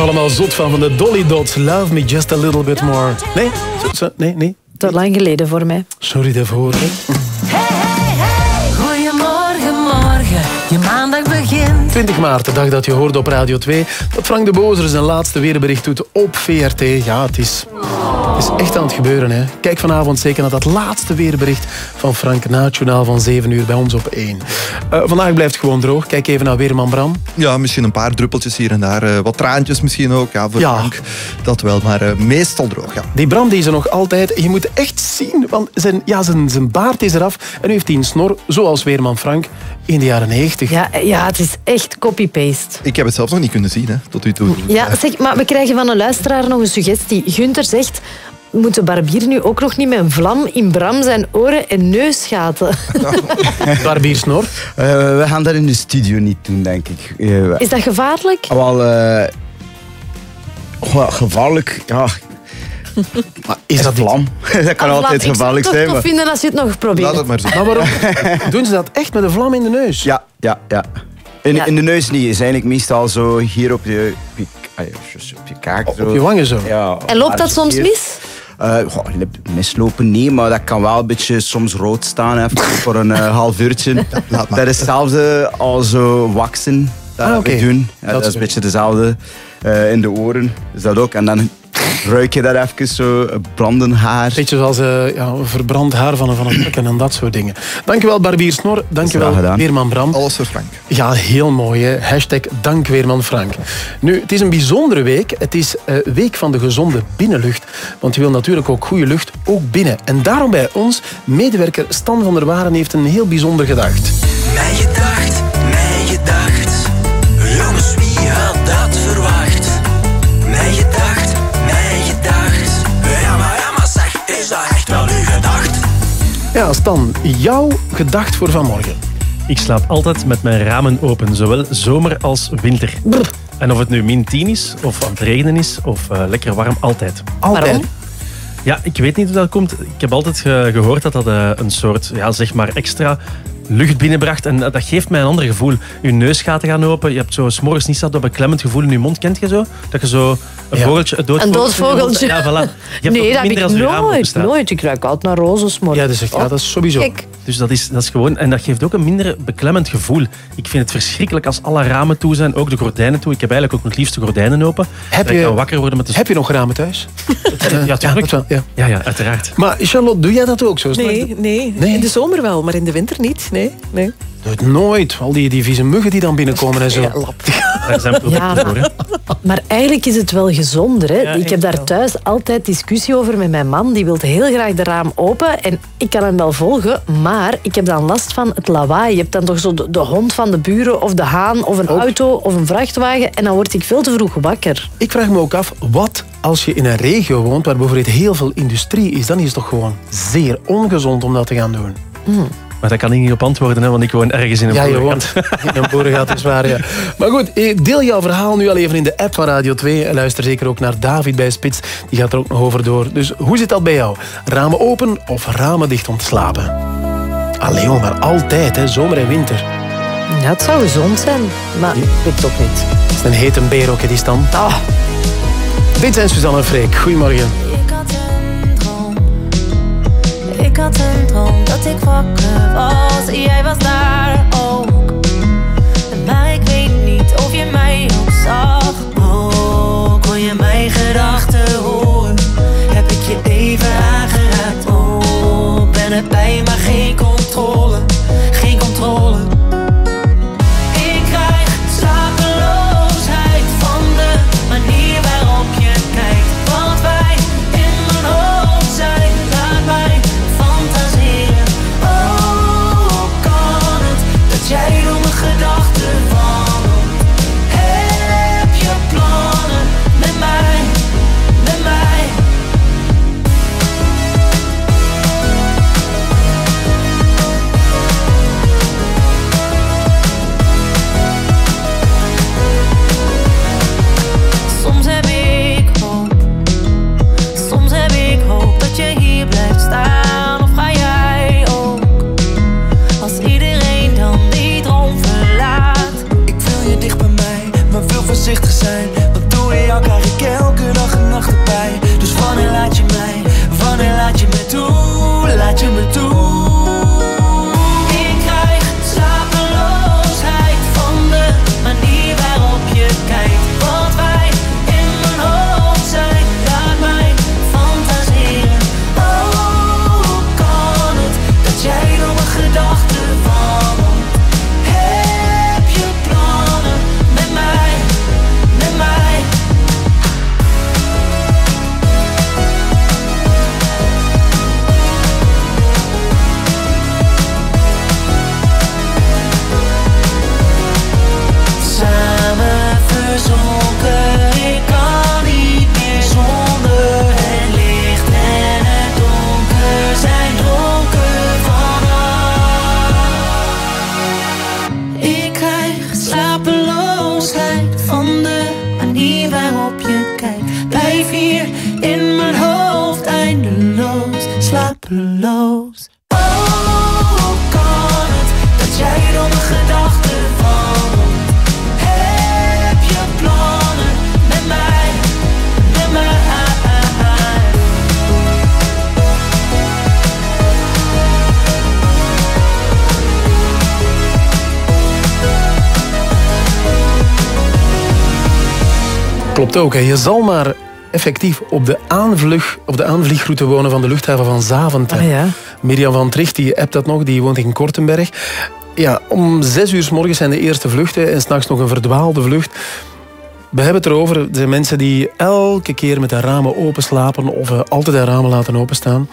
Toch allemaal zot van, van de Dolly Dots. Love me just a little bit more. Nee? Nee, nee. Te lang geleden voor mij. Sorry daarvoor. hè. Goedemorgen, morgen. Je maandag begint 23 maart, de dag dat je hoorde op Radio 2, dat Frank de Bozer zijn laatste weerbericht doet op VRT. Ja, het is, het is echt aan het gebeuren. Hè. Kijk vanavond zeker naar dat laatste weerbericht van Frank na het journaal van 7 uur bij ons op 1. Eh, vandaag blijft het gewoon droog. Kijk even naar Weerman Bram. Ja, misschien een paar druppeltjes hier en daar. eh, wat traantjes misschien ook. Ja, voor Ja. Frank. Dat wel, maar eh, meestal droog. Ja. Die Bram die is er nog altijd. Je moet echt zien, want zijn, ja, zijn, zijn baard is eraf. En nu heeft hij een snor, zoals Weerman Frank, in de jaren 90. Ja, ja, het is echt copy-paste. Ik heb het zelf nog niet kunnen zien, hè, tot u toe. Ja, zeg, maar we krijgen van een luisteraar nog een suggestie. Gunther zegt... Moet de barbier nu ook nog niet met een vlam in Bram zijn oren en neus schaten? Barbiersnor? Eh, we gaan dat in de studio niet doen, denk ik. Eh, Is dat gevaarlijk? Wel, eh, goh, gevaarlijk, ja. Maar is dat vlam? dat kan altijd gevaarlijk Ik zou zijn. het toch vinden als je het nog probeert. Maar waarom? Doen ze dat echt met een vlam in de neus? Ja, ja, ja. In, Ja. in de neus niet. is eigenlijk meestal zo hier op je, op je, kaak. Zo. Op je wangen zo? Ja. En loopt dat soms Hier. mis? Eh, goh, mislopen nee, maar dat kan wel een beetje soms rood staan even voor een eh, half uurtje. dat is hetzelfde als zo waksen dat Ah, doen. Ja, Dat dat, is is een beetje dezelfde eh, in de oren. Is dat ook. En dan ruik je dat even zo, eh, branden haar. Beetje zoals eh, ja, verbrand haar van een, van een trekken en dat soort dingen. Dankjewel Barbier Snor. Dankjewel. Weerman Bram. Alles voor Frank. Ja, heel mooi. Hè? Hashtag dank Weerman Frank. Nu, het is een bijzondere week. Het is eh, week van de gezonde binnenlucht. Want je wil natuurlijk ook goede lucht, ook binnen. En daarom bij ons, medewerker Stan van der Waren heeft een heel bijzonder gedacht. Mijn gedacht, Ja, Stan, jouw gedacht voor vanmorgen. Ik slaap altijd met mijn ramen open, zowel zomer als winter. En of het nu min 10 is, of aan het regenen is, of eh, lekker warm, altijd. Altijd? Ja, ik weet niet hoe dat komt. Ik heb altijd ge- gehoord dat dat eh, een soort, ja, zeg maar, extra lucht binnenbracht. En dat geeft mij een ander gevoel. Je neusgaten gaan open. Je hebt zo s'morgens niet dat beklemmend gevoel in je mond. Kent je zo? Dat je zo een Ja. vogeltje, een dood Een. Ja, voilà. Je hebt Nee, ook dat heb minder ik als je raam nooit. Nooit. Ik ruik altijd naar rozensmor. Ja, dus echt, ja, dat is sowieso. Kijk. Dus dat is, dat is gewoon... En dat geeft ook een minder beklemmend gevoel. Ik vind het verschrikkelijk als alle ramen toe zijn, ook de gordijnen toe. Ik heb eigenlijk ook het liefst de gordijnen open. Heb je- kan wakker worden met de... Heb je nog ramen thuis? Ja, tuurlijk. ja. Ja, ja, uiteraard. Maar Charlotte, doe jij dat ook zo? Nee, nee, Nee? In de zomer wel, maar in de winter niet. Nee, nee. Doe het nooit. Al die, die vieze muggen die dan binnenkomen en zo. Daar zijn Ja, voor, hè. Maar eigenlijk is het wel gezonder. Hè? Ja, ik heb daar thuis altijd discussie over met mijn man. Die wil heel graag de raam open. En ik kan hem wel volgen, maar ik heb dan last van het lawaai. Je hebt dan toch zo de, de hond van de buren of de haan of een auto of een vrachtwagen. En dan word ik veel te vroeg wakker. Ik vraag me ook af, wat als je in een regio woont waar bijvoorbeeld heel veel industrie is, dan is het toch gewoon zeer ongezond om dat te gaan doen. Maar daar kan ik niet op antwoorden, hè, want ik woon ergens in een Ja, je woont in een boerengat, is waar. Ja. Maar goed, eh, deel jouw verhaal nu al even in de app van Radio 2. En luister zeker ook naar David bij Spits. Die gaat er ook nog over door. Dus hoe zit dat bij jou? Ramen open of ramen dicht om te slapen? Allee, joh, maar altijd, hè, zomer en winter. Ja, het zou gezond zijn, maar ik ook niet. Het is een hete beer ook, hè, die stand. Ah. Dit zijn Suzanne en Freek. Goedemorgen. Ik had een droom. Ik had een droom dat ik wakker was. Jij was daar ook. Maar ik weet niet of je mij ook zag. Oh, kon je mijn gedachten horen? Heb ik je even aangeraakt? Oh, ben erbij, maar geen controle. Klopt ook. Hè. Je zal maar effectief op de, aanvlug, op de aanvliegroute wonen van de luchthaven van Zaventem. Ah, ja. Mirjam van Tricht, die appt dat nog, die woont in Kortenberg. Ja, om zes uur s morgens zijn de eerste vluchten en s'nachts nog een verdwaalde vlucht. We hebben het erover. Er zijn mensen die elke keer met de ramen open slapen of eh, altijd de ramen laten openstaan.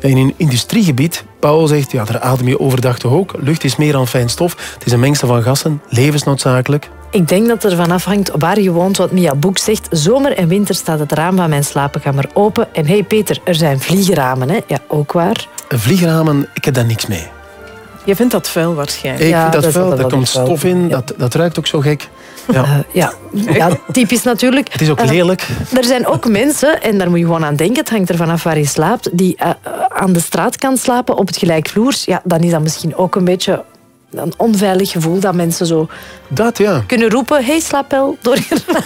In een industriegebied, Paul zegt, ja, daar adem je overdag toch ook. Lucht is meer dan fijn stof. Het is een mengsel van gassen, levensnoodzakelijk. Ik denk dat het ervan afhangt waar je woont, wat Mia Boek zegt. Zomer en winter staat het raam van mijn slaapkamer open. En hey Peter, er zijn vliegramen, hè? Ja, ook waar. Vliegramen, ik heb daar niks mee. Je vindt dat vuil waarschijnlijk. Ik Ja, vind dat, vuil, daar komt vuil. stof in, dat, dat ruikt ook zo gek. Ja. Eh, ja. ja, typisch natuurlijk. Het is ook Eh, lelijk. Er zijn ook mensen, en daar moet je gewoon aan denken, het hangt ervan af waar je slaapt, die eh, aan de straatkant slapen op het gelijkvloers. Ja, dan is dat misschien ook een beetje een onveilig gevoel dat mensen zo Dat ja. kunnen roepen, hey slaap wel door je raam.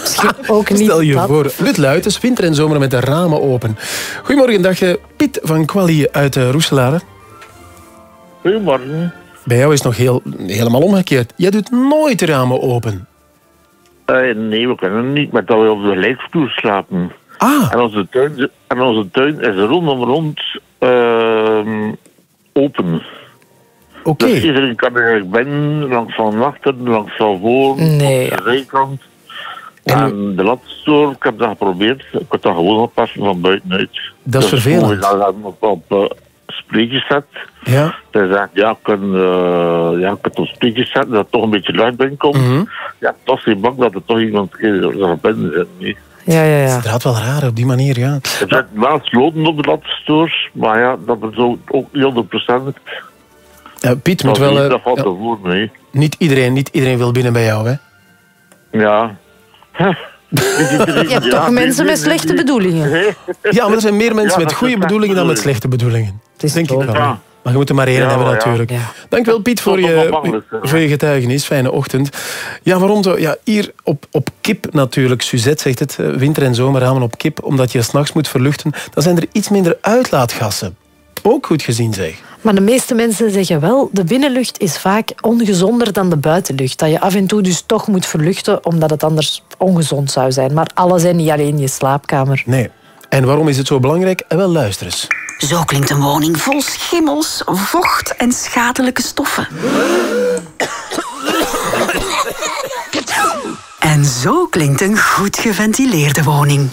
Misschien ook niet. Stel je dat. voor, Lut winter en zomer met de ramen open. Goedemorgen, dag eh, Piet van Quali uit Roeselare. Goedemorgen. Bij jou is het nog heel, helemaal omgekeerd. Jij doet nooit de ramen open. Eh, nee, we kunnen niet met dat we op de gelijkvloer slapen. Ah. En onze tuin, en onze tuin is rondom rond ehm, open. Oké. Dus iedereen kan er eigenlijk binnen, langs van achter, langs van voor, Nee. op de zijkant. En, de latstoor, ik heb dat geprobeerd. Ik had dat gewoon oppassen van buitenuit. Dat is dus vervelend. op, op uh, spreekjes zet. Ja. Hij zegt, ja, ik kan, eh, ja, ik kan het op spreekjes zetten, dat er toch een beetje luid binnenkomt. Mhm. Ja, toch geen bang dat er toch iemand zal binnen zit. Nee. Ja, ja, ja. Het is inderdaad wel raar op die manier, ja. Er zitten wel sloten op de latstoors, maar ja, dat is ook, ook niet 100%. Eh, Piet moet wel... niet, eh, dat valt ja, ervoor, nee. niet, iedereen, niet iedereen wil binnen bij jou, hè? Ja. Je hebt toch mensen met slechte bedoelingen. Ja, maar er zijn meer mensen Ja, met goede bedoelingen dan met slechte bedoelingen. Is Denk ik wel. Ja. Maar je moet er maar één Ja, hebben natuurlijk. Ja. Dankjewel Piet voor je, voor getuigenis. Fijne ochtend. Ja, waarom zo? Ja, hier op, op kip natuurlijk. Suzette zegt het. eh, Winter en zomer ramen op kip. Omdat je s'nachts moet verluchten. Dan zijn er iets minder uitlaatgassen. Ook goed gezien zeg. Maar de meeste mensen zeggen wel, de binnenlucht is vaak ongezonder dan de buitenlucht. Dat je af en toe dus toch moet verluchten, omdat het anders ongezond zou zijn. Maar alles en niet alleen je slaapkamer. Nee. En waarom is het zo belangrijk? En wel luister eens. Zo klinkt een woning vol schimmels, vocht en schadelijke stoffen. En zo klinkt een goed geventileerde woning.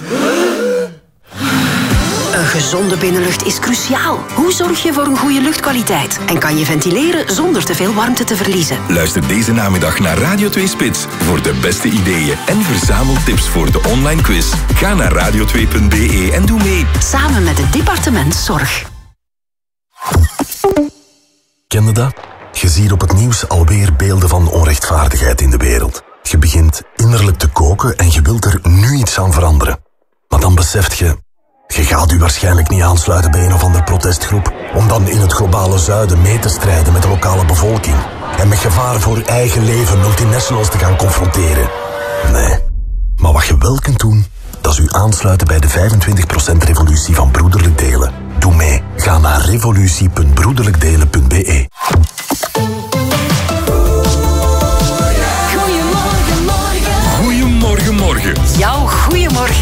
Een gezonde binnenlucht is cruciaal. Hoe zorg je voor een goede luchtkwaliteit? En kan je ventileren zonder te veel warmte te verliezen? Luister deze namiddag naar Radio 2 Spits voor de beste ideeën en verzamel tips voor de online quiz. Ga naar radio2.be en doe mee. Samen met het departement Zorg. Kende dat? Je ziet op het nieuws alweer beelden van onrechtvaardigheid in de wereld. Je begint innerlijk te koken en je wilt er nu iets aan veranderen. Maar dan beseft je, je gaat u waarschijnlijk niet aansluiten bij een of andere protestgroep om dan in het globale zuiden mee te strijden met de lokale bevolking en met gevaar voor eigen leven multinationals te gaan confronteren. Nee. Maar wat je wel kunt doen, dat is u aansluiten bij de 25% revolutie van Broederlijk Delen. Doe mee. Ga naar revolutie.broederlijkdelen.be.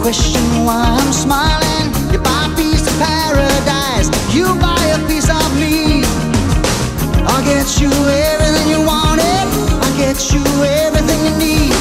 question why I'm smiling. You buy a piece of paradise, you buy a piece of me. I'll get you everything you wanted, I'll get you everything you need.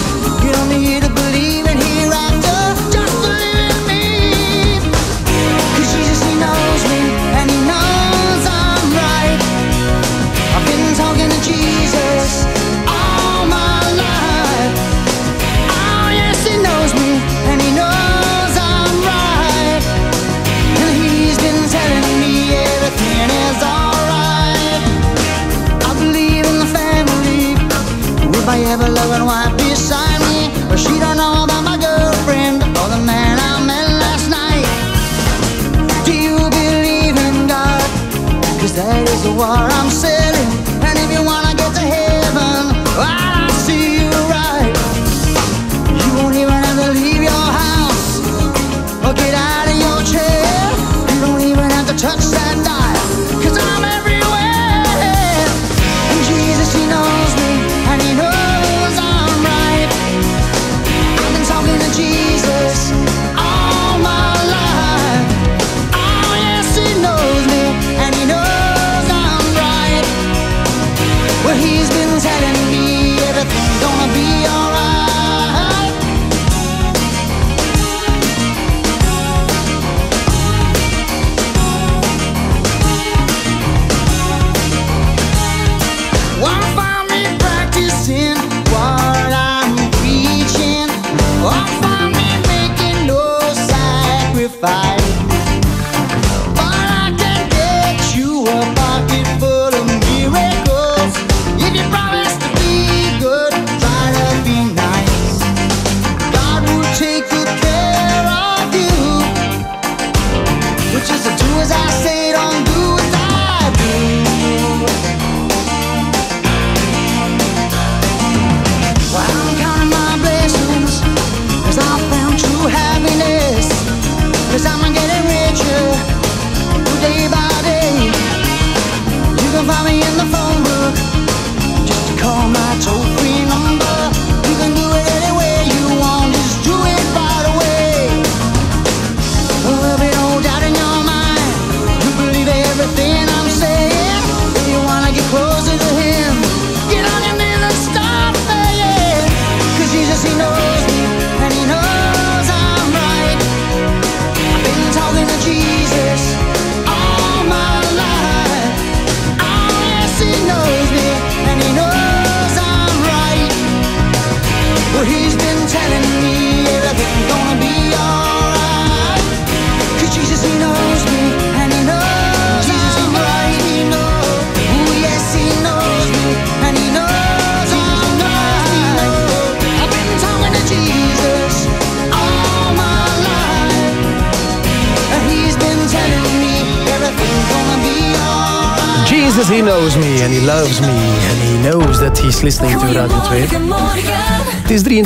Every husband wife beside me. But she don't know about my girlfriend or the man I met last night. Do you believe in God? Cause that is the war I'm selling.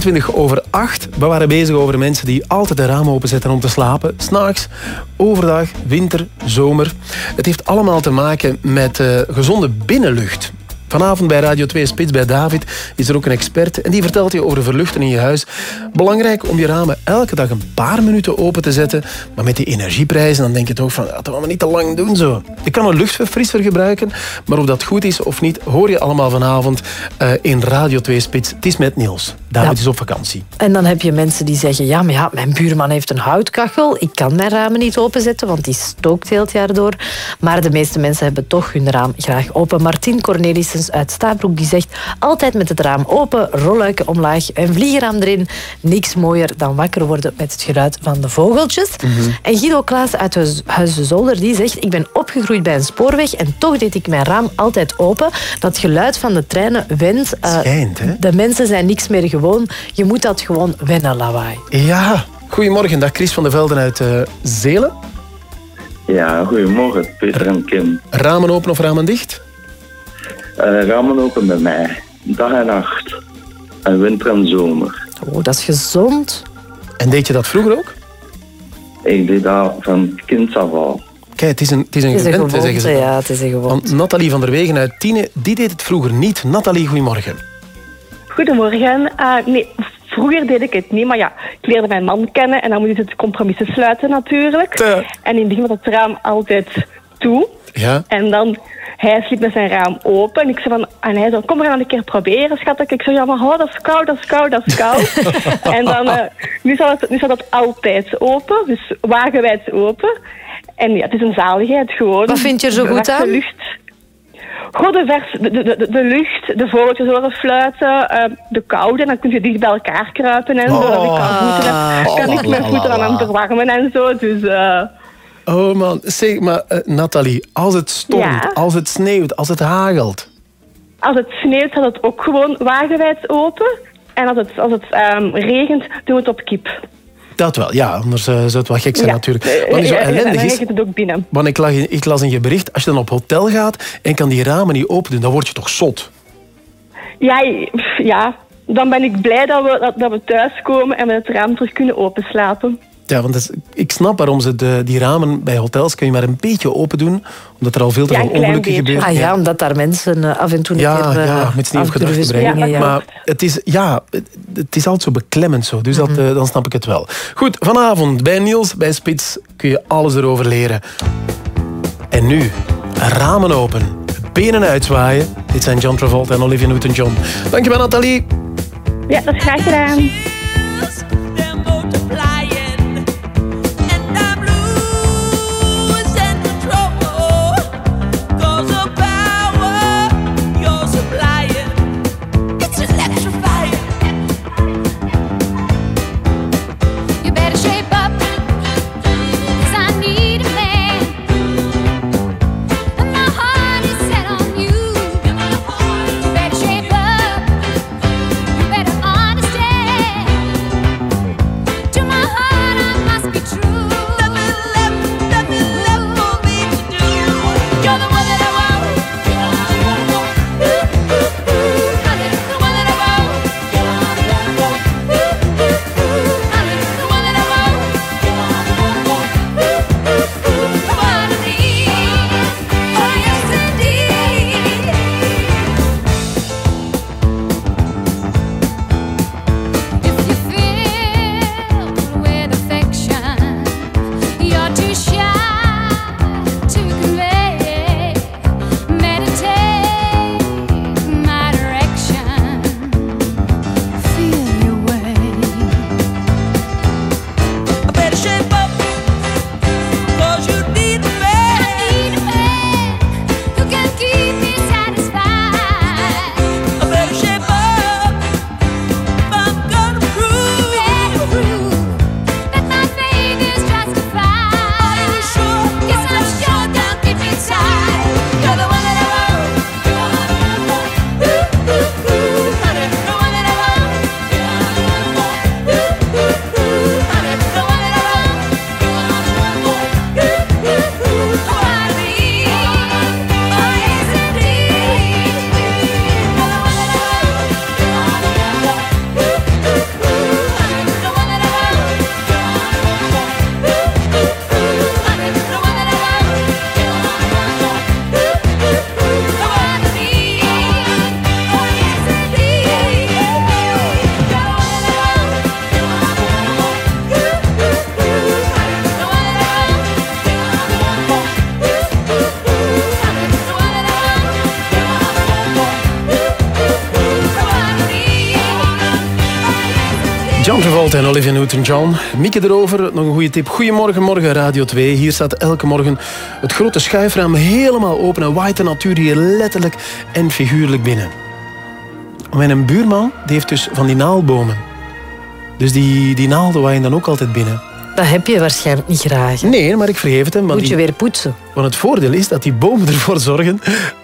22 over 8. We waren bezig over mensen die altijd de ramen openzetten om te slapen. S'nachts, overdag, winter, zomer. Het heeft allemaal te maken met eh, gezonde binnenlucht. Vanavond bij Radio 2 Spits bij David is er ook een expert en die vertelt je over verluchten in je huis. Belangrijk om je ramen elke dag een paar minuten open te zetten. Maar met die energieprijzen dan denk je toch van, dat we niet te lang doen zo. Je kan een luchtverfrisser gebruiken, maar of dat goed is of niet, hoor je allemaal vanavond eh, in Radio 2 Spits. Het is met Niels. David Ja. is op vakantie. En dan heb je mensen die zeggen, ja, maar ja, mijn buurman heeft een houtkachel. Ik kan mijn ramen niet openzetten, want die stookt heel het jaar door. Maar de meeste mensen hebben toch hun raam graag open. Martin Cornelissen uit Stabroek die zegt, altijd met het raam open, rolluiken omlaag en vliegeraam erin. Niks mooier dan wakker worden met het geluid van de vogeltjes. En Guido Klaas uit de Zolder die zegt, ik ben opgegroeid bij een spoorweg en toch deed ik mijn raam altijd open. Dat geluid van de treinen went. eh, Schijnt, hè? de mensen zijn niks meer gewoon. Je moet dat gewoon wennen, lawaai. Ja, goedemorgen. Dag Chris van der Velden uit eh, Zelen. Ja, goedemorgen, Peter en Kim. Ramen open of ramen dicht? Eh, ramen open bij mij, dag en nacht. En winter en zomer. Oh, dat is gezond. En deed je dat vroeger ook? Ik deed dat van kind af al. Kijk, het is een, het is een Het is een gewend, gewoonte, zeggen ze. ja, het is een gewoonte. Want Nathalie van der Wegen uit Tiene, die deed het vroeger niet. Nathalie, goedemorgen. Goedemorgen. Eh, nee, vroeger deed ik het niet, maar ja, ik leerde mijn man kennen en dan moet je het compromissen sluiten natuurlijk. En in het begin was het raam altijd toe. Ja. En dan, hij sliep met zijn raam open. En, ik zei van, en hij zei, kom maar aan een keer proberen, schat. Ik zei, ja, maar oh, dat is koud, dat is koud, dat is koud. en dan, eh, nu, staat het, nu staat het altijd open, dus wagenwijd open. En ja, het is een zaligheid gewoon. Wat vind je er zo goed aan? Lucht. Gewoon de, vers, de, de, de, de lucht, de vogeltjes horen fluiten, eh, de koude. En dan kun je dicht bij elkaar kruipen en zo. Oh. Als ik kan, kan ik mijn voeten aan hem verwarmen en zo. Dus eh, Oh man, zeg maar, eh, Nathalie, als het stormt, Ja? als het sneeuwt, als het hagelt. als het sneeuwt, staat het ook gewoon wagenwijd open. En als het, als het ehm, regent, doen we het op kip. Dat wel, ja. Anders eh, zou het wel gek zijn Ja. natuurlijk. Eh, Wat zo dan ellendig is... het ook binnen. Want ik, lag ik las in je bericht, als je dan op hotel gaat en kan die ramen niet open doen, dan word je toch zot? Ja, ja, dan ben ik blij dat we, dat, dat we thuiskomen en we het raam terug kunnen openslapen. Ja, want is- ik snap waarom ze de, die ramen bij hotels kun je maar een beetje open doen, omdat er al veel te veel ongelukken gebeuren. Ah ja, omdat daar mensen eh, af en toe een Ja, keer eh, ja, met sneeuw te brengen. ja. Maar het is, ja, het, is altijd zo beklemmend zo. Dus Mhm. dat, eh, dan snap ik het wel. Goed, vanavond bij Niels, bij Spits, kun je alles erover leren. En nu, ramen open, benen uitzwaaien. Dit zijn John Travolta en Olivia Newton-John. Dankjewel, Nathalie. Ja, dat is graag gedaan. Travolta en Olivia Newton-John. Mieke erover, nog een goede tip. Goedemorgen, morgen Radio 2. Hier staat elke morgen het grote schuifraam helemaal open en waait de natuur hier letterlijk en figuurlijk binnen. Mijn buurman die heeft dus van die naaldbomen. Dus die, die naalden waaien dan ook altijd binnen. Dat heb je waarschijnlijk niet graag. Nee, maar ik vergeef het hem. Moet je die- weer poetsen. Want het voordeel is dat die bomen ervoor zorgen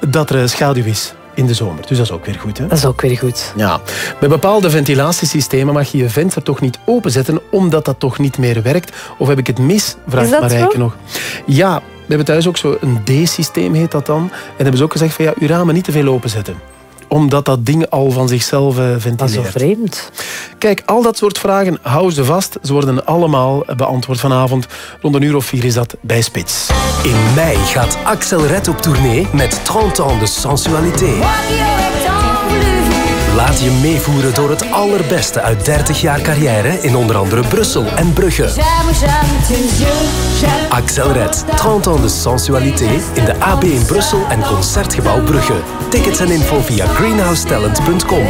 dat er schaduw is in de zomer. Dus dat is ook weer goed. Hè? Dat is ook weer goed. Ja, bij bepaalde ventilatiesystemen mag je je venster toch niet openzetten omdat dat toch niet meer werkt. Of heb ik het mis? Vraagt Marijke nog. Ja, we hebben thuis ook zo een D-systeem heet dat dan. En hebben ze ook gezegd van ja, uw ramen niet te veel openzetten omdat dat ding al van zichzelf eh, ventileert. Dat is zo vreemd. Kijk, al dat soort vragen, hou ze vast. Ze worden allemaal beantwoord vanavond. Rond een uur of vier is dat bij Spits. In mei gaat Axel Red op tournee met 30 ans de sensualité. Laat je meevoeren door het allerbeste uit 30 jaar carrière in onder andere Brussel en Brugge. Axel Red, 30 ans de sensualité in de AB in Brussel en Concertgebouw Brugge. Tickets en info via greenhousetalent.com.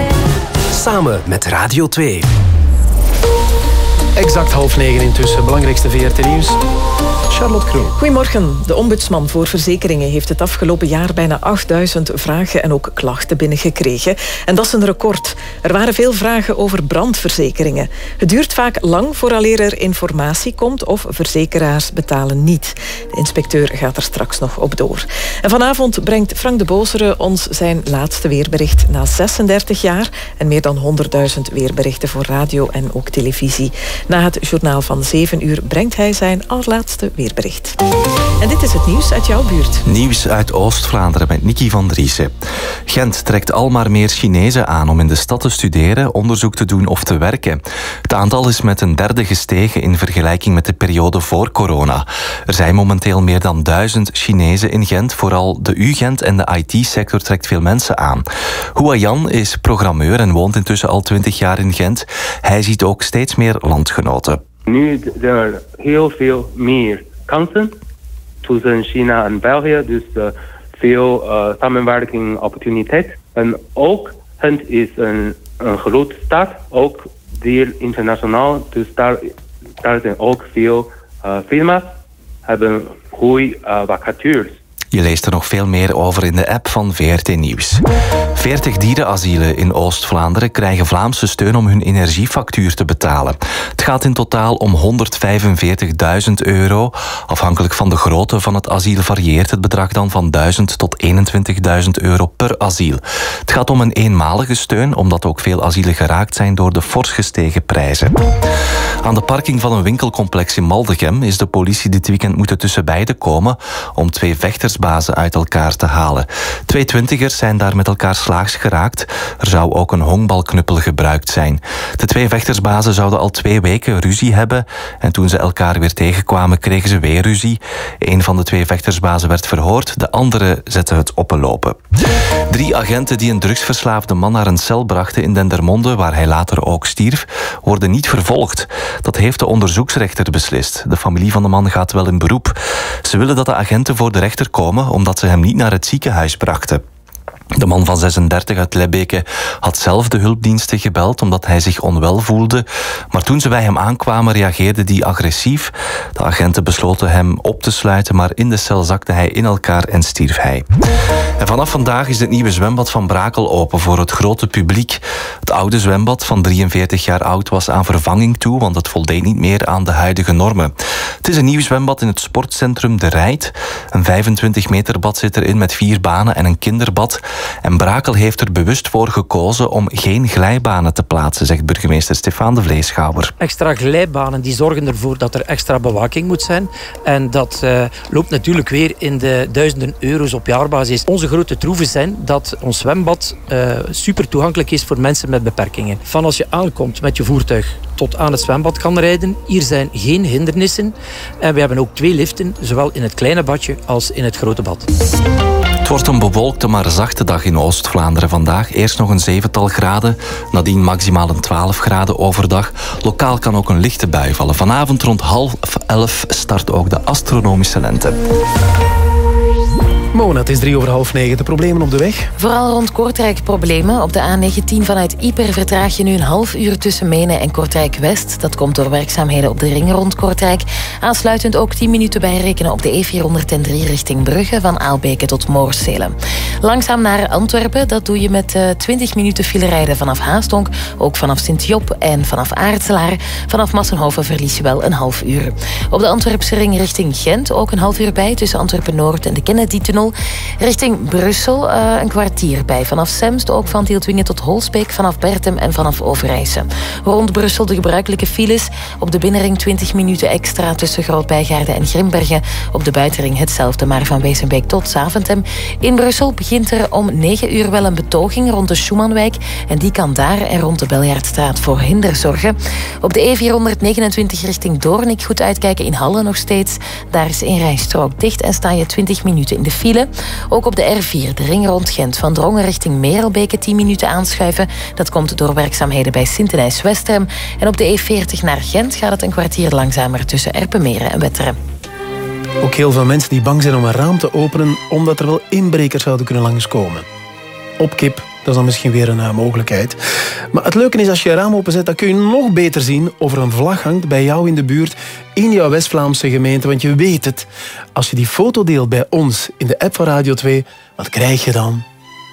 Samen met Radio 2. Exact half negen intussen. Belangrijkste VRT Nieuws. Charlotte Kroon. Goedemorgen. De ombudsman voor verzekeringen heeft het afgelopen jaar bijna 8000 vragen en ook klachten binnengekregen. En dat is een record. Er waren veel vragen over brandverzekeringen. Het duurt vaak lang vooraleer er informatie komt of verzekeraars betalen niet. De inspecteur gaat er straks nog op door. En vanavond brengt Frank de Bozere ons zijn laatste weerbericht na 36 jaar en meer dan 100.000 weerberichten voor radio en ook televisie. Na het journaal van 7 uur brengt hij zijn allerlaatste En dit is het nieuws uit jouw buurt. Nieuws uit Oost-Vlaanderen met Nicky van Driessen. Gent trekt al maar meer Chinezen aan om in de stad te studeren, onderzoek te doen of te werken. Het aantal is met een derde gestegen in vergelijking met de periode voor corona. Er zijn momenteel meer dan duizend Chinezen in Gent. Vooral de U-Gent en de IT-sector trekt veel mensen aan. Hua Yan is programmeur en woont intussen al 20 jaar in Gent. Hij ziet ook steeds meer landgenoten. Nu er heel veel meer kansen tussen China en België, dus eh, veel uh, samenwerking opportuniteit. En ook Gent is een, een grote stad, ook zeer internationaal, dus daar, daar zijn ook veel uh, firma's hebben goede vacatures. Je leest er nog veel meer over in de app van VRT Nieuws. 40 dierenasielen in Oost-Vlaanderen krijgen Vlaamse steun om hun energiefactuur te betalen. Het gaat in totaal om 145.000 euro. Afhankelijk van de grootte van het asiel varieert het bedrag dan van 1000 tot 21.000 euro per asiel. Het gaat om een eenmalige steun, omdat ook veel asielen geraakt zijn door de fors gestegen prijzen. Aan de parking van een winkelcomplex in Maldegem is de politie dit weekend moeten tussen beiden komen om twee vechtersbazen uit elkaar te halen. Twee twintigers zijn daar met elkaar slaags geraakt. Er zou ook een honkbalknuppel gebruikt zijn. De twee vechtersbazen zouden al twee weken ruzie hebben en toen ze elkaar weer tegenkwamen kregen ze weer ruzie. Een van de twee vechtersbazen werd verhoord, de andere zette het op een lopen. Drie agenten die een drugsverslaafde man naar een cel brachten in Dendermonde, waar hij later ook stierf, worden niet vervolgd. Dat heeft de onderzoeksrechter beslist. De familie van de man gaat wel in beroep. Ze willen dat de agenten voor de rechter komen omdat ze hem niet naar het ziekenhuis brachten. De man van 36 uit Lebbeke had zelf de hulpdiensten gebeld omdat hij zich onwel voelde. Maar toen ze bij hem aankwamen reageerde hij agressief. De agenten besloten hem op te sluiten, maar in de cel zakte hij in elkaar en stierf hij. En vanaf vandaag is het nieuwe zwembad van Brakel open voor het grote publiek. Het oude zwembad van 43 jaar oud was aan vervanging toe, want het voldeed niet meer aan de huidige normen. Het is een nieuw zwembad in het sportcentrum De Rijt. Een 25 meter bad zit erin met vier banen en een kinderbad. En Brakel heeft er bewust voor gekozen om geen glijbanen te plaatsen, zegt burgemeester Stefan de Vleeschouwer. Extra glijbanen die zorgen ervoor dat er extra bewaking moet zijn. En dat uh, loopt natuurlijk weer in de duizenden euro's op jaarbasis. Onze grote troeven zijn dat ons zwembad uh, super toegankelijk is voor mensen met beperkingen. Van als je aankomt met je voertuig tot aan het zwembad kan rijden. Hier zijn geen hindernissen. En we hebben ook twee liften, zowel in het kleine badje als in het grote bad. Het wordt een bewolkte maar zachte dag in Oost-Vlaanderen vandaag. Eerst nog een zevental graden, nadien maximaal een 12 graden overdag. Lokaal kan ook een lichte bui vallen. Vanavond rond half elf start ook de astronomische lente. Mona, het is drie over half negen. De problemen op de weg? Vooral rond Kortrijk problemen. Op de A19 vanuit Ieper vertraag je nu een half uur tussen Menen en Kortrijk-West. Dat komt door werkzaamheden op de ring rond Kortrijk. Aansluitend ook 10 minuten bijrekenen op de E403 richting Brugge van Aalbeke tot Moorselen. Langzaam naar Antwerpen, dat doe je met uh, 20 minuten file rijden vanaf Haastonk, ook vanaf Sint-Job en vanaf Aartselaar. Vanaf Massenhoven verlies je wel een half uur. Op de Antwerpse ring richting Gent ook een half uur bij tussen Antwerpen-Noord en de Kennedy-tunnel. Richting Brussel uh, een kwartier bij. Vanaf Semst ook van Tieltwingen tot Holsbeek, vanaf Bertem en vanaf Overijse. Rond Brussel de gebruikelijke files. Op de binnenring 20 minuten extra tussen Grootbijgaarden en Grimbergen. Op de buitenring hetzelfde, maar van Wezenbeek tot Zaventem. In Brussel begint er om 9 uur wel een betoging rond de Schumannwijk. En die kan daar en rond de Beljaardstraat voor hinder zorgen. Op de E429 richting Doornik goed uitkijken in Halle nog steeds. Daar is één rijstrook dicht en sta je 20 minuten in de file. Ook op de R4, de ring rond Gent, van Drongen richting Merelbeke 10 minuten aanschuiven. Dat komt door werkzaamheden bij Sint-Denijs-Westerem. En op de E40 naar Gent gaat het een kwartier langzamer tussen Erpenmeren en Wetteren. Ook heel veel mensen die bang zijn om een raam te openen omdat er wel inbrekers zouden kunnen langskomen. Op kip, Dat is dan misschien weer een eh, mogelijkheid. Maar het leuke is, als je je raam openzet, dan kun je nog beter zien of er een vlag hangt bij jou in de buurt, in jouw West-Vlaamse gemeente. Want je weet het, als je die foto deelt bij ons in de app van Radio 2, wat krijg je dan?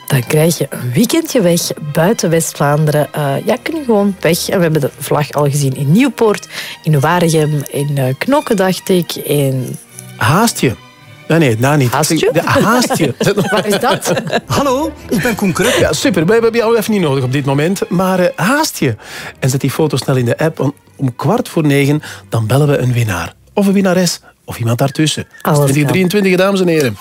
Dan krijg je een weekendje weg buiten West-Vlaanderen. Eh, ja, kun je gewoon weg. En we hebben de vlag al gezien in Nieuwpoort, in Waregem, in Knokke, dacht ik, in... Haast je. Nee, nee, nou niet. Haastje? De, haast je. Waar is dat? Hallo, ik ben Koen Kruk. Ja, super. We hebben jou even niet nodig op dit moment. Maar eh, haast je. En zet die foto snel in de app. Want om kwart voor negen, dan bellen we een winnaar. Of een winnares. Of iemand daartussen. Alles 2023, dames en heren.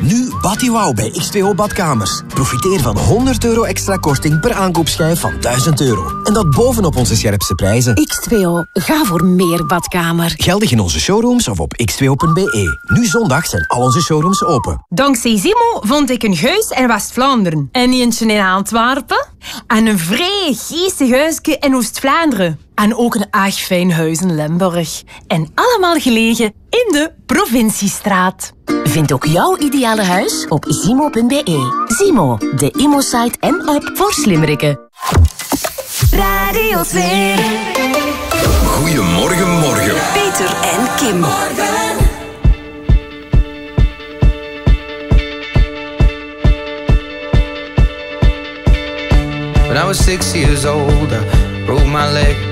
Nu Batty Wow bij X2O Badkamers. Profiteer van 100 euro extra korting per aankoopschijf van 1000 euro. En dat bovenop onze scherpste prijzen. X2O, ga voor meer badkamer. Geldig in onze showrooms of op x2o.be. Nu zondag zijn al onze showrooms open. Dankzij Zimo vond ik een huis in West-Vlaanderen. En eentje in Antwerpen. En een vrij geestig huisje in Oost-Vlaanderen. En ook een erg fijn huis in Limburg. En allemaal gelegen in de Provinciestraat. Vind ook jouw ideale huis op zimo.be. Zimo, de Imo-site en app voor slimmerikken. Radio 2. Goedemorgen, morgen. Peter en Kim. When I was six years old, I broke my leg.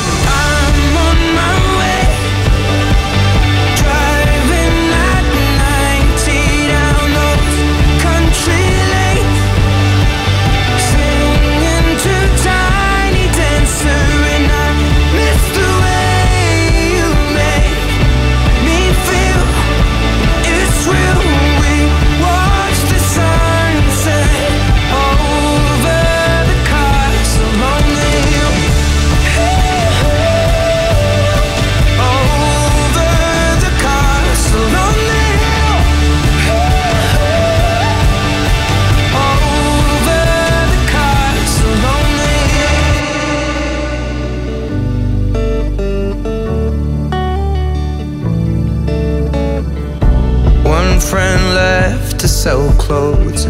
Sell clothes.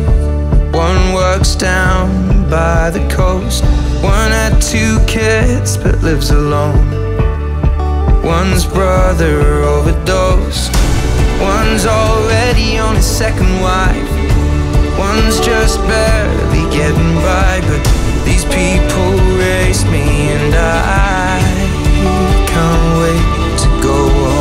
One works down by the coast. One had two kids but lives alone. One's brother overdosed. One's already on his second wife. One's just barely getting by. But these people raised me and I can't wait to go home.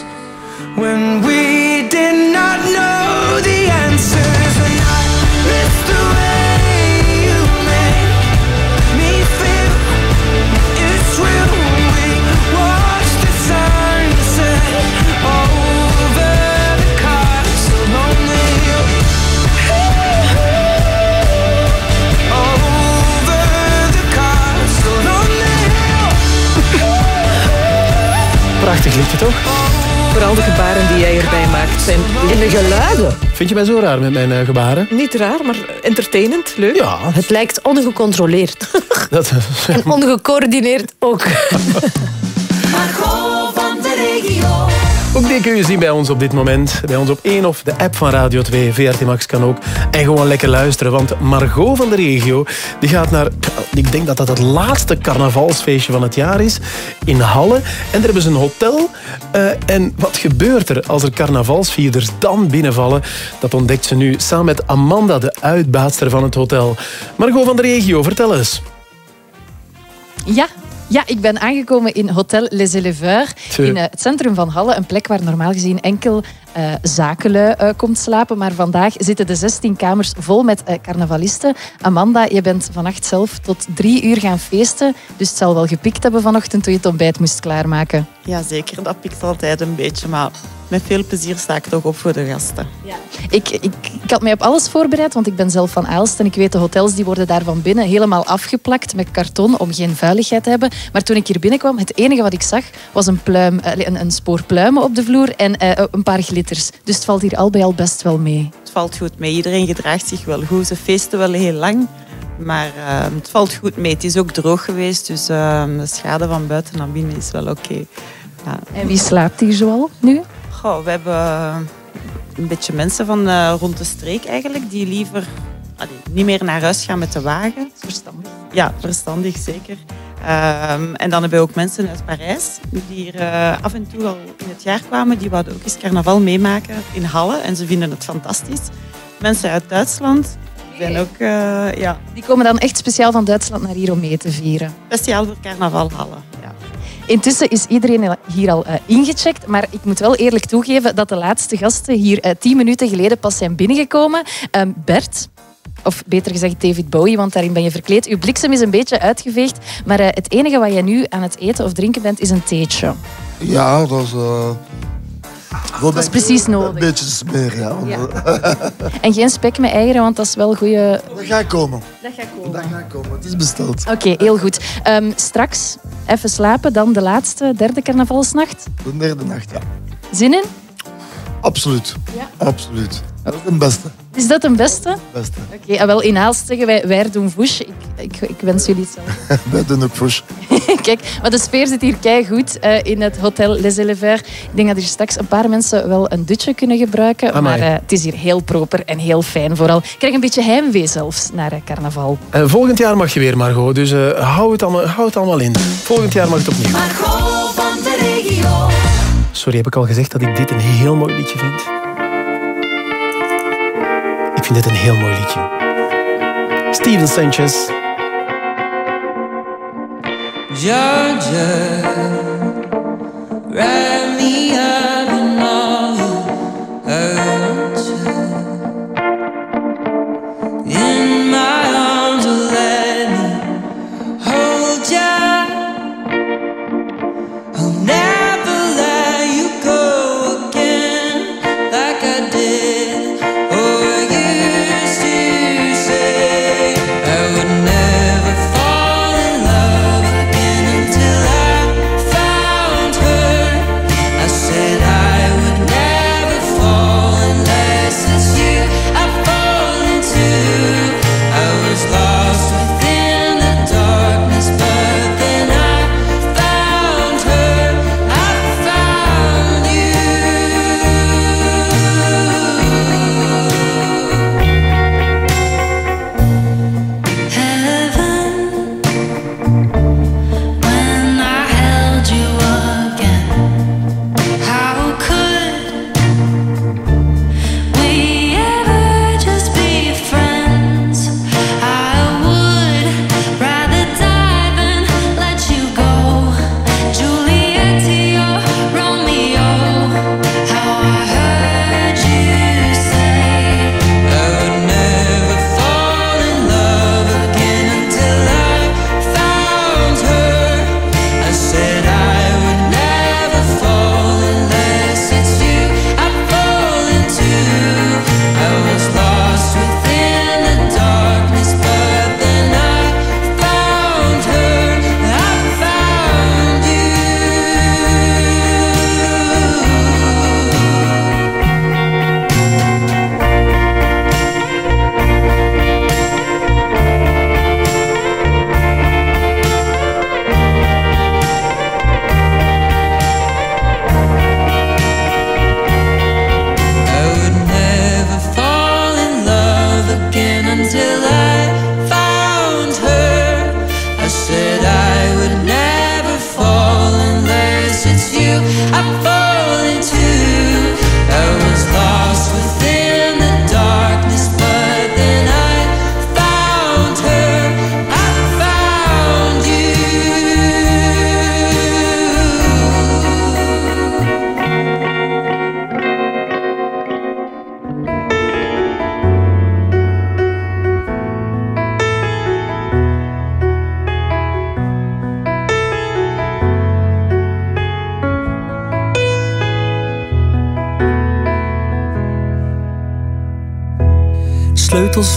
Prachtig liedje, toch? Vooral de gebaren die jij erbij maakt zijn... En de geluiden. Vind je mij zo raar met mijn eh, gebaren? Niet raar, maar entertainend, leuk. Ja. Het lijkt ongecontroleerd. Dat, en ongecoördineerd ook. Ook die kun je zien bij ons op dit moment. Bij ons op 1 of de app van Radio 2. VRT Max kan ook. En gewoon lekker luisteren. Want Margot van de regio die gaat naar... Ik denk dat dat het laatste carnavalsfeestje van het jaar is. In Halle. En daar hebben ze een hotel. Eh, en wat gebeurt er als er carnavalsvierders dan binnenvallen? Dat ontdekt ze nu samen met Amanda, de uitbaatster van het hotel. Margot van de regio, vertel eens. Ja. Ja, ik ben aangekomen in Hotel Les Éleveurs in eh, het centrum van Halle. Een plek waar normaal gezien enkel eh zakenlui eh, komt slapen. Maar vandaag zitten de 16 kamers vol met eh, carnavalisten. Amanda, je bent vannacht zelf tot drie uur gaan feesten. Dus het zal wel gepikt hebben vanochtend toen je het ontbijt moest klaarmaken. Ja, zeker. Dat pikt altijd een beetje. Maar met veel plezier sta ik toch op voor de gasten. Ik, ik, ik had mij op alles voorbereid, want ik ben zelf van Aalst. En ik weet, de hotels die worden daar van binnen helemaal afgeplakt met karton om geen vuiligheid te hebben. Maar toen ik hier binnenkwam, het enige wat ik zag, was een, pluim, eh, een, een spoor pluimen op de vloer en eh, een paar glitters. Dus het valt hier al bij al best wel mee. Het valt goed mee. Iedereen gedraagt zich wel goed. Ze feesten wel heel lang. Maar eh, het valt goed mee. Het is ook droog geweest. Dus eh, de schade van buiten naar binnen is wel oké. Ja. En wie slaapt hier zoal nu? Goh, we hebben eh, een beetje mensen van eh, rond de streek eigenlijk. Die liever allee, niet meer naar huis gaan met de wagen. Verstandig. Ja, verstandig zeker. Ehm, en dan hebben we ook mensen uit Parijs die hier eh, af en toe al in het jaar kwamen. Die wouden ook eens carnaval meemaken in Halle en ze vinden het fantastisch. Mensen uit Duitsland zijn ook, ja, Die komen dan echt speciaal van Duitsland naar hier om mee te vieren. speciaal voor carnaval Halle. Intussen is iedereen hier al eh, ingecheckt. Maar ik moet wel eerlijk toegeven dat de laatste gasten hier eh, tien minuten geleden pas zijn binnengekomen. Ehm, Bert, of beter gezegd David Bowie, want daarin ben je verkleed. Uw bliksem is een beetje uitgeveegd. Maar eh, het enige wat jij nu aan het eten of drinken bent, is een theetje. Ja, dat is... Dat is precies nodig. Een beetje smeer, ja. Ja. En geen spek met eieren, want dat is wel goede. dat gaat komen. Dat gaat komen. Dat gaat komen. Het is besteld. Oké, heel goed. Ehm, straks even slapen, dan de laatste, derde carnavalsnacht. De derde nacht, ja. Zin in? Absoluut. Absoluut. Dat is de beste. Is dat een beste? beste. Oké, ah, wel in Aalst zeggen wij wij doen voes. Ik, ik, ik wens jullie hetzelfde. Bij de push. Kijk, maar de sfeer zit hier keigoed eh in het Hotel Les Éleveurs. Ik denk dat hier straks een paar mensen wel een dutje kunnen gebruiken. Amai. Maar eh, het is hier heel proper en heel fijn vooral. Ik krijg een beetje heimwee zelfs naar eh, carnaval. Eh, volgend jaar mag je weer, Margot. Dus eh, hou, het allemaal, hou het allemaal in. Volgend jaar mag het opnieuw. Margot van de regio. Sorry, heb ik al gezegd dat ik dit een heel mooi liedje vind? Vind dit een heel mooi liedje. Steven Sanchez. Georgia,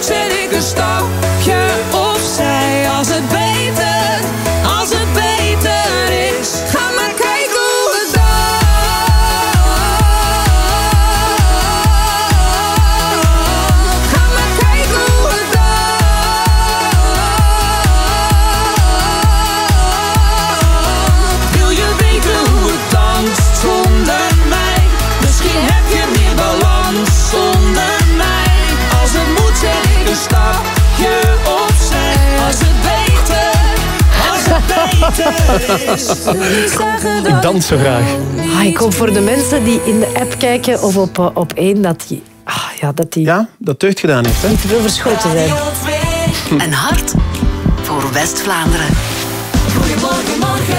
Zet ik een Ik dans zo graag. Ah, ik hoop voor de mensen die in de app kijken of op, eh, op één dat die, ah, ja, dat die Ja, dat deugd gedaan heeft. Hè? niet te veel verschoten zijn. Een hart voor West-Vlaanderen. Goedemorgen, morgen.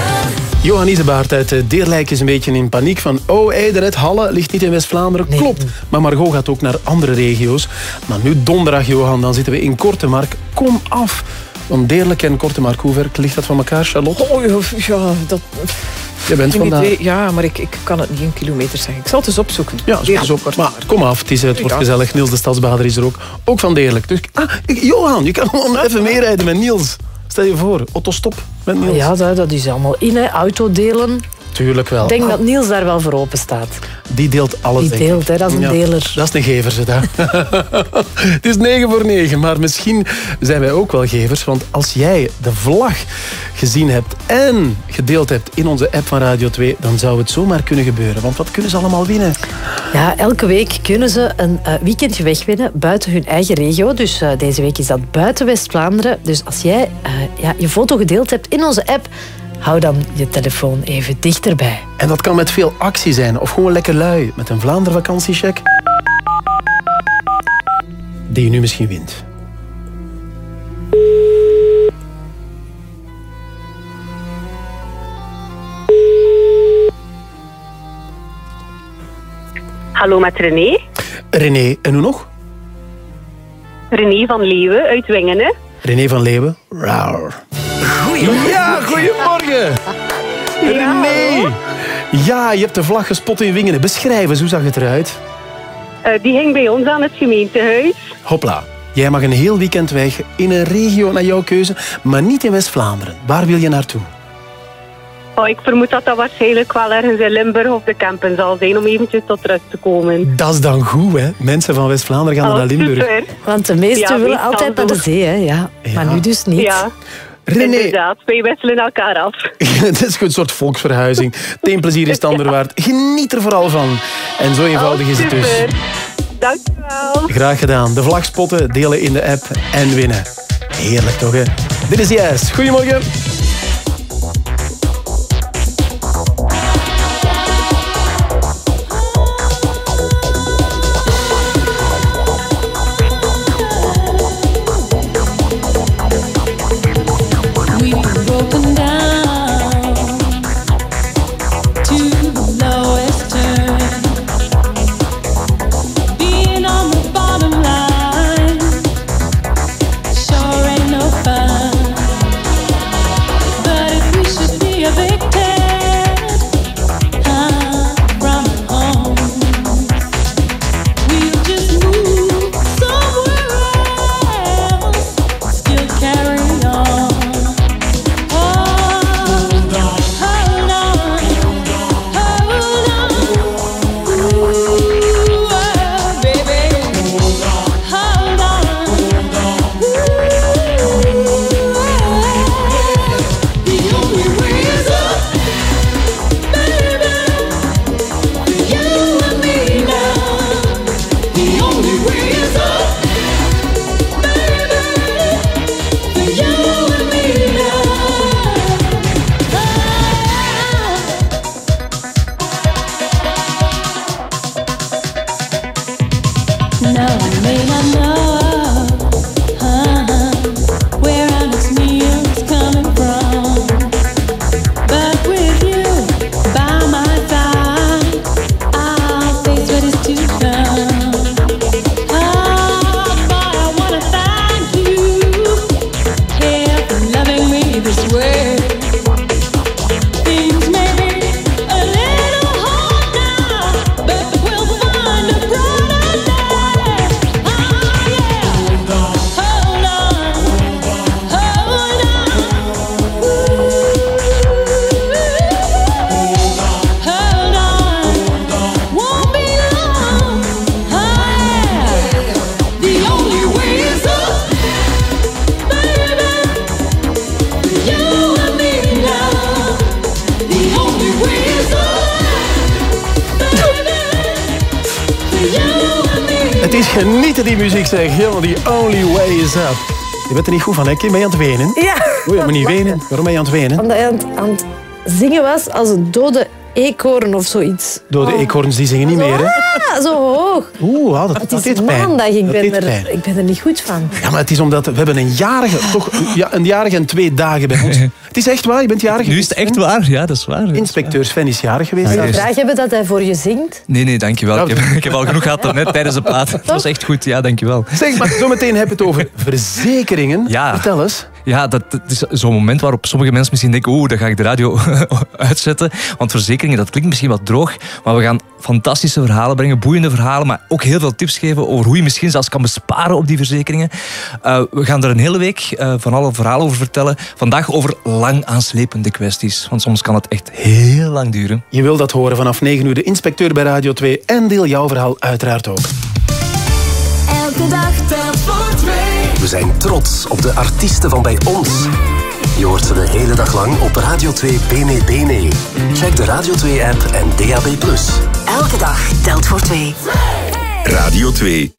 Johan Isebaert uit eh, Deerlijk is een beetje in paniek van... Oh, Eideret, Halle ligt niet in West-Vlaanderen. Klopt. Maar Margot gaat ook naar andere regio's. Maar nu donderdag, Johan, dan zitten we in Kortemark. Kom af. Want Deerlijk en Kortemark, hoe ver ligt dat van elkaar, Charlotte? Oh, ja, dat... Je bent vandaag... we- Ja, maar ik, ik kan het niet in kilometers zeggen. Ik zal het eens opzoeken. Ja, zoek eens op. Maar kom af, het, is, het wordt Ja. gezellig. Niels de Stadsbader is er ook. Ook van Deerlijk. Dus, ah, ik- Johan, je kan gewoon even meerijden met Niels. Stel je voor, Otto Stop met Niels. Ja, dat, dat is allemaal in, hè. Autodelen. Wel. Ik denk dat Niels daar wel voor open staat. Die deelt alles. Die deelt, hè, dat is een deler. Dat is een gever, ze daar. Het is 9 voor 9, maar misschien zijn wij ook wel gevers. Want als jij de vlag gezien hebt en gedeeld hebt in onze app van Radio 2, dan zou het zomaar kunnen gebeuren. Want wat kunnen ze allemaal winnen? Ja, elke week kunnen ze een eh, weekendje wegwinnen buiten hun eigen regio. Dus eh, deze week is dat buiten West-Vlaanderen. Dus als jij eh, ja, je foto gedeeld hebt in onze app, hou dan je telefoon even dichterbij. En dat kan met veel actie zijn. Of gewoon lekker lui met een Vlaanderen vakantiecheck. Die je nu misschien wint. Hallo met René. René, en hoe nog? René van Leeuwen uit Wingenen. René van Leeuwen. Rauw. Ja, goedemorgen. René. Ja, je hebt de vlag gespot in Wingenen. Beschrijf eens, hoe zag het eruit? Eh, die hing bij ons aan het gemeentehuis. Hopla. Jij mag een heel weekend weg in een regio naar jouw keuze, maar niet in West-Vlaanderen. Waar wil je naartoe? Oh, ik vermoed dat dat waarschijnlijk wel ergens in Limburg of de Kempen zal zijn om eventjes tot rust te komen. Dat is dan goed, hè? Mensen van West-Vlaanderen gaan Oh, naar Limburg. super. Want de meesten Ja, willen altijd naar de zee, hè? Ja. Maar nu dus niet. Ja, René. inderdaad. Wij wisselen elkaar af. Het is een soort volksverhuizing. Het een plezier is het ander waard. Geniet er vooral van. En zo eenvoudig is het dus. Oh, Super. Dankjewel. Graag gedaan. De vlag spotten, delen in de app en winnen. Heerlijk toch, hè? Dit is Yes. Goedemorgen. Genieten, die muziek, zeg. Helemaal die only way is up. Je bent er niet goed van, hè? Ben je aan het wenen? Ja. Oei, je moet niet wenen. Waarom ben je aan het wenen? Omdat hij aan, het- aan het zingen was als een dode eekhoorn of zoiets. Door de eekhoorns, die zingen niet meer, hè? Ah, zo hoog. Oeh, ah, dat, Het dat is deed pijn. maandag, ik Dat ben, er, pijn. ik ben er niet goed van. Ja, maar het is omdat we hebben een jarige, toch ja, een jarige en twee dagen bij ons. Het is echt waar, je bent jarig Nu is het echt waar, ja, dat is waar. Inspecteur Sven is jarig geweest. Ik juist. graag hebben dat hij voor je zingt. Nee, nee, dankjewel. Ik heb, ik heb al genoeg gehad net tijdens de plaat. Het was echt goed, ja, dankjewel. Zeg, maar zometeen heb je het over verzekeringen. Ja. Vertel eens. Ja, dat, is zo'n moment waarop sommige mensen misschien denken, oeh, dan ga ik de radio uitzetten. Want verzekeringen, dat klinkt misschien wat droog, maar we gaan fantastische verhalen brengen, boeiende verhalen, maar ook heel veel tips geven over hoe je misschien zelfs kan besparen op die verzekeringen. Uh, we gaan er een hele week uh, van alle verhalen over vertellen. Vandaag over lang aanslepende kwesties, want soms kan het echt heel lang duren. Je wil dat horen vanaf 9 uur de inspecteur bij Radio 2 en deel jouw verhaal uiteraard ook. We zijn trots op de artiesten van bij ons. Je hoort ze de hele dag lang op Radio 2 Bene Bene. Check de Radio 2-app en DAB+. Elke dag telt voor twee. Radio 2.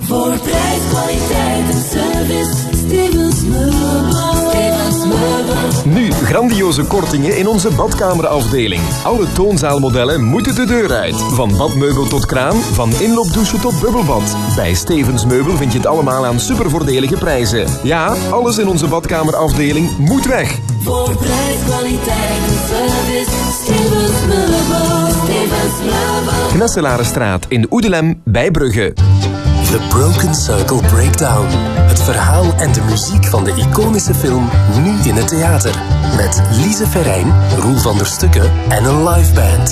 Voor prijs, kwaliteit en service. Stevens Meubels. Grandioze kortingen in onze badkamerafdeling. Alle toonzaalmodellen moeten de deur uit. Van badmeubel tot kraan, van inloopdouche tot bubbelbad. Bij Stevens Meubel vind je het allemaal aan supervoordelige prijzen. Ja, alles in onze badkamerafdeling moet weg. Voor prijs, kwaliteit en service. Stevens Meubels. Stevens Meubels. Gnasselarenstraat in Oedelem bij Brugge. The Broken Circle Breakdown. Het verhaal en de muziek van de iconische film nu in het theater. Met Lise Verijn, Roel van der Stukken en een live band.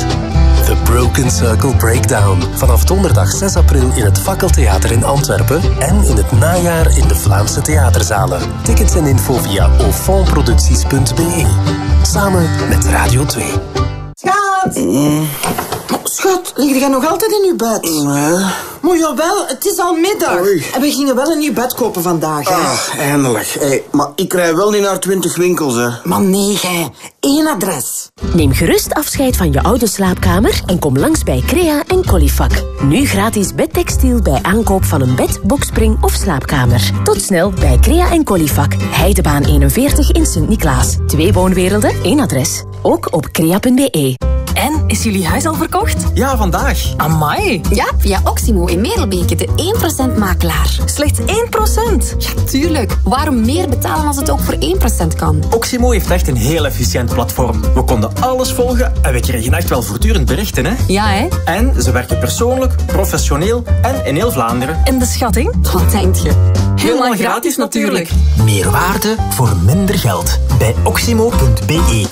The Broken Circle Breakdown. Vanaf donderdag 6 april in het Fakkeltheater in Antwerpen en in het najaar in de Vlaamse theaterzalen. Tickets en info via aufondproducties.be. Samen met Radio 2. Schat! Schat, lig jij nog altijd in je bed? Nee. Maar jawel, het is al middag. Oei. En we gingen wel een nieuw bed kopen vandaag, hè? Ah, eindelijk. Hey, maar ik rij wel niet naar twintig winkels, hè. Maar nee, gij. Eén adres. Neem gerust afscheid van je oude slaapkamer en kom langs bij Crea en Colifac. Nu gratis bedtextiel bij aankoop van een bed, bokspring of slaapkamer. Tot snel bij Crea en Colifac. Heidebaan 41 in Sint-Niklaas. Twee woonwerelden, één adres. Ook op crea.be. En, is jullie huis al verkocht? Ja, vandaag. Amai. Ja, via Oximo in Merelbeke, de 1% makelaar. Slechts 1%? Ja, tuurlijk. Waarom meer betalen als het ook voor 1% kan? Oximo heeft echt een heel efficiënt platform. We konden alles volgen en we kregen echt wel voortdurend berichten, hè? Ja, hè? En ze werken persoonlijk, professioneel en in heel Vlaanderen. En de schatting? Wat denk je? Helemaal gratis natuurlijk. Meer waarde voor minder geld. Bij oximo.be.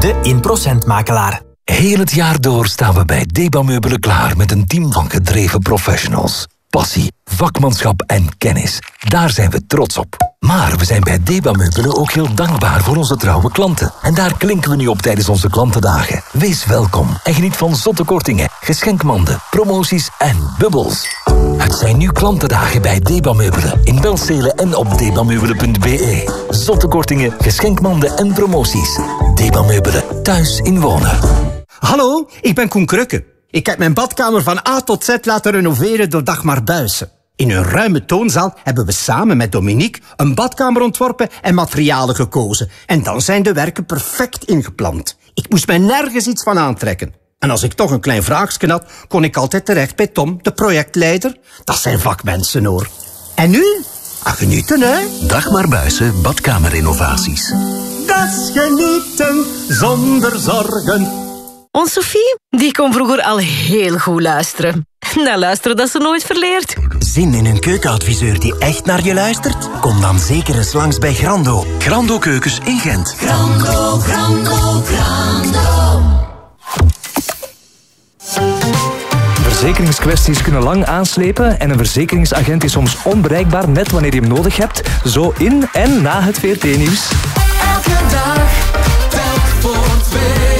De 1% makelaar. Heel het jaar door staan we bij Deba Meubelen klaar met een team van gedreven professionals. Passie, vakmanschap en kennis. Daar zijn we trots op. Maar we zijn bij Deba Meubelen ook heel dankbaar voor onze trouwe klanten. En daar klinken we nu op tijdens onze klantendagen. Wees welkom en geniet van zotte kortingen, geschenkmanden, promoties en bubbels. Het zijn nu klantendagen bij Deba Meubelen in Belstelen en op debameubelen.be. Zotte kortingen, geschenkmanden en promoties. Deba Meubelen, thuis in wonen. Hallo, ik ben Koen Krukke. Ik heb mijn badkamer van A tot Z laten renoveren door Dagmar Buissen. In een ruime toonzaal hebben we samen met Dominique een badkamer ontworpen en materialen gekozen. En dan zijn de werken perfect ingeplant. Ik moest mij nergens iets van aantrekken. En als ik toch een klein vraagsken had, kon ik altijd terecht bij Tom, de projectleider. Dat zijn vakmensen hoor. En nu? Ah, genieten hè? Dagmar Buissen, badkamerrenovaties. Dat is genieten zonder zorgen. Ons Sophie, die kon vroeger al heel goed luisteren. Nou, luisteren dat ze nooit verleert. Zin in een keukenadviseur die echt naar je luistert? Kom dan zeker eens langs bij Grando. Grando Keukens in Gent. Grando, Grando, Grando. Verzekeringskwesties kunnen lang aanslepen en een verzekeringsagent is soms onbereikbaar net wanneer je hem nodig hebt. Zo in en na het VRT-nieuws. Elke dag telt voor twee.